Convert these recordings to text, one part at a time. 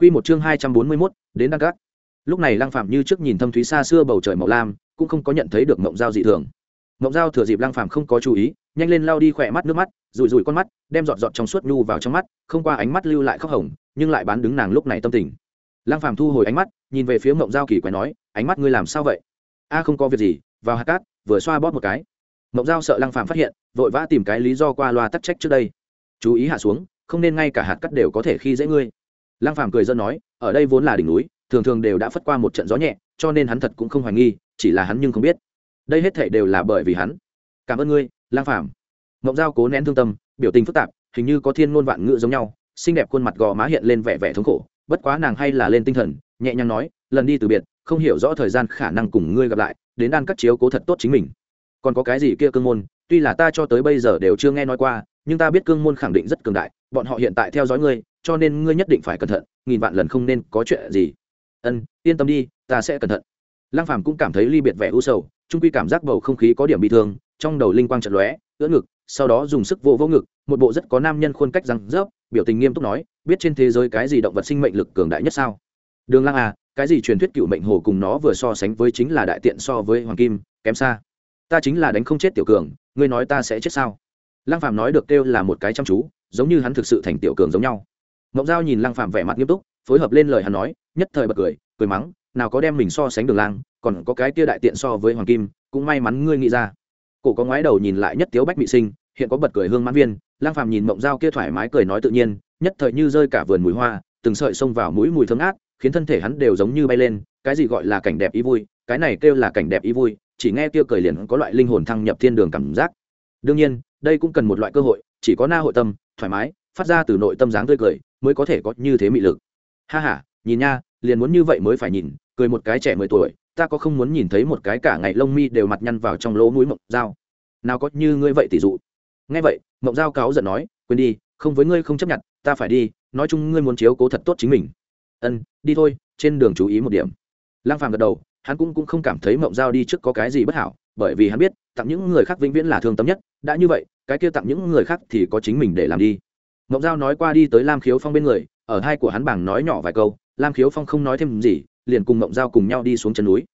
Quy một chương hai trăm bốn mươi 241, đến đăng cát. Lúc này Lăng Phàm như trước nhìn thâm thúy xa xưa bầu trời màu lam, cũng không có nhận thấy được mộng giao dị thường. Mộng giao thừa dịp Lăng Phàm không có chú ý, nhanh lên lau đi khỏe mắt nước mắt, rủi rủi con mắt, đem giọt giọt trong suốt nhu vào trong mắt, không qua ánh mắt lưu lại khóc hồng, nhưng lại bán đứng nàng lúc này tâm tình. Lăng Phàm thu hồi ánh mắt, nhìn về phía Mộng giao kỳ quái nói, ánh mắt ngươi làm sao vậy? A không có việc gì, vào hạt cát, vừa xoa bóp một cái. Mộng giao sợ Lăng Phàm phát hiện, vội vã tìm cái lý do qua loa tắc trách trước đây. Chú ý hạ xuống, không nên ngay cả hạt cát đều có thể khi dễ ngươi lăng phàm cười dân nói, ở đây vốn là đỉnh núi, thường thường đều đã phất qua một trận gió nhẹ, cho nên hắn thật cũng không hoài nghi, chỉ là hắn nhưng không biết. Đây hết thảy đều là bởi vì hắn. Cảm ơn ngươi lang phàm. Ngọc giao cố nén thương tâm, biểu tình phức tạp, hình như có thiên ngôn vạn ngữ giống nhau, xinh đẹp khuôn mặt gò má hiện lên vẻ vẻ thống khổ, bất quá nàng hay là lên tinh thần, nhẹ nhàng nói, lần đi từ biệt, không hiểu rõ thời gian khả năng cùng ngươi gặp lại, đến đan cắt chiếu cố thật tốt chính mình. Còn có cái gì kia cương môn, tuy là ta cho tới bây giờ đều chưa nghe nói qua, nhưng ta biết cương môn khẳng định rất cường đại, bọn họ hiện tại theo dõi ngươi cho nên ngươi nhất định phải cẩn thận, nghìn vạn lần không nên có chuyện gì. Ân, yên tâm đi, ta sẽ cẩn thận. Lăng phàm cũng cảm thấy ly biệt vẻ u sầu, trung quy cảm giác bầu không khí có điểm bị thương, trong đầu linh quang trận lóe, ưỡn ngực, sau đó dùng sức vô vô ngực, một bộ rất có nam nhân khuôn cách răng rớp, biểu tình nghiêm túc nói, biết trên thế giới cái gì động vật sinh mệnh lực cường đại nhất sao? Đường lăng à cái gì truyền thuyết cựu mệnh hồ cùng nó vừa so sánh với chính là đại tiện so với hoàng kim, kém xa. Ta chính là đánh không chết tiểu cường, ngươi nói ta sẽ chết sao? Lăng phàm nói được kêu là một cái chăm chú, giống như hắn thực sự thành tiểu cường giống nhau. Mộng Giao nhìn Lăng Phàm vẻ mặt nghiêm túc, phối hợp lên lời hắn nói, nhất thời bật cười, cười mắng, nào có đem mình so sánh Đường Lang, còn có cái kia đại tiện so với Hoàng Kim, cũng may mắn ngươi nghĩ ra. Cổ có ngoái đầu nhìn lại nhất tiếu bách mỹ sinh, hiện có bật cười hương mãn viên, Lăng Phàm nhìn Mộng Giao kia thoải mái cười nói tự nhiên, nhất thời như rơi cả vườn mùi hoa, từng sợi xông vào mũi mùi thơm ngát, khiến thân thể hắn đều giống như bay lên, cái gì gọi là cảnh đẹp ý vui, cái này kêu là cảnh đẹp ý vui, chỉ nghe kia cười liền có loại linh hồn thăng nhập thiên đường cảm giác. Đương nhiên, đây cũng cần một loại cơ hội, chỉ có na hội tâm, thoải mái, phát ra từ nội tâm dáng tươi cười, mới có thể có như thế mị lực. Ha ha nhìn nha liền muốn như vậy mới phải nhìn cười một cái trẻ mười tuổi ta có không muốn nhìn thấy một cái cả ngày lông mi đều mặt nhăn vào trong lỗ mũi mộng dao. Nào có như ngươi vậy tỷ dụ. Nghe vậy mộng dao cáo giận nói quên đi không với ngươi không chấp nhận ta phải đi nói chung ngươi muốn chiếu cố thật tốt chính mình. Ân đi thôi trên đường chú ý một điểm. Lang phàm gật đầu hắn cũng cũng không cảm thấy mộng dao đi trước có cái gì bất hảo bởi vì hắn biết tặng những người khác vĩnh viễn là thương tâm nhất đã như vậy cái kia tặng những người khác thì có chính mình để làm đi. Ngộng Giao nói qua đi tới Lam Khiếu Phong bên người, ở hai của hắn bảng nói nhỏ vài câu, Lam Khiếu Phong không nói thêm gì, liền cùng Ngộng Giao cùng nhau đi xuống chân núi.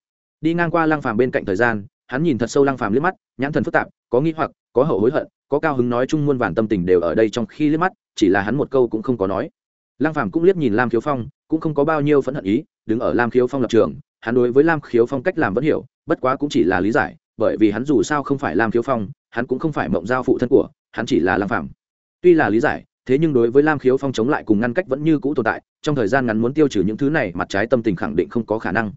Đi ngang qua Lăng Phàm bên cạnh thời gian, hắn nhìn thật sâu Lăng Phàm liếc mắt, nhãn thần phức tạp, có nghi hoặc, có hậu hối hận, có cao hứng nói chung muôn vàn tâm tình đều ở đây trong khi liếc mắt, chỉ là hắn một câu cũng không có nói. Lăng Phàm cũng liếc nhìn Lam Khiếu Phong, cũng không có bao nhiêu phẫn hận ý, đứng ở Lam Khiếu Phong lập trường, hắn đối với Lam Khiếu Phong cách làm vẫn hiểu, bất quá cũng chỉ là lý giải, bởi vì hắn dù sao không phải Lam Khiếu Phong, hắn cũng không phải mộng giao phụ thân của, hắn chỉ là Lăng Phàm. Tuy là lý giải, thế nhưng đối với lam khiếu phong chống lại cùng ngăn cách vẫn như cũ tồn tại, trong thời gian ngắn muốn tiêu trừ những thứ này, mặt trái tâm tình khẳng định không có khả năng.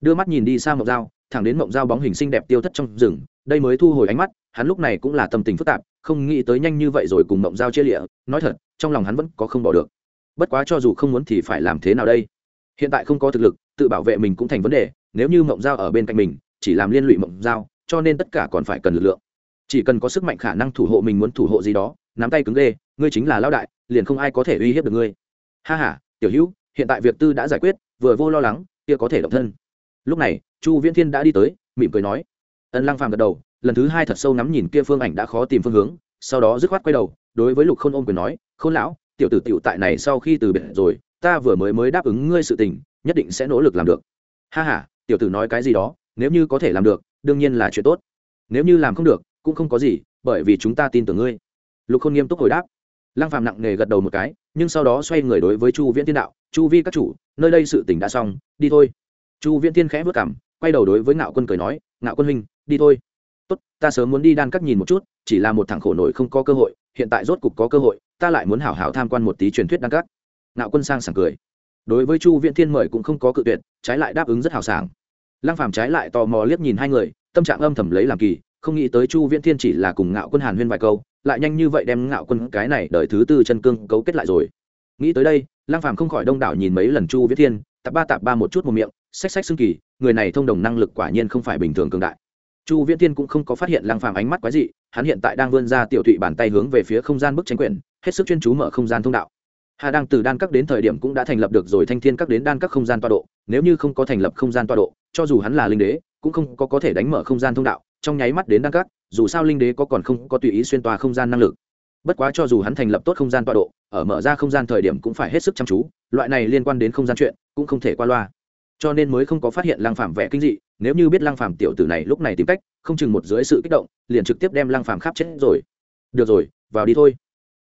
Đưa mắt nhìn đi sang mộng dao thẳng đến mộng dao bóng hình xinh đẹp tiêu thất trong rừng, đây mới thu hồi ánh mắt, hắn lúc này cũng là tâm tình phức tạp, không nghĩ tới nhanh như vậy rồi cùng mộng dao chia lịa, nói thật, trong lòng hắn vẫn có không bỏ được. Bất quá cho dù không muốn thì phải làm thế nào đây? Hiện tại không có thực lực, tự bảo vệ mình cũng thành vấn đề, nếu như mộng dao ở bên cạnh mình, chỉ làm liên lụy mộng dao cho nên tất cả còn phải cần lực lượng. Chỉ cần có sức mạnh khả năng thủ hộ mình muốn thủ hộ gì đó nắm tay cứng ghê, ngươi chính là lao đại, liền không ai có thể uy hiếp được ngươi. Ha h a tiểu hữu, hiện tại việc tư đã giải quyết, vừa vô lo lắng, kia có thể động thân. Lúc này, chu viễn thiên đã đi tới, mỉm cười nói. Ân lăng phàm gật đầu, lần thứ hai thật sâu nắm nhìn kia phương ảnh đã khó tìm phương hướng, sau đó dứt khoát quay đầu, đối với lục khôn ôm quyền nói, khôn lão, tiểu tử tiểu tại này sau khi từ biệt rồi, ta vừa mới mới đáp ứng ngươi sự tình, nhất định sẽ nỗ lực làm được. Ha h a tiểu tử nói cái gì đó, nếu như có thể làm được, đương nhiên là chuyện tốt. Nếu như làm không được, cũng không có gì, bởi vì chúng ta tin tưởng ngươi lục khôn nghiêm túc hồi đáp. Lăng phàm nặng nề gật đầu một cái, nhưng sau đó xoay người đối với chu viễn thiên đạo, chu vi các chủ, nơi đây sự tình đã xong, đi thôi. Chu viễn thiên khẽ vất cảm quay đầu đối với ngạo quân cười nói, ngạo quân huynh, đi thôi. Tốt, ta sớm muốn đi đan cắt nhìn một chút, chỉ là một thằng khổ nổi không có cơ hội, hiện tại rốt cục có cơ hội, ta lại muốn hảo hảo tham quan một tí truyền thuyết đan cắt ngạo quân sang sảng cười. Đối với chu viễn thiên mời cũng không có cự tuyệt, trái lại đáp ứng rất hào sảng. Lăng phàm trái lại tò mò liếc nhìn hai người, tâm trạng âm thầm lấy làm kỳ, không nghĩ tới chu viễn thiên chỉ là cùng ngạo quân hàn huyên vài câu lại nhanh như vậy đem ngạo quân cái này đợi thứ tư chân cương cấu kết lại rồi. Nghĩ tới đây lang phàm không khỏi đông đảo nhìn mấy lần chu viết thiên, tạp ba tạp ba một chút một miệng, xách xách xương kỳ, người này thông đồng năng lực quả nhiên không phải bình thường cường đại. Chu viễn thiên cũng không có phát hiện lang phàm ánh mắt quái dị, hắn hiện tại đang vươn ra tiểu thụy bàn tay hướng về phía không gian bức tranh quyển, hết sức chuyên chú mở không gian thông đạo. Hà đang từ đan các đến thời điểm cũng đã thành lập được rồi, thanh thiên các đến đan các không gian toa độ, nếu như không có thành lập không gian toa độ, cho dù hắn là linh đế, cũng không có có thể đánh mở không gian thông đạo trong nháy mắt đến đăng cát dù sao linh đế có còn không, có tùy ý xuyên tòa không gian năng lực. Bất quá cho dù hắn thành lập tốt không gian tọa độ, ở mở ra không gian thời điểm cũng phải hết sức chăm chú, loại này liên quan đến không gian chuyện cũng không thể qua loa. Cho nên mới không có phát hiện lăng phàm vẻ kinh dị, nếu như biết lăng phàm tiểu tử này lúc này tìm cách, không chừng một dưới sự kích động, liền trực tiếp đem lăng phàm khắp chết rồi. Được rồi, vào đi thôi.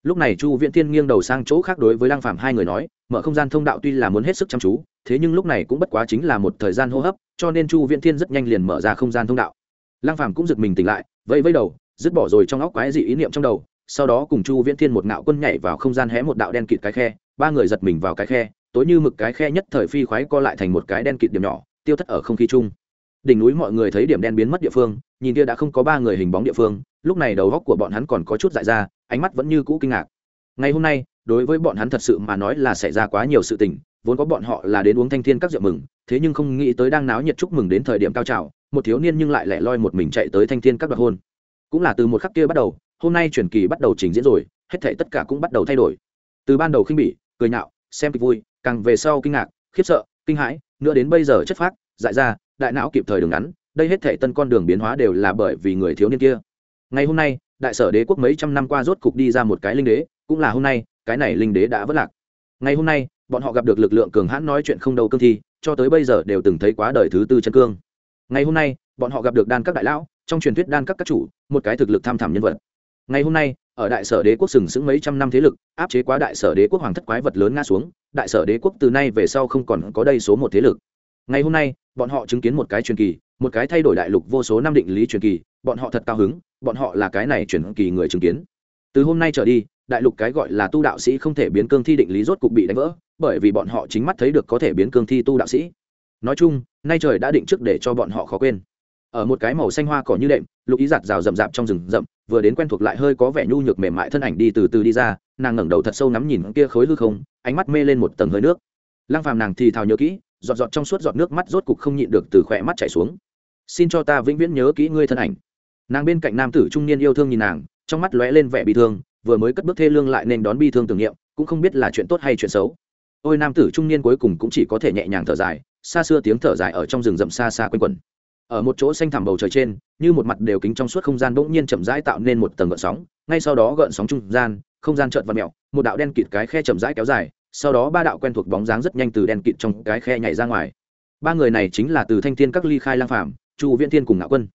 Lúc này chu viễn thiên nghiêng đầu sang chỗ khác đối với lăng phàm hai người nói, mở không gian thông đạo tuy là muốn hết sức chăm chú, thế nhưng lúc này cũng bất quá chính là một thời gian hô hấp, cho nên chu viễn thiên rất nhanh liền mở ra không gian thông đạo lăng phàm cũng giật mình tỉnh lại, vẫy vẫy đầu, dứt bỏ rồi trong óc quái dị ý niệm trong đầu, sau đó cùng chu viễn thiên một ngạo quân nhảy vào không gian hé một đạo đen kịt cái khe, ba người giật mình vào cái khe, tối như mực cái khe nhất thời phi khoái co lại thành một cái đen kịt điểm nhỏ, tiêu thất ở không khí chung. Đỉnh núi mọi người thấy điểm đen biến mất địa phương, nhìn kia đã không có ba người hình bóng địa phương, lúc này đầu góc của bọn hắn còn có chút dại ra, ánh mắt vẫn như cũ kinh ngạc. Ngày hôm nay, đối với bọn hắn thật sự mà nói là xảy ra quá nhiều sự tình, vốn có bọn họ là đến uống thanh thiên các rượu mừng, thế nhưng không nghĩ tới đang náo nhiệt chúc mừng đến thời điểm cao trào một thiếu niên nhưng lại lẻ loi một mình chạy tới thanh thiên các đoạt hôn. Cũng là từ một khắc kia bắt đầu, hôm nay truyền kỳ bắt đầu trình diễn rồi, hết thể tất cả cũng bắt đầu thay đổi. Từ ban đầu khinh bỉ, cười nhạo, xem kịch vui, càng về sau kinh ngạc, khiếp sợ, kinh hãi, nữa đến bây giờ chất phác, dại ra, đại não kịp thời đường ngắn, đây hết thể tân con đường biến hóa đều là bởi vì người thiếu niên kia. Ngày hôm nay, đại sở đế quốc mấy trăm năm qua rốt cục đi ra một cái linh đế, cũng là hôm nay, cái này linh đế đã vất lạc. Ngày hôm nay, bọn họ gặp được lực lượng cường hãn nói chuyện không đầu cương thi, cho tới bây giờ đều từng thấy quá đời thứ tư chân cương ngày hôm nay, bọn họ gặp được đan các đại lão, trong truyền thuyết đan các các chủ, một cái thực lực tham thảm nhân vật. Ngày hôm nay, ở đại sở đế quốc sừng sững mấy trăm năm thế lực, áp chế quá đại sở đế quốc hoàng thất quái vật lớn nga xuống, đại sở đế quốc từ nay về sau không còn có đây số một thế lực. Ngày hôm nay, bọn họ chứng kiến một cái truyền kỳ, một cái thay đổi đại lục vô số năm định lý truyền kỳ, bọn họ thật cao hứng, bọn họ là cái này truyền kỳ người chứng kiến. Từ hôm nay trở đi, đại lục cái gọi là tu đạo sĩ không thể biến cương thi định lý rốt cục bị đánh vỡ, bởi vì bọn họ chính mắt thấy được có thể biến cương thi tu đạo sĩ nói chung, nay trời đã định trước để cho bọn họ khó quên. Ở một cái màu xanh hoa cỏ như đệm, lục ý giặt rào rậm rạp trong rừng rậm, vừa đến quen thuộc lại hơi có vẻ nhu nhược mềm mại thân ảnh đi từ từ đi ra, nàng ngẩng đầu thật sâu ngắm nhìn kia khối hư không, ánh mắt mê lên một tầng hơi nước. Lăng phàm nàng thì thào nhớ kỹ, giọt giọt trong suốt giọt nước mắt rốt cục không nhịn được từ khỏe mắt chảy xuống. Xin cho ta vĩnh viễn nhớ kỹ ngươi thân ảnh. Nàng bên cạnh nam tử trung niên yêu thương nhìn nàng, trong mắt lóe lên vẻ bi thương, vừa mới cất bước thê lương lại nên đón bi thương tưởng niệm, cũng không biết là chuyện tốt hay chuyện xấu. Ôi, nam tử trung niên cuối cùng cũng chỉ có thể nhẹ nhàng thở dài xa xưa tiếng thở dài ở trong rừng rậm xa xa quanh quẩn. Ở một chỗ xanh thẳm bầu trời trên, như một mặt đều kính trong suốt không gian bỗng nhiên chậm rãi tạo nên một tầng gợn sóng, ngay sau đó gợn sóng trung gian, không gian trợn và mẹo một đạo đen kịt cái khe chậm rãi kéo dài, sau đó ba đạo quen thuộc bóng dáng rất nhanh từ đen kịt trong cái khe nhảy ra ngoài. Ba người này chính là từ thanh thiên, các ly khai lang phàm, chu viễn thiên cùng ngạo quân.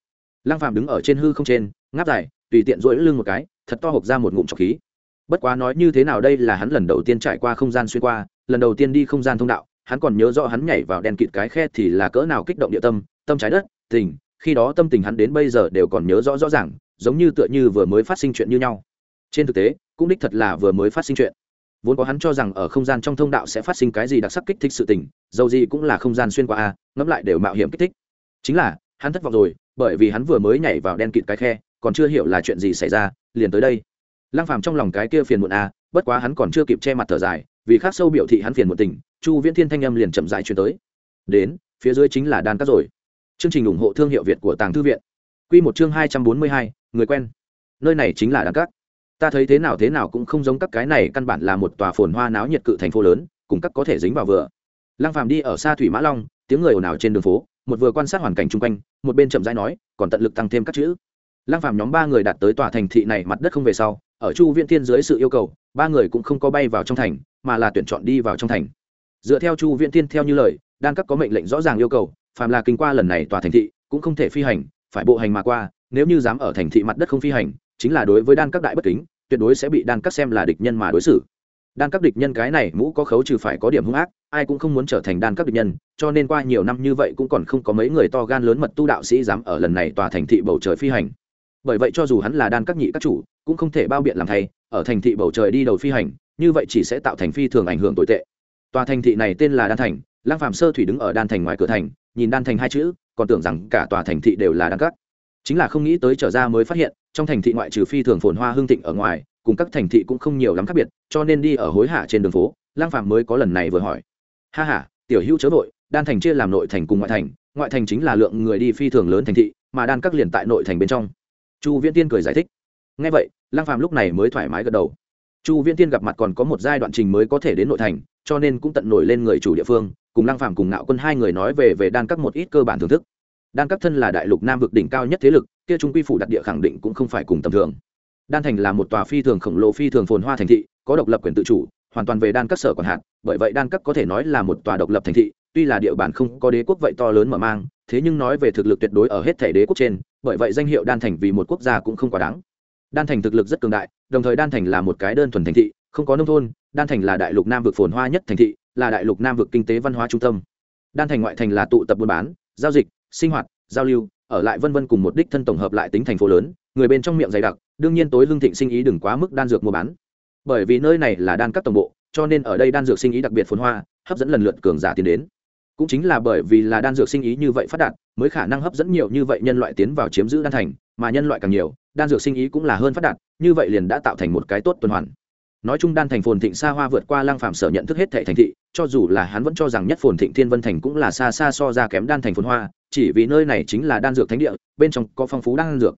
Lang phàm đứng ở trên hư không trên, ngáp dài, tùy tiện rỗi lưng một cái, thật to hộp ra một ngụm trọc khí. Bất quá nói như thế nào đây là hắn lần đầu tiên trải qua không gian xuyên qua, lần đầu tiên đi không gian thông đạo hắn còn nhớ rõ hắn nhảy vào đèn kịt cái khe thì là cỡ nào kích động địa tâm tâm trái đất, tình, khi đó tâm tình hắn đến bây giờ đều còn nhớ rõ rõ ràng, giống như tựa như vừa mới phát sinh chuyện như nhau. Trên thực tế, cũng đích thật là vừa mới phát sinh chuyện. Vốn có hắn cho rằng ở không gian trong thông đạo sẽ phát sinh cái gì đặc sắc kích thích sự tình, dầu gì cũng là không gian xuyên qua a, ngẫm lại đều mạo hiểm kích thích. Chính là, hắn thất vọng rồi, bởi vì hắn vừa mới nhảy vào đen kịt cái khe, còn chưa hiểu là chuyện gì xảy ra, liền tới đây. Lăng phàm trong lòng cái kia phiền muộn a, bất quá hắn còn chưa kịp che mặt thở dài, vì khác sâu biểu thị hắn phiền muộn tình chu viễn thiên thanh âm liền chậm rãi truyền tới. Đến, phía dưới chính là đan cắt rồi. Chương trình ủng hộ thương hiệu việt của tàng thư viện. Quy một chương hai trăm bốn mươi hai, người quen. Nơi này chính là đan cắt ta thấy thế nào thế nào cũng không giống các cái này, căn bản là một tòa phồn hoa náo nhiệt cự thành phố lớn, cùng các có thể dính vào vừa. Lăng phàm đi ở xa thủy mã long, tiếng người ồn ào trên đường phố, một vừa quan sát hoàn cảnh chung quanh, một bên chậm rãi nói, còn tận lực tăng thêm các chữ. Lăng phàm nhóm ba người đạt tới tòa thành thị này mặt đất không về sau, ở chu viễn thiên dưới sự yêu cầu, ba người cũng không có bay vào trong thành, mà là tuyển chọn đi vào trong thành dựa theo chu viễn Tiên theo như lời, đan các có mệnh lệnh rõ ràng yêu cầu, phàm là kinh qua lần này tòa thành thị cũng không thể phi hành, phải bộ hành mà qua, nếu như dám ở thành thị mặt đất không phi hành, chính là đối với đan các đại bất kính, tuyệt đối sẽ bị đan các xem là địch nhân mà đối xử. Đan các địch nhân cái này mũ có khấu trừ phải có điểm hung ác, ai cũng không muốn trở thành đan các địch nhân, cho nên qua nhiều năm như vậy cũng còn không có mấy người to gan lớn mật tu đạo sĩ dám ở lần này tòa thành thị bầu trời phi hành. Bởi vậy cho dù hắn là đan các nhị các chủ, cũng không thể bao biện làm thay, ở thành thị bầu trời đi đầu phi hành, như vậy chỉ sẽ tạo thành phi thường ảnh hưởng tồi tệ tòa thành thị này tên là đan thành lang phạm sơ thủy đứng ở đan thành ngoài cửa thành, nhìn đan thành hai chữ, còn tưởng rằng cả tòa thành thị đều là đan cắt. Chính là không nghĩ tới trở ra mới phát hiện, trong thành thị ngoại trừ phi thường phồn hoa hương thịnh ở ngoài, cùng các thành thị cũng không nhiều lắm khác biệt, cho nên đi ở hối hả trên đường phố lang phạm mới có lần này vừa hỏi. Ha ha, tiểu hữu chớ vội, đan thành chia làm nội thành cùng ngoại thành ngoại thành chính là lượng người đi phi thường lớn thành thị, mà đan các liền tại nội thành bên trong. Chu viễn tiên cười giải thích. Ngay vậy lang phạm lúc này mới thoải mái gật đầu. Chu viễn tiên gặp mặt còn có một giai đoạn trình mới có thể đến nội thành cho nên cũng tận nổi lên người chủ địa phương cùng lăng phàm cùng nạo quân hai người nói về về đan các một ít cơ bản thưởng thức. Đan các thân là đại lục nam vực đỉnh cao nhất thế lực kia trung quy phủ đặt địa khẳng định cũng không phải cùng tầm thường. Đan thành là một tòa phi thường khổng lồ phi thường phồn hoa thành thị có độc lập quyền tự chủ hoàn toàn về đan các sở còn hạt, bởi vậy đan các có thể nói là một tòa độc lập thành thị tuy là địa bàn không có đế quốc vậy to lớn mở mang thế nhưng nói về thực lực tuyệt đối ở hết thể đế quốc trên bởi vậy danh hiệu đan thành vì một quốc gia cũng không quá đáng. Đan thành thực lực rất cường đại đồng thời đan thành là một cái đơn thuần thành thị không có nông thôn, đan thành là đại lục nam vực phồn hoa nhất thành thị, là đại lục nam vực kinh tế văn hóa trung tâm. Đan thành ngoại thành là tụ tập buôn bán, giao dịch, sinh hoạt, giao lưu, ở lại vân vân cùng một đích thân tổng hợp lại tính thành phố lớn, người bên trong miệng dày đặc, đương nhiên tối lương thịnh sinh ý đừng quá mức đan dược mua bán. Bởi vì nơi này là đan các tổng bộ, cho nên ở đây đan dược sinh ý đặc biệt phồn hoa, hấp dẫn lần lượt cường giả tiến đến. Cũng chính là bởi vì là đan dược sinh ý như vậy phát đạt, mới khả năng hấp dẫn nhiều như vậy nhân loại tiến vào chiếm giữ đan thành, mà nhân loại càng nhiều, đan dược sinh ý cũng là hơn phát đạt, như vậy liền đã tạo thành một cái tốt tuần hoàn nói chung đan thành phồn thịnh xa hoa vượt qua lăng phạm sở nhận thức hết thệ thành thị, cho dù là hắn vẫn cho rằng nhất phồn thịnh thiên vân thành cũng là xa xa so ra kém đan thành phồn hoa, chỉ vì nơi này chính là đan dược thánh địa, bên trong có phong phú đan dược.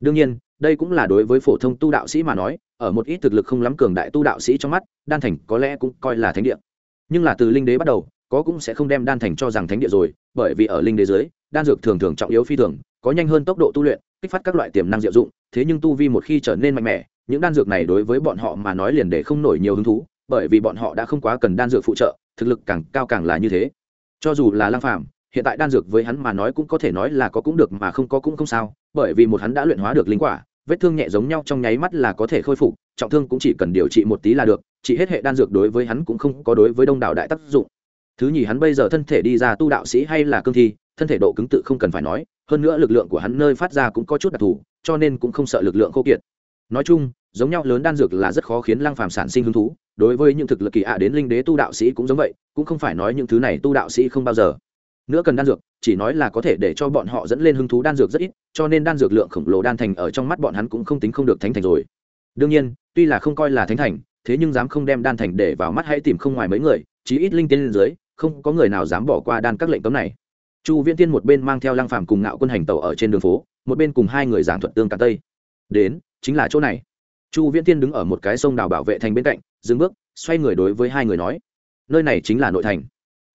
Đương nhiên, đây cũng là đối với phổ thông tu đạo sĩ mà nói, ở một ít thực lực không lắm cường đại tu đạo sĩ trong mắt, đan thành có lẽ cũng coi là thánh địa. Nhưng là từ linh đế bắt đầu, có cũng sẽ không đem đan thành cho rằng thánh địa rồi, bởi vì ở linh đế dưới, đan dược thường thường trọng yếu phi thường, có nhanh hơn tốc độ tu luyện kích phát các loại tiềm năng diệu dụng, thế nhưng tu vi một khi trở nên mạnh mẽ, những đan dược này đối với bọn họ mà nói liền để không nổi nhiều hứng thú, bởi vì bọn họ đã không quá cần đan dược phụ trợ, thực lực càng cao càng là như thế. Cho dù là lang phàm, hiện tại đan dược với hắn mà nói cũng có thể nói là có cũng được mà không có cũng không sao, bởi vì một hắn đã luyện hóa được linh quả, vết thương nhẹ giống nhau trong nháy mắt là có thể khôi phục, trọng thương cũng chỉ cần điều trị một tí là được, chỉ hết hệ đan dược đối với hắn cũng không có đối với đông đảo đại tác dụng. Thứ nhì hắn bây giờ thân thể đi ra tu đạo sĩ hay là cương thi, thân thể độ cứng tự không cần phải nói hơn nữa lực lượng của hắn nơi phát ra cũng có chút đặc thù, cho nên cũng không sợ lực lượng khô kiệt. Nói chung, giống nhau lớn đan dược là rất khó khiến lăng phàm sản sinh hứng thú. Đối với những thực lực kỳ ạ đến linh đế tu đạo sĩ cũng giống vậy, cũng không phải nói những thứ này tu đạo sĩ không bao giờ. Nữa cần đan dược, chỉ nói là có thể để cho bọn họ dẫn lên hứng thú đan dược rất ít, cho nên đan dược lượng khổng lồ đan thành ở trong mắt bọn hắn cũng không tính không được thánh thành rồi. Đương nhiên, tuy là không coi là thánh thành, thế nhưng dám không đem đan thành để vào mắt hãy tìm không ngoài mấy người, chí ít linh tiên lên dưới, không có người nào dám bỏ qua đan các lệnh cấm này chu viễn tiên một bên mang theo lăng phàm cùng ngạo quân hành tàu ở trên đường phố, một bên cùng hai người giảng thuật tương cả tây. Đến, chính là chỗ này. Chu viễn tiên đứng ở một cái sông đào bảo vệ thành bên cạnh, dừng bước, xoay người đối với hai người nói, nơi này chính là nội thành.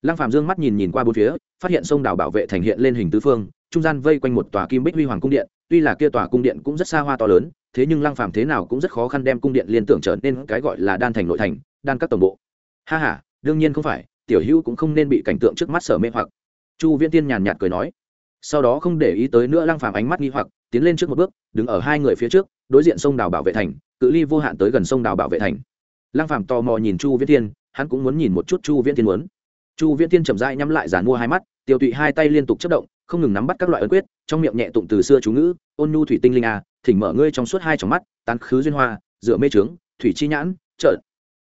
Lăng phàm dương mắt nhìn nhìn qua bốn phía, phát hiện sông đào bảo vệ thành hiện lên hình tứ phương, trung gian vây quanh một tòa kim bích huy hoàng cung điện, tuy là kia tòa cung điện cũng rất xa hoa to lớn, thế nhưng lăng phàm thế nào cũng rất khó khăn đem cung điện liên tưởng trở nên cái gọi là đan thành nội thành, đan các tổng bộ. Ha ha, đương nhiên không phải, tiểu hữu cũng không nên bị cảnh tượng trước mắt sở mê hoặc chu viễn tiên nhàn nhạt cười nói. Sau đó không để ý tới nữa lăng phàm ánh mắt nghi hoặc, tiến lên trước một bước, đứng ở hai người phía trước, đối diện sông đào bảo vệ thành, cự ly vô hạn tới gần sông đào bảo vệ thành. Lăng phàm tò mò nhìn chu viễn tiên, hắn cũng muốn nhìn một chút chu viễn tiên muốn. Chu viễn tiên chậm rãi nhắm lại giàn mua hai mắt, tiêu tụy hai tay liên tục chất động, không ngừng nắm bắt các loại ấn quyết, trong miệng nhẹ tụng từ xưa chú ngữ, ôn nhu thủy tinh linh a thỉnh mở ngươi trong suốt hai tròng mắt, tán khứ duyên hoa, dựa mê trướng thủy chi nhãn, trợn.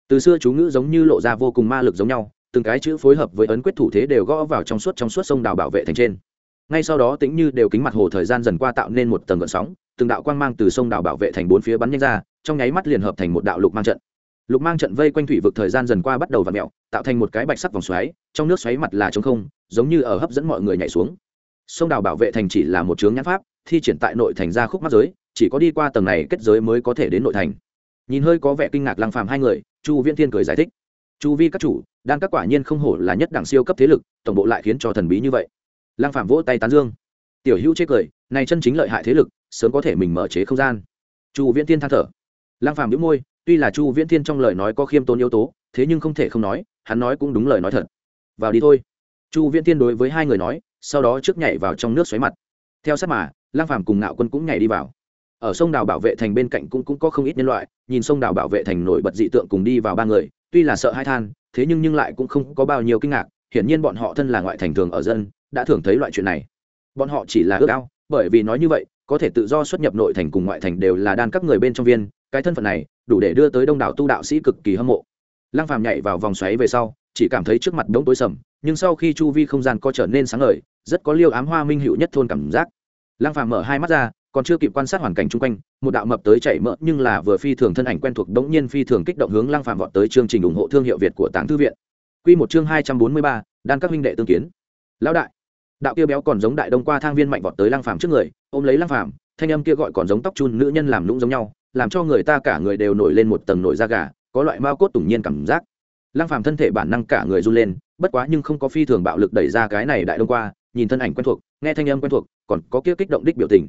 Từ xưa chú ngữ giống như lộ ra vô cùng ma lực giống nhau từng cái chữ phối hợp với ấn quyết thủ thế đều gõ vào trong suốt trong suốt sông đào bảo vệ thành trên. Ngay sau đó tĩnh như đều kính mặt hồ thời gian dần qua tạo nên một tầng gợn sóng, từng đạo quang mang từ sông đào bảo vệ thành bốn phía bắn nhanh ra, trong nháy mắt liền hợp thành một đạo lục mang trận. Lục mang trận vây quanh thủy vực thời gian dần qua bắt đầu v ặ mẹo tạo thành một cái bạch sắc vòng xoáy, trong nước xoáy mặt là trống không, giống như ở hấp dẫn mọi người nhảy xuống. Sông đào bảo vệ thành chỉ là một chướng nhãn pháp, thi triển tại nội thành ra khúc mắt giới, chỉ có đi qua tầng này kết giới mới có thể đến nội thành. Nhìn hơi có vẻ kinh ngạc lăng phàm hai người, chu viễn thiên cười giải thích chu vi các chủ đang các quả nhiên không hổ là nhất đẳng siêu cấp thế lực tổng bộ lại khiến cho thần bí như vậy. Lang phạm vỗ tay tán dương. Tiểu hữu chê cười này chân chính lợi hại thế lực sớm có thể mình mở chế không gian. Chu viễn tiên than thở. Lang phạm đĩu môi tuy là chu viễn thiên trong lời nói có khiêm tốn yếu tố thế nhưng không thể không nói hắn nói cũng đúng lời nói thật. Vào đi thôi. Chu viễn thiên đối với hai người nói sau đó trước nhảy vào trong nước xoáy mặt. Theo sát mà Lang Phạm cùng ngạo quân cũng nhảy đi vào. Ở sông đào bảo vệ thành bên cạnh cũng, cũng có không ít nhân loại nhìn sông đào bảo vệ thành nổi bật dị tượng cùng đi vào ba người tuy là sợ hai than, thế nhưng nhưng lại cũng không có bao nhiêu kinh ngạc, hiển nhiên bọn họ thân là ngoại thành thường ở dân, đã thường thấy loại chuyện này. Bọn họ chỉ là ước ao, bởi vì nói như vậy, có thể tự do xuất nhập nội thành cùng ngoại thành đều là đan các người bên trong viên, cái thân phận này, đủ để đưa tới đông đảo tu đạo sĩ cực kỳ hâm mộ. Lăng phàm nhảy vào vòng xoáy về sau, chỉ cảm thấy trước mặt đống tối sầm, nhưng sau khi chu vi không gian co trở nên sáng ngời, rất có liêu ám hoa minh hữu nhất thôn cảm giác. Lăng phàm mở hai mắt ra còn chưa kịp quan sát hoàn cảnh chung quanh một đạo mập tới chảy mỡ nhưng là vừa phi thường thân ảnh quen thuộc đống nhiên phi thường kích động hướng lăng Phạm vọt tới chương trình ủng hộ thương hiệu việt của tàng thư viện. Quy một chương hai trăm bốn mươi ba, đan các huynh đệ tương kiến. Lão đại đạo kia béo còn giống đại đông qua thang viên mạnh vọt tới lăng Phạm trước người ôm lấy lăng Phạm thanh âm kia gọi còn giống tóc chun nữ nhân làm lũng giống nhau làm cho người ta cả người đều nổi lên một tầng nổi da gà có loại mao cốt tủng nhiên cảm giác. Lăng Phạm thân thể bản năng cả người run lên bất quá nhưng không có phi thường bạo lực đẩy ra cái này đại đông qua nhìn thân ảnh quen thuộc nghe thanh âm quen thuộc còn có kia kích động đích biểu tình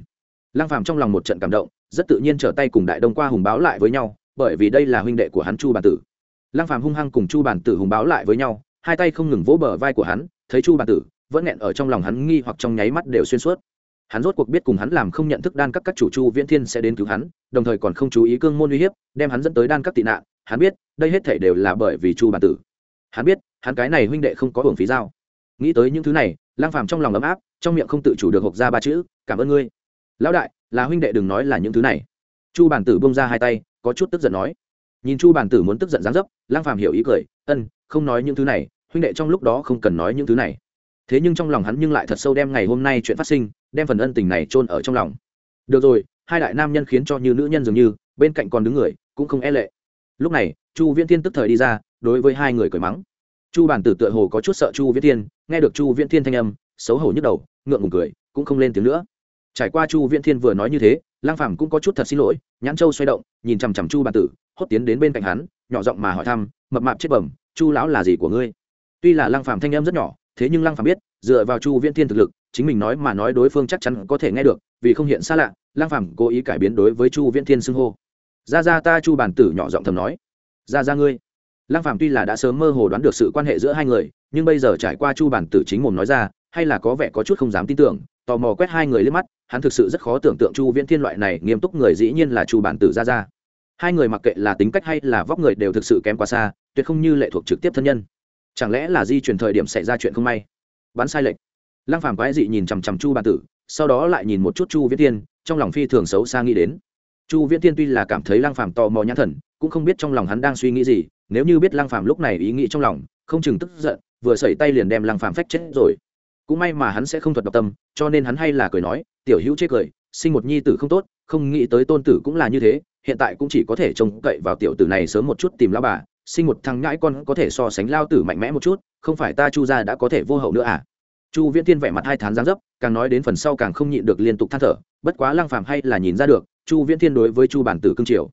lăng phàm trong lòng một trận cảm động, rất tự nhiên trở tay cùng đại đông qua hùng báo lại với nhau, bởi vì đây là huynh đệ của hắn chu bản tử. Lăng phàm hung hăng cùng chu bản tử hùng báo lại với nhau, hai tay không ngừng vỗ bờ vai của hắn, thấy chu bản tử vẫn nghẹn ở trong lòng hắn nghi hoặc trong nháy mắt đều xuyên suốt. Hắn rốt cuộc biết cùng hắn làm không nhận thức đan các các chủ chu viễn thiên sẽ đến cứu hắn, đồng thời còn không chú ý cương môn uy hiếp, đem hắn dẫn tới đan các tị nạn. Hắn biết, đây hết thể đều là bởi vì chu bản tử. Hắn biết, hắn cái này huynh đệ không có hưởng phí giao. Nghĩ tới những thứ này lang phàm trong lòng ấm áp, trong miệng không tự chủ được hộp ra ba chữ, cảm ơn ngươi lão đại, là huynh đệ đừng nói là những thứ này. Chu bản tử bông ra hai tay, có chút tức giận nói. Nhìn chu bản tử muốn tức giận dáng dấp lang phàm hiểu ý cười, ân, không nói những thứ này, huynh đệ trong lúc đó không cần nói những thứ này. Thế nhưng trong lòng hắn nhưng lại thật sâu đem ngày hôm nay chuyện phát sinh, đem phần ân tình này chôn ở trong lòng. Được rồi, hai đại nam nhân khiến cho như nữ nhân dường như, bên cạnh còn đứng người, cũng không e lệ. Lúc này, chu viễn thiên tức thời đi ra, đối với hai người cười mắng. Chu bản tử tựa hồ có chút sợ chu viễn thiên, nghe được chu viễn thiên thanh âm, xấu hổ nhức đầu, ngượng ngùng cười, cũng không lên tiếng nữa trải qua chu viễn thiên vừa nói như thế lang phàm cũng có chút thật xin lỗi, nhãn châu xoay động, nhìn chằm chằm chu Bàn tử, hốt tiến đến bên cạnh hắn, nhỏ giọng mà hỏi thăm, mập mạp chết bẩm, chu lão là gì của ngươi? Tuy là lang phàm thanh âm rất nhỏ, thế nhưng lang phàm biết, dựa vào chu viễn thiên thực lực, chính mình nói mà nói đối phương chắc chắn có thể nghe được, vì không hiện xa lạ lang phàm cố ý cải biến đối với chu viễn thiên xưng hô. Ra ra ta, chu Bàn tử nhỏ giọng thầm nói. Ra ra ngươi. Lang phàm tuy là đã sớm mơ hồ đoán được sự quan hệ giữa hai người, nhưng bây giờ trải qua chu bản tử chính mồm nói ra, hay là có vẻ có chút không dám tin tưởng tò mò quét hai người lên mắt, hắn thực sự rất khó tưởng tượng chu viễn thiên loại này nghiêm túc người dĩ nhiên là chu bản tử ra ra hai người mặc kệ là tính cách hay là vóc người đều thực sự kém quá xa, tuyệt không như lệ thuộc trực tiếp thân nhân. Chẳng lẽ là di chuyển thời điểm xảy ra chuyện không may? Bắn sai lệch. Lăng phàm quái dị nhìn chằm chằm chu bản tử, sau đó lại nhìn một chút chu viễn thiên, trong lòng phi thường xấu xa nghĩ đến. Chu viễn thiên tuy là cảm thấy lăng phàm tò mò nhãn thần, cũng không biết trong lòng hắn đang suy nghĩ gì, nếu như biết lăng phàm lúc này ý nghĩ trong lòng, không chừng tức giận, vừa sẩy tay liền đem lăng phàm phách chết rồi cũng may mà hắn sẽ không thuật độc tâm, cho nên hắn hay là cười nói, tiểu hữu chê cười, sinh một nhi tử không tốt, không nghĩ tới tôn tử cũng là như thế, hiện tại cũng chỉ có thể trông cậy vào tiểu tử này sớm một chút tìm lao bà, sinh một thằng ngãi con có thể so sánh lao tử mạnh mẽ một chút, không phải ta chu gia đã có thể vô hậu nữa à? Chu viễn thiên vẻ mặt hai tháng giáng dấp, càng nói đến phần sau càng không nhịn được liên tục than thở, bất quá lăng phàm hay là nhìn ra được, chu viễn thiên đối với chu bản tử cương triều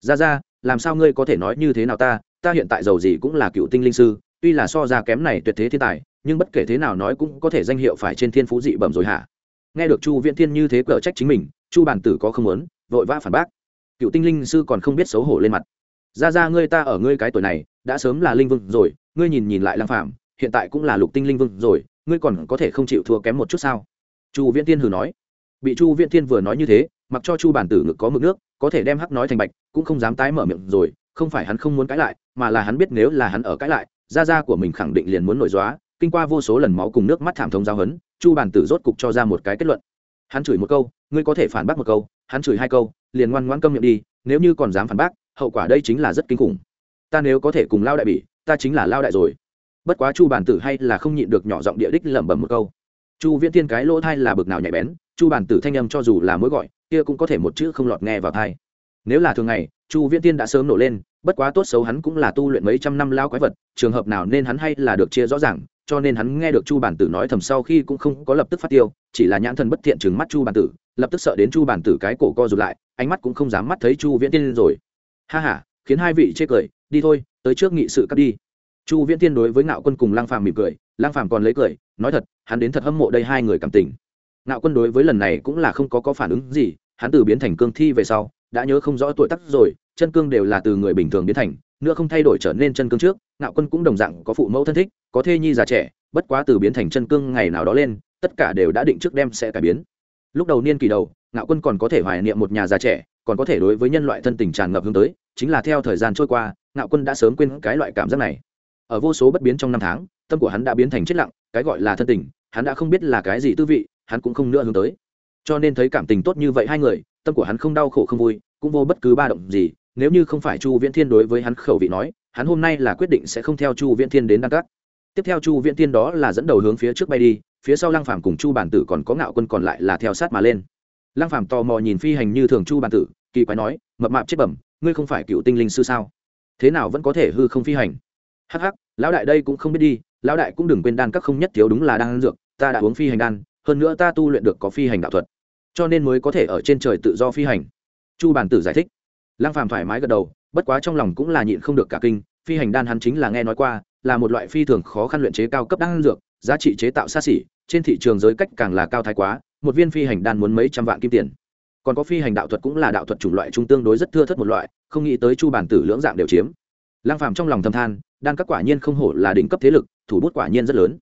ra ra làm sao ngươi có thể nói như thế nào ta? Ta hiện tại giàu gì cũng là cựu tinh linh sư, tuy là so ra kém này tuyệt thế thiên tài nhưng bất kể thế nào nói cũng có thể danh hiệu phải trên thiên phú dị bẩm rồi hả? Nghe được chu viễn thiên như thế cờ trách chính mình, chu bản tử có không muốn, vội vã phản bác. Cựu tinh linh sư còn không biết xấu hổ lên mặt. Ra ra ngươi ta ở ngươi cái tuổi này, đã sớm là linh vương rồi, ngươi nhìn nhìn lại lăng phạm hiện tại cũng là lục tinh linh vương rồi, ngươi còn có thể không chịu thua kém một chút sao? Chu viễn thiên hừ nói. Bị chu viễn thiên vừa nói như thế, mặc cho chu bản tử ngực có mực nước, có thể đem hắc nói thành bạch, cũng không dám tái mở miệng rồi, không phải hắn không muốn cãi lại, mà là hắn biết nếu là hắn ở cãi lại gia gia của mình khẳng định liền muốn nổi dóa kinh qua vô số lần máu cùng nước mắt thảm thống giao hấn chu bản tử rốt cục cho ra một cái kết luận. Hắn chửi một câu, ngươi có thể phản bác một câu. Hắn chửi hai câu, liền ngoan ngoãn câm miệng đi, nếu như còn dám phản bác, hậu quả đây chính là rất kinh khủng. Ta nếu có thể cùng lao đại bị ta chính là lao đại rồi. Bất quá chu bản tử hay là không nhịn được nhỏ giọng địa đích lẩm bẩm một câu. Chu viễn thiên cái lỗ thai là bực nào nhạy bén, chu bản tử thanh âm cho dù là mối gọi, kia cũng có thể một chữ không lọt nghe vào thai nếu là thường ngày, chu viễn thiên đã sớm nổ lên, bất quá tốt xấu hắn cũng là tu luyện mấy trăm năm lao quái vật, trường hợp nào nên hắn hay là được chia rõ ràng cho nên hắn nghe được chu bản tử nói thầm sau khi cũng không có lập tức phát tiêu, chỉ là nhãn thần bất thiện chừng mắt chu bản tử, lập tức sợ đến chu bản tử cái cổ co rụt lại, ánh mắt cũng không dám mắt thấy chu viễn tiên rồi. Ha h a khiến hai vị chê cười, đi thôi, tới trước nghị sự cắt đi. Chu viễn tiên đối với ngạo quân cùng lang phàm mỉm cười lang phàm còn lấy cười, nói thật, hắn đến thật hâm mộ đây hai người cảm tình. Ngạo quân đối với lần này cũng là không có có phản ứng gì, hắn từ biến thành cương thi về sau, đã nhớ không rõ tuổi tác rồi, chân cương đều là từ người bình thường biến thành nữa không thay đổi trở nên chân cương trước, ngạo quân cũng đồng dạng có phụ mẫu thân thích, có thê nhi già trẻ, bất quá từ biến thành chân cương ngày nào đó lên, tất cả đều đã định trước đem sẽ cải biến. Lúc đầu niên kỳ đầu, ngạo quân còn có thể hoài niệm một nhà già trẻ, còn có thể đối với nhân loại thân tình tràn ngập hướng tới, chính là theo thời gian trôi qua, ngạo quân đã sớm quên cái loại cảm giác này. Ở vô số bất biến trong năm tháng, tâm của hắn đã biến thành chết lặng, cái gọi là thân tình, hắn đã không biết là cái gì tư vị, hắn cũng không nữa hướng tới. Cho nên thấy cảm tình tốt như vậy hai người, tâm của hắn không đau khổ không vui, cũng vô bất cứ ba động gì nếu như không phải chu viễn thiên đối với hắn khẩu vị nói, hắn hôm nay là quyết định sẽ không theo chu viễn thiên đến đăng cát. Tiếp theo chu viễn thiên đó là dẫn đầu hướng phía trước bay đi, phía sau lăng phàm cùng chu bản tử còn có ngạo quân còn lại là theo sát mà lên. Lăng phàm tò mò nhìn phi hành như thường chu bản tử, kỳ quái nói, mập mạp chết bẩm, ngươi không phải cựu tinh linh sư sao? Thế nào vẫn có thể hư không phi hành? Hắc hắc, lão đại đây cũng không biết đi, lão đại cũng đừng quên đan các không nhất thiếu đúng là đang dược, ta đã uống phi hành đan, hơn nữa ta tu luyện được có phi hành đạo thuật, cho nên mới có thể ở trên trời tự do phi hành. Chu bản tử giải thích lăng phàm thoải mái gật đầu, bất quá trong lòng cũng là nhịn không được cả kinh, phi hành đan hắn chính là nghe nói qua, là một loại phi thường khó khăn luyện chế cao cấp đan dược, giá trị chế tạo xa xỉ, trên thị trường giới cách càng là cao thái quá, một viên phi hành đan muốn mấy trăm vạn kim tiền. Còn có phi hành đạo thuật cũng là đạo thuật chủng loại trung tương đối rất thưa thất một loại, không nghĩ tới chu bản tử lưỡng dạng đều chiếm. Lăng phàm trong lòng thầm than, đan các quả nhiên không hổ là đỉnh cấp thế lực, thủ bút quả nhiên rất lớn.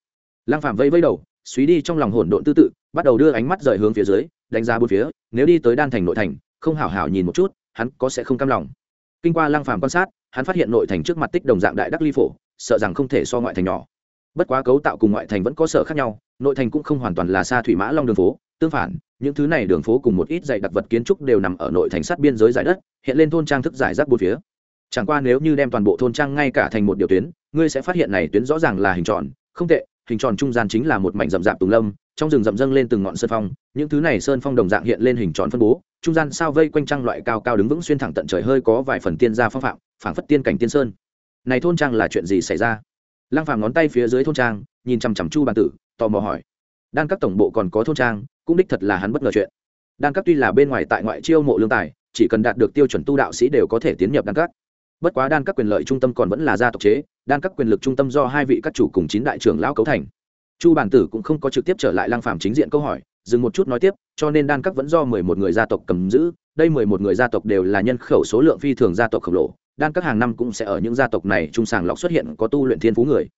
Lăng phàm vây vây đầu, suy đi trong lòng hỗn độn tư tự, bắt đầu đưa ánh mắt rời hướng phía dưới, đánh giá bốn phía, nếu đi tới đan thành nội thành, không hảo hảo nhìn một chút hắn có sẽ không cam lòng. Kinh qua lăng phàm quan sát, hắn phát hiện nội thành trước mặt tích đồng dạng đại đắc ly phổ, sợ rằng không thể so ngoại thành nhỏ. Bất quá cấu tạo cùng ngoại thành vẫn có sở khác nhau, nội thành cũng không hoàn toàn là xa thủy mã long đường phố, tương phản, những thứ này đường phố cùng một ít dạy đặc vật kiến trúc đều nằm ở nội thành sát biên giới giải đất, hiện lên thôn trang thức giải rác bốn phía. Chẳng qua nếu như đem toàn bộ thôn trang ngay cả thành một điều tuyến, ngươi sẽ phát hiện này tuyến rõ ràng là hình tròn, không tệ, hình tròn trung gian chính là một mảnh rậm rạp tùng lâm trong rừng rậm dâng lên từng ngọn sơn phong, những thứ này sơn phong đồng dạng hiện lên hình tròn phân bố, trung gian sao vây quanh trăng loại cao cao đứng vững xuyên thẳng tận trời hơi có vài phần tiên gia phong phạm, phảng phất tiên cảnh tiên sơn. Này thôn trang là chuyện gì xảy ra? Lăng phàm ngón tay phía dưới thôn trang, nhìn chằm chằm chu bàn tử, tò mò hỏi. Đan các tổng bộ còn có thôn trang, cũng đích thật là hắn bất ngờ chuyện. Đan các tuy là bên ngoài tại ngoại chiêu mộ lương tài, chỉ cần đạt được tiêu chuẩn tu đạo sĩ đều có thể tiến nhập đan các. Bất quá đan các quyền lợi trung tâm còn vẫn là gia tộc chế, đan các quyền lực trung tâm do hai vị các chủ cùng chín đại trưởng lão cấu thành chu bản tử cũng không có trực tiếp trở lại lang phàm chính diện câu hỏi, dừng một chút nói tiếp, cho nên đan các vẫn do mười một người gia tộc cầm giữ, đây mười một người gia tộc đều là nhân khẩu số lượng phi thường gia tộc khổng lồ, đan các hàng năm cũng sẽ ở những gia tộc này trung sàng lọc xuất hiện có tu luyện thiên phú người.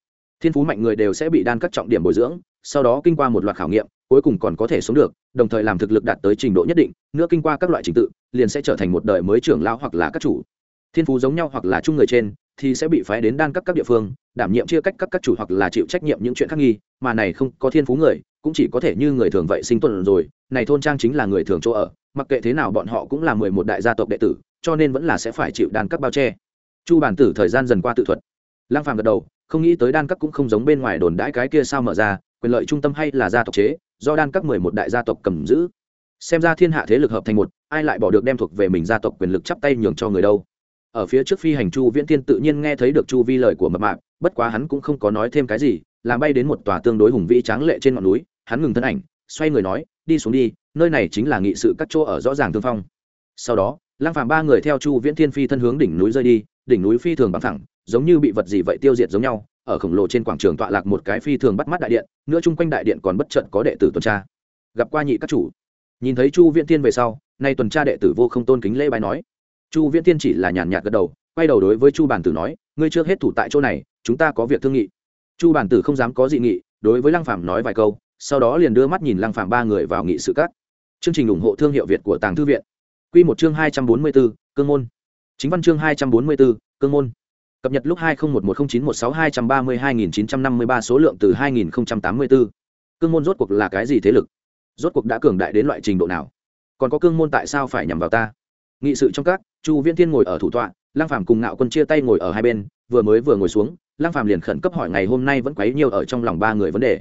Thiên phú mạnh người đều sẽ bị đan các trọng điểm bồi dưỡng, sau đó kinh qua một loạt khảo nghiệm, cuối cùng còn có thể sống được, đồng thời làm thực lực đạt tới trình độ nhất định, nữa kinh qua các loại trình tự, liền sẽ trở thành một đời mới trưởng lão hoặc là các chủ. Thiên phú giống nhau hoặc là chung người trên thì sẽ bị phái đến đan các các địa phương, đảm nhiệm chia cách các các chủ hoặc là chịu trách nhiệm những chuyện khác nghi, mà này không có thiên phú người, cũng chỉ có thể như người thường vậy sinh tồn rồi. Này thôn trang chính là người thường chỗ ở, mặc kệ thế nào bọn họ cũng là mười một đại gia tộc đệ tử, cho nên vẫn là sẽ phải chịu đan các bao che. Chu bản tử thời gian dần qua tự thuật. Lang phàm gật đầu, không nghĩ tới đan các cũng không giống bên ngoài đồn đãi cái kia sao mở ra, quyền lợi trung tâm hay là gia tộc chế, do đan các mười một đại gia tộc cầm giữ. Xem ra thiên hạ thế lực hợp thành một, ai lại bỏ được đem thuộc về mình gia tộc quyền lực chắp tay nhường cho người đâu ở phía trước phi hành chu viễn tiên tự nhiên nghe thấy được chu vi lời của mập mạp, bất quá hắn cũng không có nói thêm cái gì, làm bay đến một tòa tương đối hùng vĩ tráng lệ trên ngọn núi, hắn ngừng thân ảnh, xoay người nói, đi xuống đi, nơi này chính là nghị sự các chỗ ở rõ ràng thương phong. Sau đó lang phàm ba người theo chu viễn thiên phi thân hướng đỉnh núi rơi đi, đỉnh núi phi thường bằng thẳng giống như bị vật gì vậy tiêu diệt giống nhau, ở khổng lồ trên quảng trường tọa lạc một cái phi thường bắt mắt đại điện, nữa chung quanh đại điện còn bất trận có đệ tử tuần tra. Gặp qua nhị các chủ. Nhìn thấy chu viễn thiên về sau, nay tuần tra đệ tử vô không tôn kính lễ bài nói chu viễn Tiên chỉ là nhàn nhạt gật đầu, quay đầu đối với chu bản tử nói, ngươi trước hết thủ tại chỗ này, chúng ta có việc thương nghị. Chu bản tử không dám có dị nghị, đối với lăng phạm nói vài câu, sau đó liền đưa mắt nhìn lăng phạm ba người vào nghị sự các. chương trình ủng hộ thương hiệu việt của tàng thư viện. Q một chương hai trăm bốn mươi bốn, cương môn. Chính văn chương hai trăm bốn mươi bốn, cương môn. Cập nhật lúc hai nghìn một một chín một sáu hai trăm ba mươi hai nghìn chín trăm năm mươi ba số lượng từ hai nghìn tám mươi bốn. Cương môn rốt cuộc là cái gì thế lực? Rốt cuộc đã cường đại đến loại trình độ nào? Còn có cương môn tại sao phải nhằm vào ta? Nghị sự trong các, chu viễn thiên ngồi ở thủ tọa lang phàm cùng ngạo quân chia tay ngồi ở hai bên, vừa mới vừa ngồi xuống lang phàm liền khẩn cấp hỏi ngày hôm nay vẫn quấy nhiều ở trong lòng ba người vấn đề.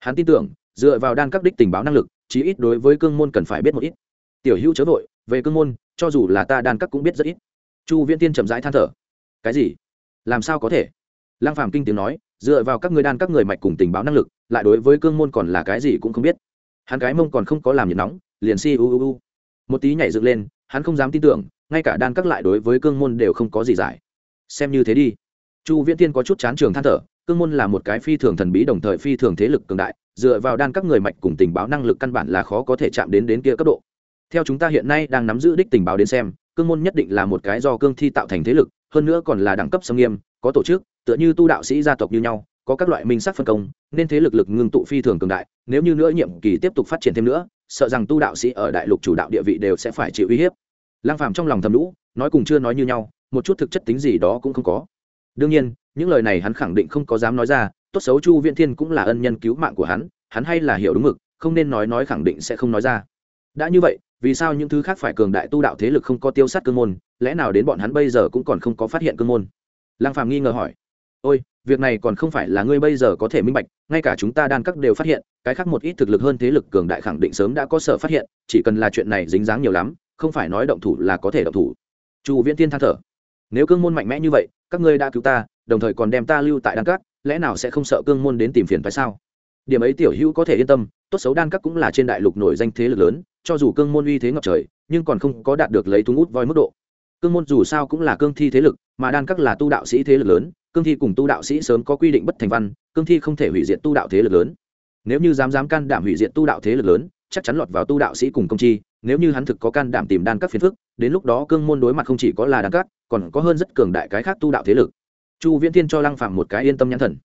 Hắn tin tưởng, dựa vào đan các đích tình báo năng lực, chí ít đối với cương môn cần phải biết một ít. Tiểu hữu chớ vội, về cương môn, cho dù là ta đan các cũng biết rất ít. Chu viễn tiên chậm rãi than thở. Cái gì? Làm sao có thể? Lang phàm kinh tiếng nói, dựa vào các người đan các người mạch cùng tình báo năng lực, lại đối với cương môn còn là cái gì cũng không biết. Hắn cái mông còn không có làm nhiệt nóng, liền si u u u. Một tí nhảy dựng lên hắn không dám tin tưởng, ngay cả đan các lại đối với cương môn đều không có gì giải. Xem như thế đi. Chu viễn tiên có chút chán trường than thở, cương môn là một cái phi thường thần bí đồng thời phi thường thế lực cường đại, dựa vào đan các người mạch cùng tình báo năng lực căn bản là khó có thể chạm đến đến kia cấp độ. Theo chúng ta hiện nay đang nắm giữ đích tình báo đến xem, cương môn nhất định là một cái do cương thi tạo thành thế lực, hơn nữa còn là đẳng cấp sâm nghiêm, có tổ chức, tựa như tu đạo sĩ gia tộc như nhau, có các loại minh sắc phân công, nên thế lực lực ngưng tụ phi thường cường đại, nếu như nữa nhiệm kỳ tiếp tục phát triển thêm nữa, sợ rằng tu đạo sĩ ở đại lục chủ đạo địa vị đều sẽ phải chịu uy hiếp lang phàm trong lòng thầm lũ, nói cùng chưa nói như nhau, một chút thực chất tính gì đó cũng không có. Đương nhiên, những lời này hắn khẳng định không có dám nói ra, tốt xấu chu viễn thiên cũng là ân nhân cứu mạng của hắn hắn hay là hiểu đúng mực, không nên nói nói khẳng định sẽ không nói ra. Đã như vậy, vì sao những thứ khác phải cường đại tu đạo thế lực không có tiêu sát cương môn, lẽ nào đến bọn hắn bây giờ cũng còn không có phát hiện cương môn? Lang phàm nghi ngờ hỏi. Ôi, việc này còn không phải là ngươi bây giờ có thể minh bạch, ngay cả chúng ta đan các đều phát hiện, cái khác một ít thực lực hơn thế lực cường đại khẳng định sớm đã có sở phát hiện, chỉ cần là chuyện này dính dáng nhiều lắm không phải nói động thủ là có thể động thủ. Chu viễn tiên than thở. Nếu cương môn mạnh mẽ như vậy các ngươi đã cứu ta đồng thời còn đem ta lưu tại đan Cát, lẽ nào sẽ không sợ cương môn đến tìm phiền phải sao? Điểm ấy tiểu hữu có thể yên tâm tốt xấu đan Cát cũng là trên đại lục nổi danh thế lực lớn cho dù cương môn uy thế ngập trời nhưng còn không có đạt được lấy thúng ngút voi mức độ. Cương môn dù sao cũng là cương thi thế lực mà đan Cát là tu đạo sĩ thế lực lớn cương thi cùng tu đạo sĩ sớm có quy định bất thành văn cương thi không thể hủy diệt tu đạo thế lực lớn. Nếu như dám dám can đảm hủy diệt tu đạo thế lực lớn chắc chắn lọt vào tu đạo sĩ cùng công chi nếu như hắn thực có can đảm tìm đan các phiền phức, đến lúc đó cương môn đối mặt không chỉ có là đan các, còn có hơn rất cường đại cái khác tu đạo thế lực. Chu viễn thiên cho lăng phàm một cái yên tâm nhãn thần.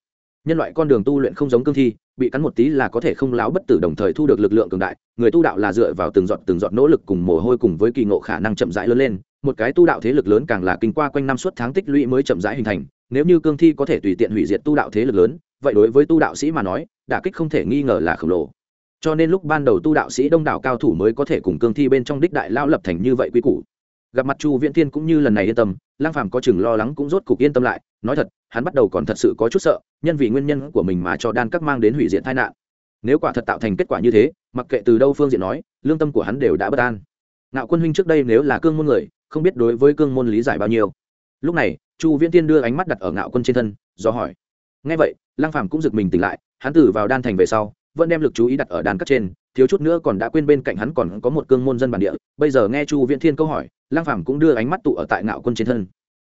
Nhân loại con đường tu luyện không giống cương thi, bị cắn một tí là có thể không láo bất tử đồng thời thu được lực lượng cường đại, người tu đạo là dựa vào từng giọt từng giọt nỗ lực cùng mồ hôi cùng với kỳ ngộ khả năng chậm rãi lớn lên, một cái tu đạo thế lực lớn càng là kinh qua quanh năm suốt tháng tích lũy mới chậm rãi hình thành, nếu như cương thi có thể tùy tiện hủy diệt tu đạo thế lực lớn, vậy đối với tu đạo sĩ mà nói, đả kích không thể nghi ngờ là khổng lồ cho nên lúc ban đầu tu đạo sĩ đông đảo cao thủ mới có thể cùng cương thi bên trong đích đại lao lập thành như vậy quy củ. Gặp mặt chu viễn thiên cũng như lần này yên tâm lang phàm có chừng lo lắng cũng rốt cục yên tâm lại, nói thật, hắn bắt đầu còn thật sự có chút sợ, nhân vì nguyên nhân của mình mà cho đan các mang đến hủy diệt tai nạn. Nếu quả thật tạo thành kết quả như thế, mặc kệ từ đâu phương diện nói, lương tâm của hắn đều đã bất an. Ngạo quân huynh trước đây nếu là cương môn người, không biết đối với cương môn lý giải bao nhiêu. Lúc này, chu viễn tiên đưa ánh mắt đặt ở ngạo quân trên thân, do hỏi. Ngay vậy lang phàm cũng giật mình tỉnh lại, hắn tử vào đan thành về sau vẫn đem lực chú ý đặt ở đàn cắt trên, thiếu chút nữa còn đã quên bên cạnh hắn còn có một cương môn dân bản địa. Bây giờ nghe chu viễn thiên câu hỏi lang phàm cũng đưa ánh mắt tụ ở tại ngạo quân trên thân.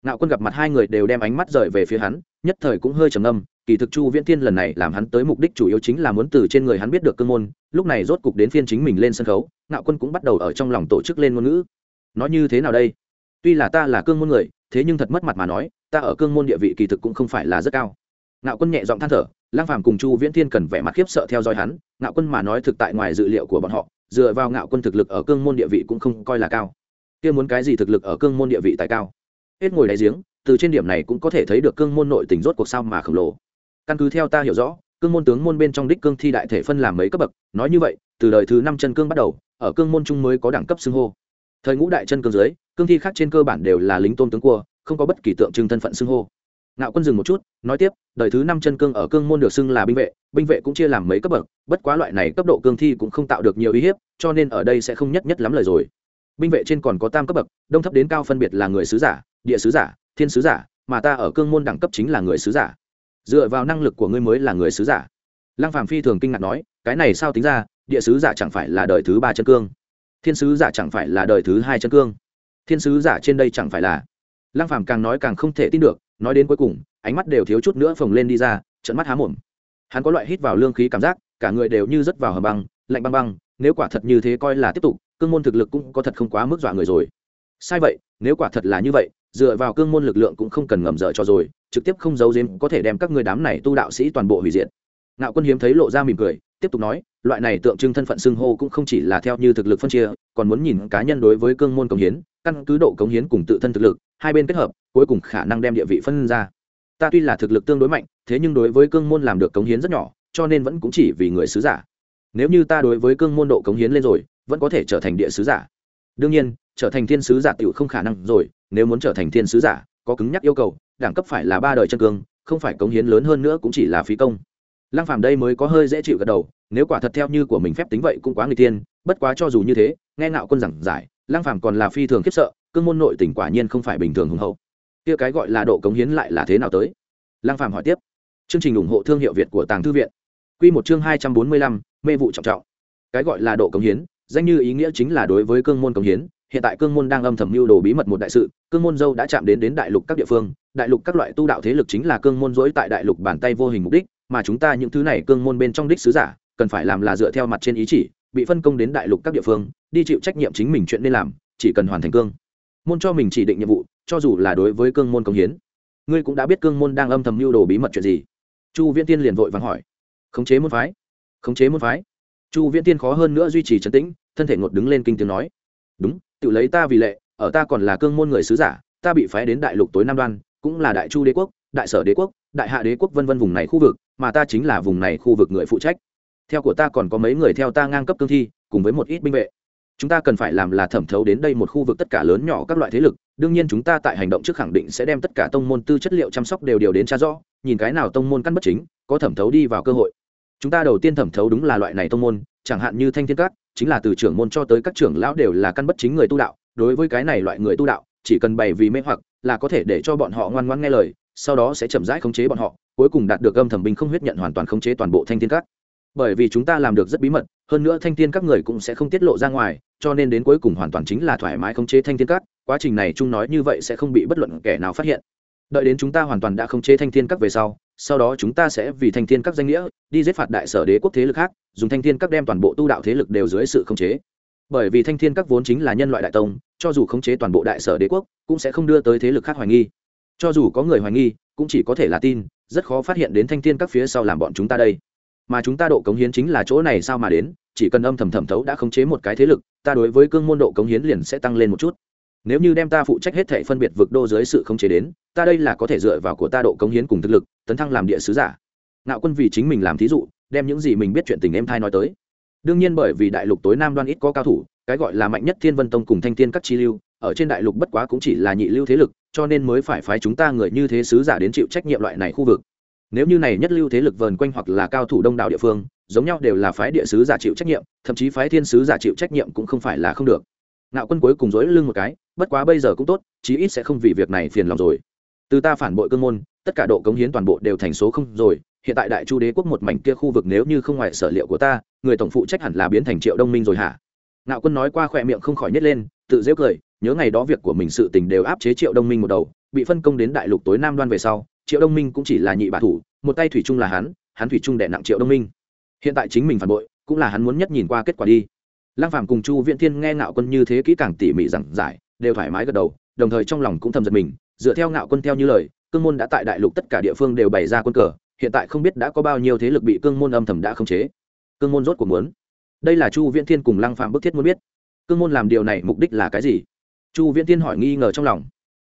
Ngạo quân gặp mặt hai người đều đem ánh mắt rời về phía hắn, nhất thời cũng hơi trầm ngâm. kỳ thực chu viễn thiên lần này làm hắn tới mục đích chủ yếu chính là muốn từ trên người hắn biết được cương môn, lúc này rốt cục đến phiên chính mình lên sân khấu, ngạo quân cũng bắt đầu ở trong lòng tổ chức lên ngôn ngữ. Nói như thế nào đây? Tuy là ta là cương môn người, thế nhưng thật mất mặt mà nói, ta ở cương môn địa vị kỳ thực cũng không phải là rất cao. Ngạo quân nhẹ giọng than thở lang phàm cùng chu viễn thiên cần vẻ mặt khiếp sợ theo dõi hắn, ngạo quân mà nói thực tại ngoài dự liệu của bọn họ, dựa vào ngạo quân thực lực ở cương môn địa vị cũng không coi là cao. Kia muốn cái gì thực lực ở cương môn địa vị tại cao? Hết ngồi đáy giếng, từ trên điểm này cũng có thể thấy được cương môn nội tình rốt cuộc sao mà khổng lồ. Căn cứ theo ta hiểu rõ, cương môn tướng môn bên trong đích cương thi đại thể phân làm mấy cấp bậc, nói như vậy, từ đời thứ năm chân cương bắt đầu, ở cương môn trung mới có đẳng cấp xưng hô. Thời ngũ đại chân cương dưới, cương thi khác trên cơ bản đều là lính tôn tướng cua không có bất kỳ tượng trưng thân phận xưng hô ngạo quân dừng một chút, nói tiếp, đời thứ năm chân cương ở cương môn được xưng là binh vệ binh vệ cũng chia làm mấy cấp bậc, bất quá loại này cấp độ cương thi cũng không tạo được nhiều uy hiếp, cho nên ở đây sẽ không nhất nhất lắm lời rồi. Binh vệ trên còn có tam cấp bậc, đông thấp đến cao phân biệt là người sứ giả, địa sứ giả, thiên sứ giả, mà ta ở cương môn đẳng cấp chính là người sứ giả. Dựa vào năng lực của ngươi mới là người sứ giả. Lăng phàm phi thường kinh ngạc nói, cái này sao tính ra, địa sứ giả chẳng phải là đời thứ ba chân cương? Thiên sứ giả chẳng phải là đời thứ hai chân cương? Thiên sứ giả trên đây chẳng phải là? Lăng phàm càng nói càng không thể tin được nói đến cuối cùng, ánh mắt đều thiếu chút nữa phồng lên đi ra trận mắt há mồm. Hắn có loại hít vào lương khí cảm giác, cả người đều như rớt vào hầm băng, lạnh băng băng, nếu quả thật như thế coi là tiếp tục, cương môn thực lực cũng có thật không quá mức dọa người rồi. Sai vậy, nếu quả thật là như vậy, dựa vào cương môn lực lượng cũng không cần ngầm dở cho rồi, trực tiếp không giấu giếm có thể đem các người đám này tu đạo sĩ toàn bộ hủy diệt. Ngạo quân hiếm thấy lộ ra mỉm cười, tiếp tục nói, loại này tượng trưng thân phận xưng hô cũng không chỉ là theo như thực lực phân chia, còn muốn nhìn cá nhân đối với cương môn cống hiến căn cứ độ cống hiến cùng tự thân thực lực, hai bên kết hợp, cuối cùng khả năng đem địa vị phân ra. Ta tuy là thực lực tương đối mạnh, thế nhưng đối với cương môn làm được cống hiến rất nhỏ, cho nên vẫn cũng chỉ vì người sứ giả. Nếu như ta đối với cương môn độ cống hiến lên rồi, vẫn có thể trở thành địa sứ giả. Đương nhiên, trở thành thiên sứ giả tựu không khả năng rồi, nếu muốn trở thành thiên sứ giả, có cứng nhắc yêu cầu, đẳng cấp phải là ba đời chân cương, không phải cống hiến lớn hơn nữa cũng chỉ là phí công. Lăng phàm đây mới có hơi dễ chịu gật đầu, nếu quả thật theo như của mình phép tính vậy cũng quá người tiên bất quá cho dù như thế, nghe ngạo quân giảng giải Lang phàm còn là phi thường khiếp sợ cương môn nội tỉnh quả nhiên không phải bình thường hùng hậu. Kia cái gọi là độ cống hiến lại là thế nào tới? Lang phàm hỏi tiếp. Chương trình ủng hộ thương hiệu việt của tàng thư viện. Quy một chương hai trăm bốn mươi lăm, mê vụ trọng trọng. Cái gọi là độ cống hiến danh như ý nghĩa chính là đối với cương môn cống hiến. Hiện tại cương môn đang âm thầm mưu đồ bí mật một đại sự cương môn dâu đã chạm đến đến đại lục các địa phương. Đại lục các loại tu đạo thế lực chính là cương môn dối tại đại lục bàn tay vô hình mục đích mà chúng ta những thứ này cương môn bên trong đích sứ giả cần phải làm là dựa theo mặt trên ý chỉ bị phân công đến đại lục các địa phương đi chịu trách nhiệm chính mình chuyện nên làm, chỉ cần hoàn thành cương. Môn cho mình chỉ định nhiệm vụ, cho dù là đối với cương môn công hiến. Ngươi cũng đã biết cương môn đang âm thầm mưu đồ bí mật chuyện gì. Chu viễn tiên liền vội vàng hỏi. Khống chế môn phái. Khống chế môn phái. Chu viễn tiên khó hơn nữa duy trì trấn tĩnh, thân thể ngột đứng lên kinh tiếng nói. Đúng, tự lấy ta vì lệ, ở ta còn là cương môn người sứ giả, ta bị phái đến đại lục tối nam đoan, cũng là đại chu đế quốc, đại sở đế quốc, đại hạ đế quốc vân vân vùng này khu vực, mà ta chính là vùng này khu vực người phụ trách. Theo của ta còn có mấy người theo ta ngang cấp cương thi, cùng với một ít binh vệ chúng ta cần phải làm là thẩm thấu đến đây một khu vực tất cả lớn nhỏ các loại thế lực, đương nhiên chúng ta tại hành động trước khẳng định sẽ đem tất cả tông môn tư chất liệu chăm sóc đều điều đến tra rõ, nhìn cái nào tông môn căn bất chính, có thẩm thấu đi vào cơ hội. Chúng ta đầu tiên thẩm thấu đúng là loại này tông môn, chẳng hạn như thanh thiên các, chính là từ trưởng môn cho tới các trưởng lão đều là căn bất chính người tu đạo, đối với cái này loại người tu đạo, chỉ cần bày vì mê hoặc là có thể để cho bọn họ ngoan ngoãn nghe lời, sau đó sẽ chậm rãi khống chế bọn họ, cuối cùng đạt được âm thẩm binh không huyết nhận hoàn toàn khống chế toàn bộ thanh thiên các bởi vì chúng ta làm được rất bí mật, hơn nữa thanh thiên các người cũng sẽ không tiết lộ ra ngoài, cho nên đến cuối cùng hoàn toàn chính là thoải mái khống chế thanh thiên các, quá trình này chung nói như vậy sẽ không bị bất luận kẻ nào phát hiện. Đợi đến chúng ta hoàn toàn đã khống chế thanh thiên các về sau sau đó chúng ta sẽ vì thanh thiên các danh nghĩa, đi giết phạt đại sở đế quốc thế lực khác, dùng thanh thiên các đem toàn bộ tu đạo thế lực đều dưới sự khống chế. Bởi vì thanh thiên các vốn chính là nhân loại đại tông, cho dù khống chế toàn bộ đại sở đế quốc, cũng sẽ không đưa tới thế lực khác hoài nghi. Cho dù có người hoài nghi, cũng chỉ có thể là tin, rất khó phát hiện đến thanh thiên các phía sau làm bọn chúng ta đây mà chúng ta độ cống hiến chính là chỗ này sao mà đến, chỉ cần âm thầm thẩm thấu đã khống chế một cái thế lực, ta đối với cương môn độ cống hiến liền sẽ tăng lên một chút. Nếu như đem ta phụ trách hết thể phân biệt vực đô dưới sự khống chế đến, ta đây là có thể dựa vào của ta độ cống hiến cùng thực lực, tấn thăng làm địa sứ giả. Ngạo quân vì chính mình làm thí dụ, đem những gì mình biết chuyện tình em thai nói tới. Đương nhiên bởi vì đại lục tối nam đoan ít có cao thủ, cái gọi là mạnh nhất thiên vân tông cùng thanh thiên các chi lưu, ở trên đại lục bất quá cũng chỉ là nhị lưu thế lực, cho nên mới phải phái chúng ta người như thế sứ giả đến chịu trách nhiệm loại này khu vực nếu như này nhất lưu thế lực vờn quanh hoặc là cao thủ đông đảo địa phương, giống nhau đều là phái địa sứ giả chịu trách nhiệm, thậm chí phái thiên sứ giả chịu trách nhiệm cũng không phải là không được. Ngạo quân cuối cùng dối lưng một cái, bất quá bây giờ cũng tốt, chí ít sẽ không vì việc này phiền lòng rồi. Từ ta phản bội cương môn, tất cả độ cống hiến toàn bộ đều thành số không rồi, hiện tại đại chu đế quốc một mảnh kia khu vực nếu như không ngoài sở liệu của ta, người tổng phụ trách hẳn là biến thành triệu đông minh rồi hả? Ngạo quân nói qua khỏe miệng không khỏi nhét lên, tự dễ cười, nhớ ngày đó việc của mình sự tình đều áp chế triệu đông minh một đầu, bị phân công đến đại lục tối nam đoan về sau triệu đông minh cũng chỉ là nhị bà thủ, một tay thủy chung là hắn hắn thủy chung đẻ nặng triệu đông minh. Hiện tại chính mình phản bội, cũng là hắn muốn nhất nhìn qua kết quả đi. Lăng phàm cùng chu viễn thiên nghe ngạo quân như thế kỹ càng tỉ mỉ giảng giải, đều thoải mái gật đầu, đồng thời trong lòng cũng thầm giật mình, dựa theo ngạo quân theo như lời, cương môn đã tại đại lục tất cả địa phương đều bày ra quân cờ, hiện tại không biết đã có bao nhiêu thế lực bị cương môn âm thầm đã khống chế. Cương môn rốt cuộc muốn. Đây là chu viễn thiên cùng lăng phạm bức thiết muốn biết. Cương môn làm điều này mục đích là cái gì? Chu viễn thiên hỏi nghi ngờ trong lòng.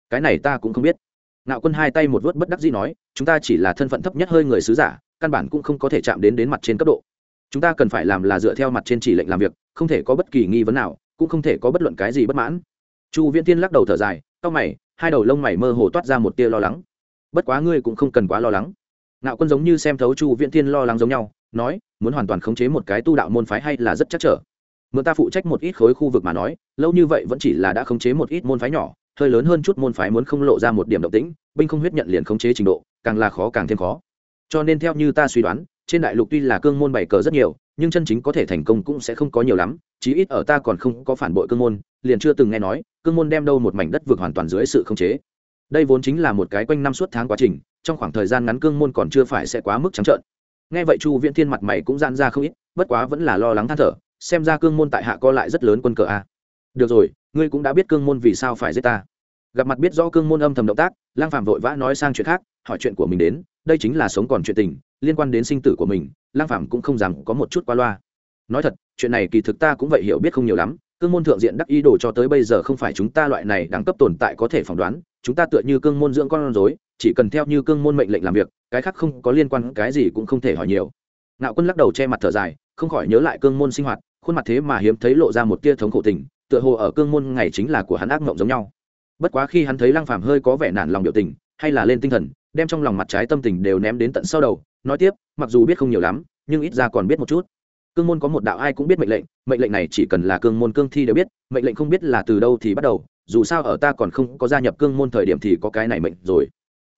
Cái này ta cũng không biết ngạo quân hai tay một vớt bất đắc dĩ nói, chúng ta chỉ là thân phận thấp nhất hơi người sứ giả, căn bản cũng không có thể chạm đến đến mặt trên cấp độ. Chúng ta cần phải làm là dựa theo mặt trên chỉ lệnh làm việc, không thể có bất kỳ nghi vấn nào, cũng không thể có bất luận cái gì bất mãn. Chu viễn thiên lắc đầu thở dài c mày, hai đầu lông mày mơ hồ toát ra một tia lo lắng. Bất quá ngươi cũng không cần quá lo lắng. Ngạo quân giống như xem thấu chu viễn thiên lo lắng giống nhau, nói, muốn hoàn toàn khống chế một cái tu đạo môn phái hay là rất chắc trở? Mượn ta phụ trách một ít khối khu vực mà nói, lâu như vậy vẫn chỉ là đã khống chế một ít môn phái nhỏ hơi lớn hơn chút môn phái muốn không lộ ra một điểm động tĩnh, binh không huyết nhận liền khống chế trình độ, càng là khó càng thêm khó. Cho nên theo như ta suy đoán, trên đại lục tuy là cương môn bảy cờ rất nhiều, nhưng chân chính có thể thành công cũng sẽ không có nhiều lắm, chí ít ở ta còn không có phản bội cương môn, liền chưa từng nghe nói, cương môn đem đâu một mảnh đất vượt hoàn toàn dưới sự khống chế. Đây vốn chính là một cái quanh năm suốt tháng quá trình, trong khoảng thời gian ngắn cương môn còn chưa phải sẽ quá mức trắng trợn. Nghe vậy chu viễn thiên mặt mày cũng gian ra không ít, bất quá vẫn là lo lắng than thở, xem ra cương môn tại hạ co lại rất lớn quân cờ a được rồi, ngươi cũng đã biết cương môn vì sao phải giết ta. Gặp mặt biết rõ cương môn âm thầm động tác, lang phạm vội vã nói sang chuyện khác, hỏi chuyện của mình đến, đây chính là sống còn chuyện tình, liên quan đến sinh tử của mình, lang phạm cũng không dám có một chút qua loa. Nói thật, chuyện này kỳ thực ta cũng vậy hiểu biết không nhiều lắm, cương môn thượng diện đắc ý đồ cho tới bây giờ không phải chúng ta loại này đẳng cấp tồn tại có thể phỏng đoán, chúng ta tựa như cương môn dưỡng con rối, chỉ cần theo như cương môn mệnh lệnh làm việc, cái khác không có liên quan cái gì cũng không thể hỏi nhiều. Ngạo quân lắc đầu che mặt thở dài, không khỏi nhớ lại cương môn sinh hoạt, khuôn mặt thế mà hiếm thấy lộ ra một tia thống khổ tình tựa hồ ở cương môn ngày chính là của hắn ác mộng giống nhau. Bất quá khi hắn thấy lăng phàm hơi có vẻ nản lòng biểu tình, hay là lên tinh thần, đem trong lòng mặt trái tâm tình đều ném đến tận sau đầu, nói tiếp, mặc dù biết không nhiều lắm, nhưng ít ra còn biết một chút. Cương môn có một đạo ai cũng biết mệnh lệnh mệnh lệnh này chỉ cần là cương môn cương thi đều biết, mệnh lệnh không biết là từ đâu thì bắt đầu, dù sao ở ta còn không có gia nhập cương môn thời điểm thì có cái này mệnh rồi.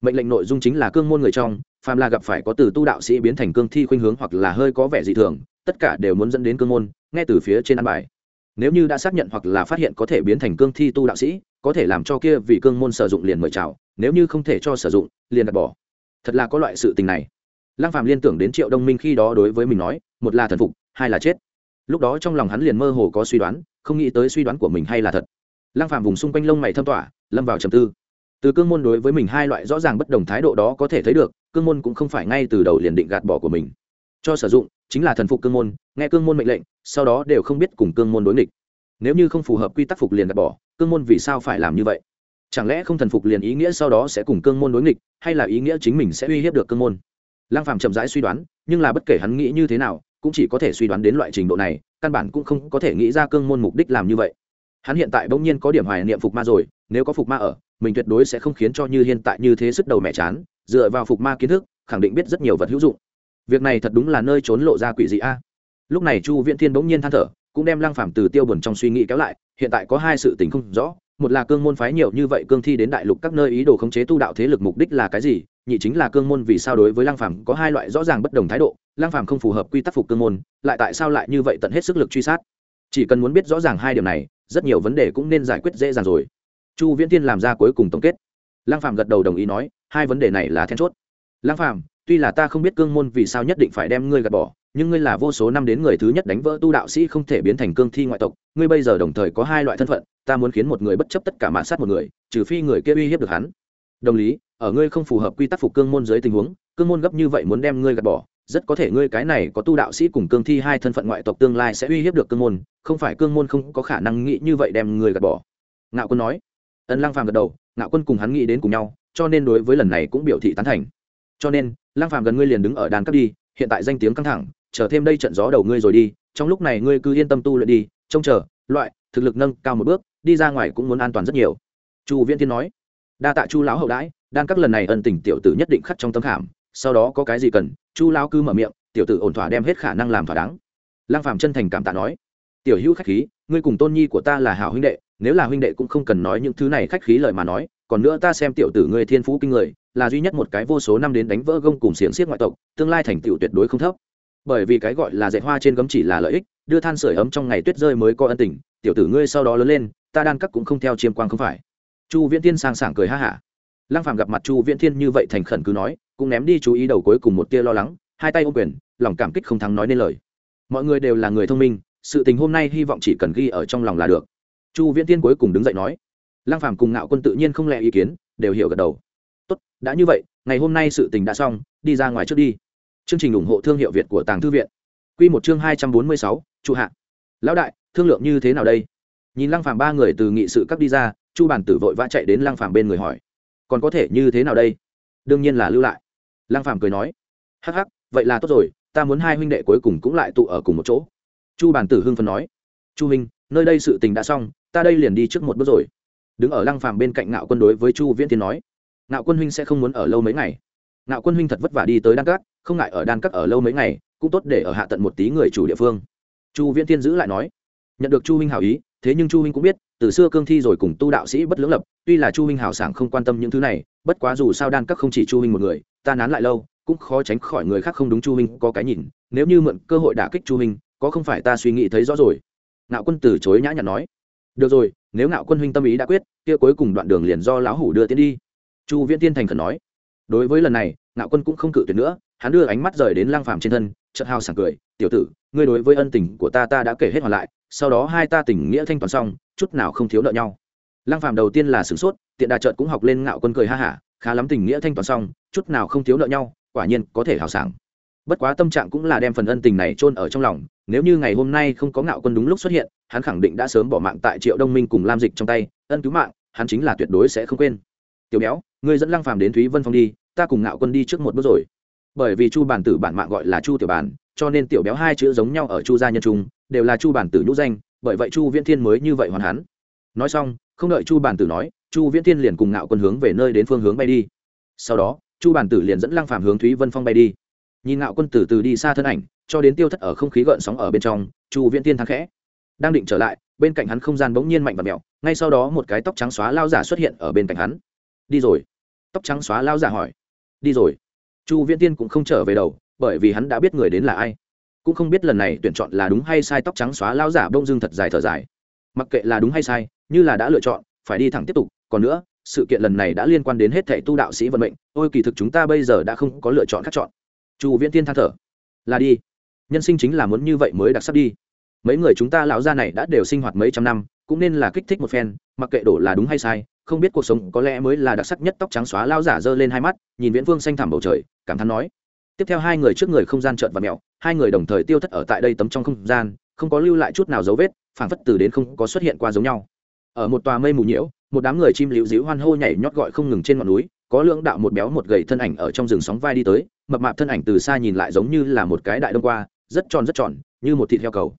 Mệnh lệnh nội dung chính là cương môn người trong, phàm là gặp phải có từ tu đạo sĩ biến thành cương thi khuynh hướng hoặc là hơi có vẻ dị thường, tất cả đều muốn dẫn đến cương môn, nghe từ phía trên ăn bài nếu như đã xác nhận hoặc là phát hiện có thể biến thành cương thi tu đạo sĩ, có thể làm cho kia vì cương môn sử dụng liền mời chào, nếu như không thể cho sử dụng, liền đặt bỏ. Thật là có loại sự tình này. Lăng Phạm liên tưởng đến triệu đông minh khi đó đối với mình nói, một là thần phục, hai là chết. Lúc đó trong lòng hắn liền mơ hồ có suy đoán, không nghĩ tới suy đoán của mình hay là thật. Lăng Phạm vùng xung quanh lông mày thâm tỏa, lâm vào trầm tư. Từ cương môn đối với mình hai loại rõ ràng bất đồng thái độ đó có thể thấy được, cương môn cũng không phải ngay từ đầu liền định gạt bỏ của mình cho sử dụng, chính là thần phục cương môn, nghe cương môn mệnh lệnh, sau đó đều không biết cùng cương môn đối nghịch. Nếu như không phù hợp quy tắc phục liền gạt bỏ, cương môn vì sao phải làm như vậy? Chẳng lẽ không thần phục liền ý nghĩa sau đó sẽ cùng cương môn đối nghịch, hay là ý nghĩa chính mình sẽ uy hiếp được cương môn? Lăng phàm chậm rãi suy đoán, nhưng là bất kể hắn nghĩ như thế nào, cũng chỉ có thể suy đoán đến loại trình độ này, căn bản cũng không có thể nghĩ ra cương môn mục đích làm như vậy. Hắn hiện tại bỗng nhiên có điểm hoài niệm phục ma rồi, nếu có phục ma ở, mình tuyệt đối sẽ không khiến cho như hiện tại như thế sức đầu mẹ chán, dựa vào phục ma kiến thức, khẳng định biết rất nhiều vật hữu dụng việc này thật đúng là nơi trốn lộ ra quỷ dị a. Lúc này chu viễn thiên bỗng nhiên than thở, cũng đem lăng phàm từ tiêu buồn trong suy nghĩ kéo lại, hiện tại có hai sự tình không rõ, một là cương môn phái nhiều như vậy cương thi đến đại lục các nơi ý đồ khống chế tu đạo thế lực mục đích là cái gì, nhị chính là cương môn vì sao đối với lăng phàm có hai loại rõ ràng bất đồng thái độ, lăng phàm không phù hợp quy tắc phục cương môn, lại tại sao lại như vậy tận hết sức lực truy sát. Chỉ cần muốn biết rõ ràng hai điều này, rất nhiều vấn đề cũng nên giải quyết dễ dàng rồi. Chu viễn tiên làm ra cuối cùng tổng kết. Lăng phàm gật đầu đồng ý nói, hai vấn đề này là then chốt. Lăng phàm tuy là ta không biết cương môn vì sao nhất định phải đem ngươi gạt bỏ, nhưng ngươi là vô số năm đến người thứ nhất đánh vỡ tu đạo sĩ không thể biến thành cương thi ngoại tộc, ngươi bây giờ đồng thời có hai loại thân phận, ta muốn khiến một người bất chấp tất cả mạng sát một người, trừ phi người kia uy hiếp được hắn. Đồng lý, ở ngươi không phù hợp quy tắc phục cương môn dưới tình huống, cương môn gấp như vậy muốn đem ngươi gạt bỏ, rất có thể ngươi cái này có tu đạo sĩ cùng cương thi hai thân phận ngoại tộc tương lai sẽ uy hiếp được cương môn, không phải cương môn không có khả năng nghĩ như vậy đem ngươi gạt bỏ. Ngạo quân nói. Ân lăng phàm gật đầu, ngạo quân cùng hắn nghĩ đến cùng nhau, cho nên đối với lần này cũng biểu thị tán thành. Cho nên Lang phàm gần ngươi liền đứng ở đàn cấp đi, hiện tại danh tiếng căng thẳng, chờ thêm đây trận gió đầu ngươi rồi đi, trong lúc này ngươi cứ yên tâm tu luyện đi, trông chờ, loại, thực lực nâng cao một bước, đi ra ngoài cũng muốn an toàn rất nhiều. Chu viễn thiên nói. Đa tạ chu lão hậu đãi, đan các lần này ân tình tiểu tử nhất định khắc trong tâm khảm, sau đó có cái gì cần, chu lão cứ mở miệng, tiểu tử ổn thỏa đem hết khả năng làm thỏa đáng. Lang phàm chân thành cảm tạ nói. Tiểu hữu khách khí, ngươi cùng tôn nhi của ta là hảo huynh đệ, nếu là huynh đệ cũng không cần nói những thứ này khách khí lời mà nói, còn nữa ta xem tiểu tử ngươi thiên phú kinh người là duy nhất một cái vô số năm đến đánh vỡ gông cùng xiềng xiết ngoại tộc, tương lai thành tựu tuyệt đối không thấp. Bởi vì cái gọi là dạy hoa trên gấm chỉ là lợi ích, đưa than sửa ấm trong ngày tuyết rơi mới có ân tình, tiểu tử ngươi sau đó lớn lên, ta đan cắt cũng không theo chiêm quang không phải. Chu viễn tiên sang sảng cười ha hả. Lăng phàm gặp mặt chu viễn thiên như vậy thành khẩn cứ nói, cũng ném đi chú ý đầu cuối cùng một tia lo lắng, hai tay ôm quyền, lòng cảm kích không thắng nói nên lời. Mọi người đều là người thông minh, sự tình hôm nay hy vọng chỉ cần ghi ở trong lòng là được. Chu viễn tiên cuối cùng đứng dậy nói. Lăng phàm cùng ngạo quân tự nhiên không lẽ ý kiến, đều hiểu gật đầu tốt, đã như vậy, ngày hôm nay sự tình đã xong, đi ra ngoài trước đi. Chương trình ủng hộ thương hiệu việt của tàng thư viện. Quy một chương hai trăm bốn mươi sáu trụ hạ. Lão đại, thương lượng như thế nào đây? Nhìn lăng phàm ba người từ nghị sự cấp đi ra, chu bản tử vội vã chạy đến lăng phàm bên người hỏi, còn có thể như thế nào đây? Đương nhiên là lưu lại. Lăng phàm cười nói, hắc hắc, vậy là tốt rồi, ta muốn hai huynh đệ cuối cùng cũng lại tụ ở cùng một chỗ. Chu bản tử hưng phấn nói, chu huynh, nơi đây sự tình đã xong, ta đây liền đi trước một bước rồi. Đứng ở lăng phàm bên cạnh ngạo quân đối với chu viễn tiến nói ngạo quân huynh sẽ không muốn ở lâu mấy ngày. Ngạo quân huynh thật vất vả đi tới đan cát không ngại ở đan cát ở lâu mấy ngày, cũng tốt để ở hạ tận một tí người chủ địa phương. Chu viễn tiên giữ lại nói, nhận được chu huynh hảo ý, thế nhưng chu huynh cũng biết, từ xưa cương thi rồi cùng tu đạo sĩ bất lưỡng lập, tuy là chu huynh hào sảng không quan tâm những thứ này, bất quá dù sao đan các không chỉ chu huynh một người, ta nán lại lâu, cũng khó tránh khỏi người khác không đúng chu huynh có cái nhìn, nếu như mượn cơ hội đả kích chu huynh, có không phải ta suy nghĩ thấy rõ rồi? Ngạo quân từ chối nhã nhặn nói, được rồi, nếu ngạo quân huynh tâm ý đã quyết, kia cuối cùng đoạn đường liền do lão hủ đưa tiến đi chu viễn tiên thành khẩn nói, đối với lần này, ngạo quân cũng không cự tuyệt nữa, hắn đưa ánh mắt rời đến lang phàm trên thân, chợt hào sảng cười, tiểu tử, ngươi đối với ân tình của ta ta đã kể hết hoàn lại, sau đó hai ta tình nghĩa thanh toán xong, chút nào không thiếu nợ nhau. Lang phàm đầu tiên là sửng sốt, tiện đà trợt cũng học lên ngạo quân cười ha hả, khá lắm tình nghĩa thanh toán xong, chút nào không thiếu nợ nhau, quả nhiên có thể hào sảng. Bất quá tâm trạng cũng là đem phần ân tình này chôn ở trong lòng, nếu như ngày hôm nay không có ngạo quân đúng lúc xuất hiện, hắn khẳng định đã sớm bỏ mạng tại triệu đông minh cùng lam dịch trong tay, ân cứu mạng, hắn chính là tuyệt đối sẽ không quên. Tiểu béo ngươi dẫn lăng phàm đến thúy vân phong đi, ta cùng ngạo quân đi trước một bước rồi. Bởi vì chu bản tử bản mạng gọi là chu tiểu bản, cho nên tiểu béo hai chữ giống nhau ở chu gia nhân trung, đều là chu bản tử nhũ danh, bởi vậy chu viễn thiên mới như vậy hoàn hắn. Nói xong, không đợi chu bản tử nói, chu viễn thiên liền cùng ngạo quân hướng về nơi đến phương hướng bay đi. Sau đó, chu bản tử liền dẫn lăng phàm hướng thúy vân phong bay đi. Nhìn ngạo quân từ từ đi xa thân ảnh, cho đến tiêu thất ở không khí gợn sóng ở bên trong, chu viễn thiên thắng khẽ. Đang định trở lại, bên cạnh hắn không gian bỗng nhiên mạnh và mèo ngay sau đó một cái tóc trắng xóa lao giả xuất hiện ở bên cạnh hắn. Đi rồi tóc trắng xóa lao giả hỏi. Đi rồi. Chu viễn tiên cũng không trở về đầu, bởi vì hắn đã biết người đến là ai. Cũng không biết lần này tuyển chọn là đúng hay sai tóc trắng xóa lao giả bông dưng thật dài thở dài. Mặc kệ là đúng hay sai, như là đã lựa chọn, phải đi thẳng tiếp tục. Còn nữa, sự kiện lần này đã liên quan đến hết thảy tu đạo sĩ vận mệnh. Ôi, kỳ thực chúng ta bây giờ đã không có lựa chọn khác chọn. Chu viễn tiên than thở. Là đi. Nhân sinh chính là muốn như vậy mới đặc sắc đi. Mấy người chúng ta lão gia này đã đều sinh hoạt mấy trăm năm, cũng nên là kích thích một phen, mặc kệ đổ là đúng hay sai không biết cuộc sống có lẽ mới là đặc sắc nhất tóc trắng xóa lao giả giơ lên hai mắt, nhìn viễn vương xanh thẳm bầu trời, cảm thán nói. Tiếp theo hai người trước người không gian trợn và mẹo hai người đồng thời tiêu thất ở tại đây tấm trong không gian, không có lưu lại chút nào dấu vết, phảng phất từ đến không có xuất hiện qua giống nhau. Ở một tòa mây mù nhiễu, một đám người chim liễu díu hoan hô nhảy nhót gọi không ngừng trên ngọn núi, có lưỡng đạo một béo một gầy thân ảnh ở trong rừng sóng vai đi tới, mập mạp thân ảnh từ xa nhìn lại giống như là một cái đại đông qua, rất tròn rất tròn, như một thịt heo cầu.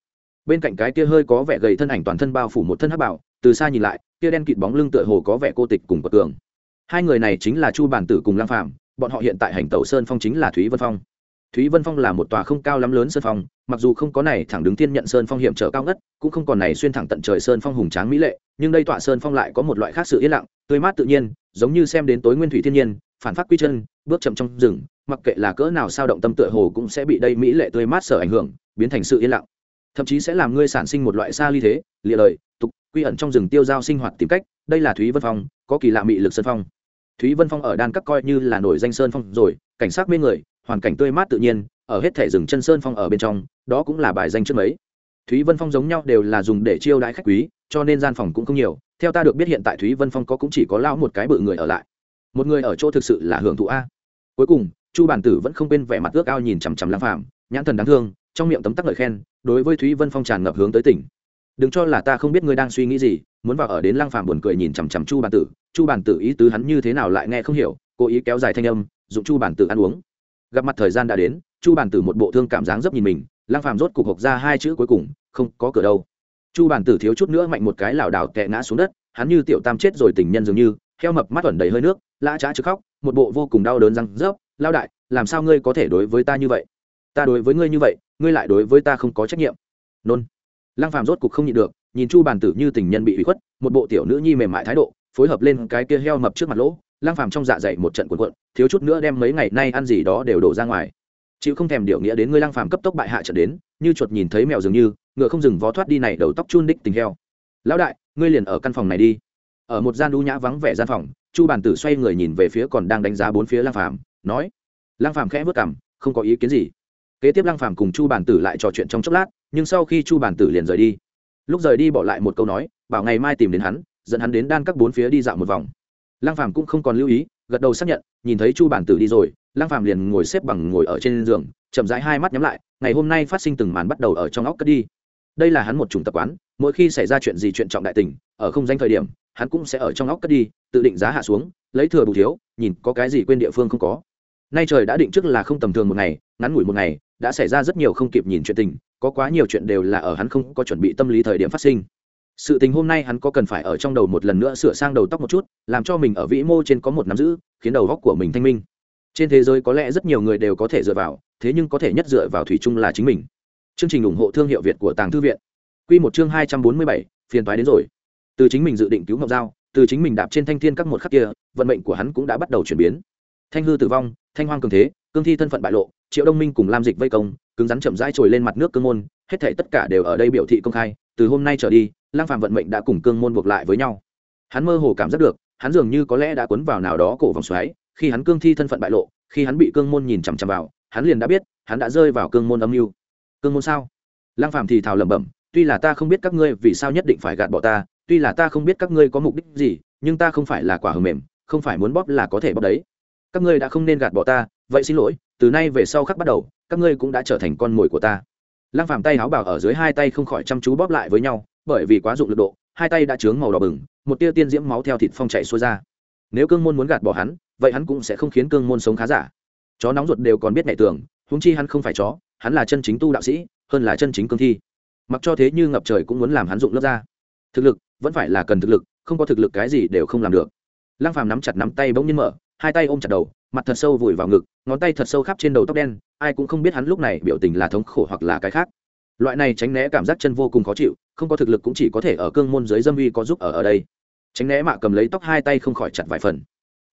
Bên cạnh cái kia hơi có vẻ gầy thân ảnh toàn thân bao phủ một thân hắc bảo từ xa nhìn lại, kia đen kịt bóng lưng tựa hồ có vẻ cô tịch cùng bậc cường hai người này chính là chu bản tử cùng lang phàm, bọn họ hiện tại hành tẩu sơn phong chính là thúy vân phong. Thúy vân phong là một tòa không cao lắm lớn sơn phong, mặc dù không có này thẳng đứng thiên nhận sơn phong hiểm trở cao ngất, cũng không còn này xuyên thẳng tận trời sơn phong hùng tráng mỹ lệ, nhưng đây tọa sơn phong lại có một loại khác sự yên lặng, tươi mát tự nhiên, giống như xem đến tối nguyên thủy thiên nhiên, phản phát quy chân, bước chậm trong rừng, mặc kệ là cỡ nào sao động tâm tựa hồ cũng sẽ bị đây mỹ lệ tươi mát sở ảnh hưởng, biến thành sự yên lặng. Thậm chí sẽ làm ngươi sản sinh một loại xa ly thế lịa lời, tục quy ẩn trong rừng tiêu giao sinh hoạt tìm cách, đây là thúy vân phong, có kỳ lạ mị lực sơn phong. Thúy vân phong ở đan các coi như là nổi danh sơn phong rồi, cảnh sát mê người, hoàn cảnh tươi mát tự nhiên, ở hết thể rừng chân sơn phong ở bên trong, đó cũng là bài danh trước mấy. Thúy vân phong giống nhau đều là dùng để chiêu đãi khách quý, cho nên gian phòng cũng không nhiều. Theo ta được biết hiện tại thúy vân phong có cũng chỉ có lao một cái bự người ở lại. Một người ở chỗ thực sự là hưởng thụ a. Cuối cùng, chu bản tử vẫn không quên vẻ mặt ước ao nhìn chằm chằm lang phạm nhãn thần đáng thương, trong miệng tấm tắc lời khen, đối với thúy vân phong tràn ngập hướng tới tỉnh đừng cho là ta không biết ngươi đang suy nghĩ gì, muốn vào ở đến lang Phàm buồn cười nhìn chằm chằm chu bản tử. Chu bản tử ý tứ hắn như thế nào lại nghe không hiểu, cố ý kéo dài thanh âm, dụng chu bản tử ăn uống. Gặp mặt thời gian đã đến, chu bản tử một bộ thương cảm dáng dấp nhìn mình lang Phàm rốt cục hộc ra hai chữ cuối cùng, không có cửa đâu. Chu bản tử thiếu chút nữa mạnh một cái lảo đảo tệ ngã xuống đất, hắn như tiểu tam chết rồi tình nhân dường như, heo mập mắt ẩn đầy hơi nước, lã trá chứ khóc, một bộ vô cùng đau đớn răng rớp lao đại, làm sao ngươi có thể đối với ta như vậy? Ta đối với ngươi như vậy, ngươi lại đối với ta không có trách nhiệm. Nôn lăng phàm rốt cục không nhịn được, nhìn chu bàn tử như tình nhân bị ủy khuất, một bộ tiểu nữ nhi mềm mại thái độ, phối hợp lên cái kia heo mập trước mặt lỗ. Lăng phàm trong dạ dày một trận cuộn cuộn, thiếu chút nữa đem mấy ngày nay ăn gì đó đều đổ ra ngoài. Chịu không thèm điều nghĩa đến ngươi lăng phàm cấp tốc bại hạ trận đến, như chuột nhìn thấy mèo dường như, ngựa không dừng vó thoát đi này đầu tóc chun đích tình heo. Lão đại, ngươi liền ở căn phòng này đi. Ở một gian đu nhã vắng vẻ gian phòng, chu bàn tử xoay người nhìn về phía còn đang đánh giá bốn phía lang phàm, nói. Lang phàm khẽ vất cảm không có ý kiến gì kế tiếp lang phàm cùng chu bàn tử lại trò chuyện trong chốc lát, nhưng sau khi chu bàn tử liền rời đi. Lúc rời đi bỏ lại một câu nói, bảo ngày mai tìm đến hắn, dẫn hắn đến đan các bốn phía đi dạo một vòng. Lang phàm cũng không còn lưu ý, gật đầu xác nhận, nhìn thấy chu bàn tử đi rồi lang phàm liền ngồi xếp bằng ngồi ở trên giường, chậm rãi hai mắt nhắm lại, ngày hôm nay phát sinh từng màn bắt đầu ở trong óc cất đi. Đây là hắn một chủng tập quán, mỗi khi xảy ra chuyện gì chuyện trọng đại tình, ở không danh thời điểm, hắn cũng sẽ ở trong óc cất đi, tự định giá hạ xuống, lấy thừa bù thiếu, nhìn có cái gì quên địa phương không có. Nay trời đã định trước là không tầm thường một ngày, ngắn ngủi một ngày đã xảy ra rất nhiều không kịp nhìn chuyện tình có quá nhiều chuyện đều là ở hắn không có chuẩn bị tâm lý thời điểm phát sinh. Sự tình hôm nay hắn có cần phải ở trong đầu một lần nữa sửa sang đầu tóc một chút làm cho mình ở vĩ mô trên có một nắm giữ khiến đầu góc của mình thanh minh. Trên thế giới có lẽ rất nhiều người đều có thể dựa vào thế nhưng có thể nhất dựa vào thủy chung là chính mình. Chương trình ủng hộ thương hiệu việt của tàng thư viện. Q một chương hai trăm bốn mươi bảy phiền toái đến rồi. Từ chính mình dự định cứu ngọc dao, từ chính mình đạp trên thanh thiên các một khắc kia vận mệnh của hắn cũng đã bắt đầu chuyển biến. Thanh hư tử vong thanh hoang cường thế cương thi thân phận bại lộ, triệu đông minh cùng lam dịch vây công, cứng rắn chậm rãi trồi lên mặt nước cương môn, hết thể tất cả đều ở đây biểu thị công khai, từ hôm nay trở đi, lang phàm vận mệnh đã cùng cương môn buộc lại với nhau. Hắn mơ hồ cảm giác được, hắn dường như có lẽ đã cuốn vào nào đó cổ vòng xoáy, khi hắn cương thi thân phận bại lộ, khi hắn bị cương môn nhìn chằm chằm vào, hắn liền đã biết, hắn đã rơi vào cương môn âm mưu. Cương môn sao? Lang phàm thì thào lẩm bẩm, tuy là ta không biết các ngươi vì sao nhất định phải gạt bỏ ta, tuy là ta không biết các ngươi có mục đích gì, nhưng ta không phải là quả hờ mềm, không phải muốn bóp là có thể bóp đấy. Các ngươi đã không nên gạt bỏ ta vậy xin lỗi, từ nay về sau khắc bắt đầu, các ngươi cũng đã trở thành con mồi của ta. Lăng phàm tay áo bảo ở dưới hai tay không khỏi chăm chú bóp lại với nhau, bởi vì quá dụng lực độ, hai tay đã trướng màu đỏ bừng, một tia tiên diễm máu theo thịt phong chạy xuôi ra. Nếu cương môn muốn gạt bỏ hắn, vậy hắn cũng sẽ không khiến cương môn sống khá giả. Chó nóng ruột đều còn biết nhạy tưởng huống chi hắn không phải chó, hắn là chân chính tu đạo sĩ, hơn là chân chính cương thi. Mặc cho thế như ngập trời cũng muốn làm hắn dụng lớp ra thực lực, vẫn phải là cần thực lực, không có thực lực cái gì đều không làm được. Lăng phàm nắm chặt nắm tay bỗng nhiên mở hai tay ôm chặt đầu, mặt thật sâu vùi vào ngực, ngón tay thật sâu khắp trên đầu tóc đen, ai cũng không biết hắn lúc này biểu tình là thống khổ hoặc là cái khác. Loại này tránh né cảm giác chân vô cùng khó chịu, không có thực lực cũng chỉ có thể ở cương môn dưới dâm uy có giúp ở ở đây. Tránh né mạ cầm lấy tóc hai tay không khỏi chặt vài phần.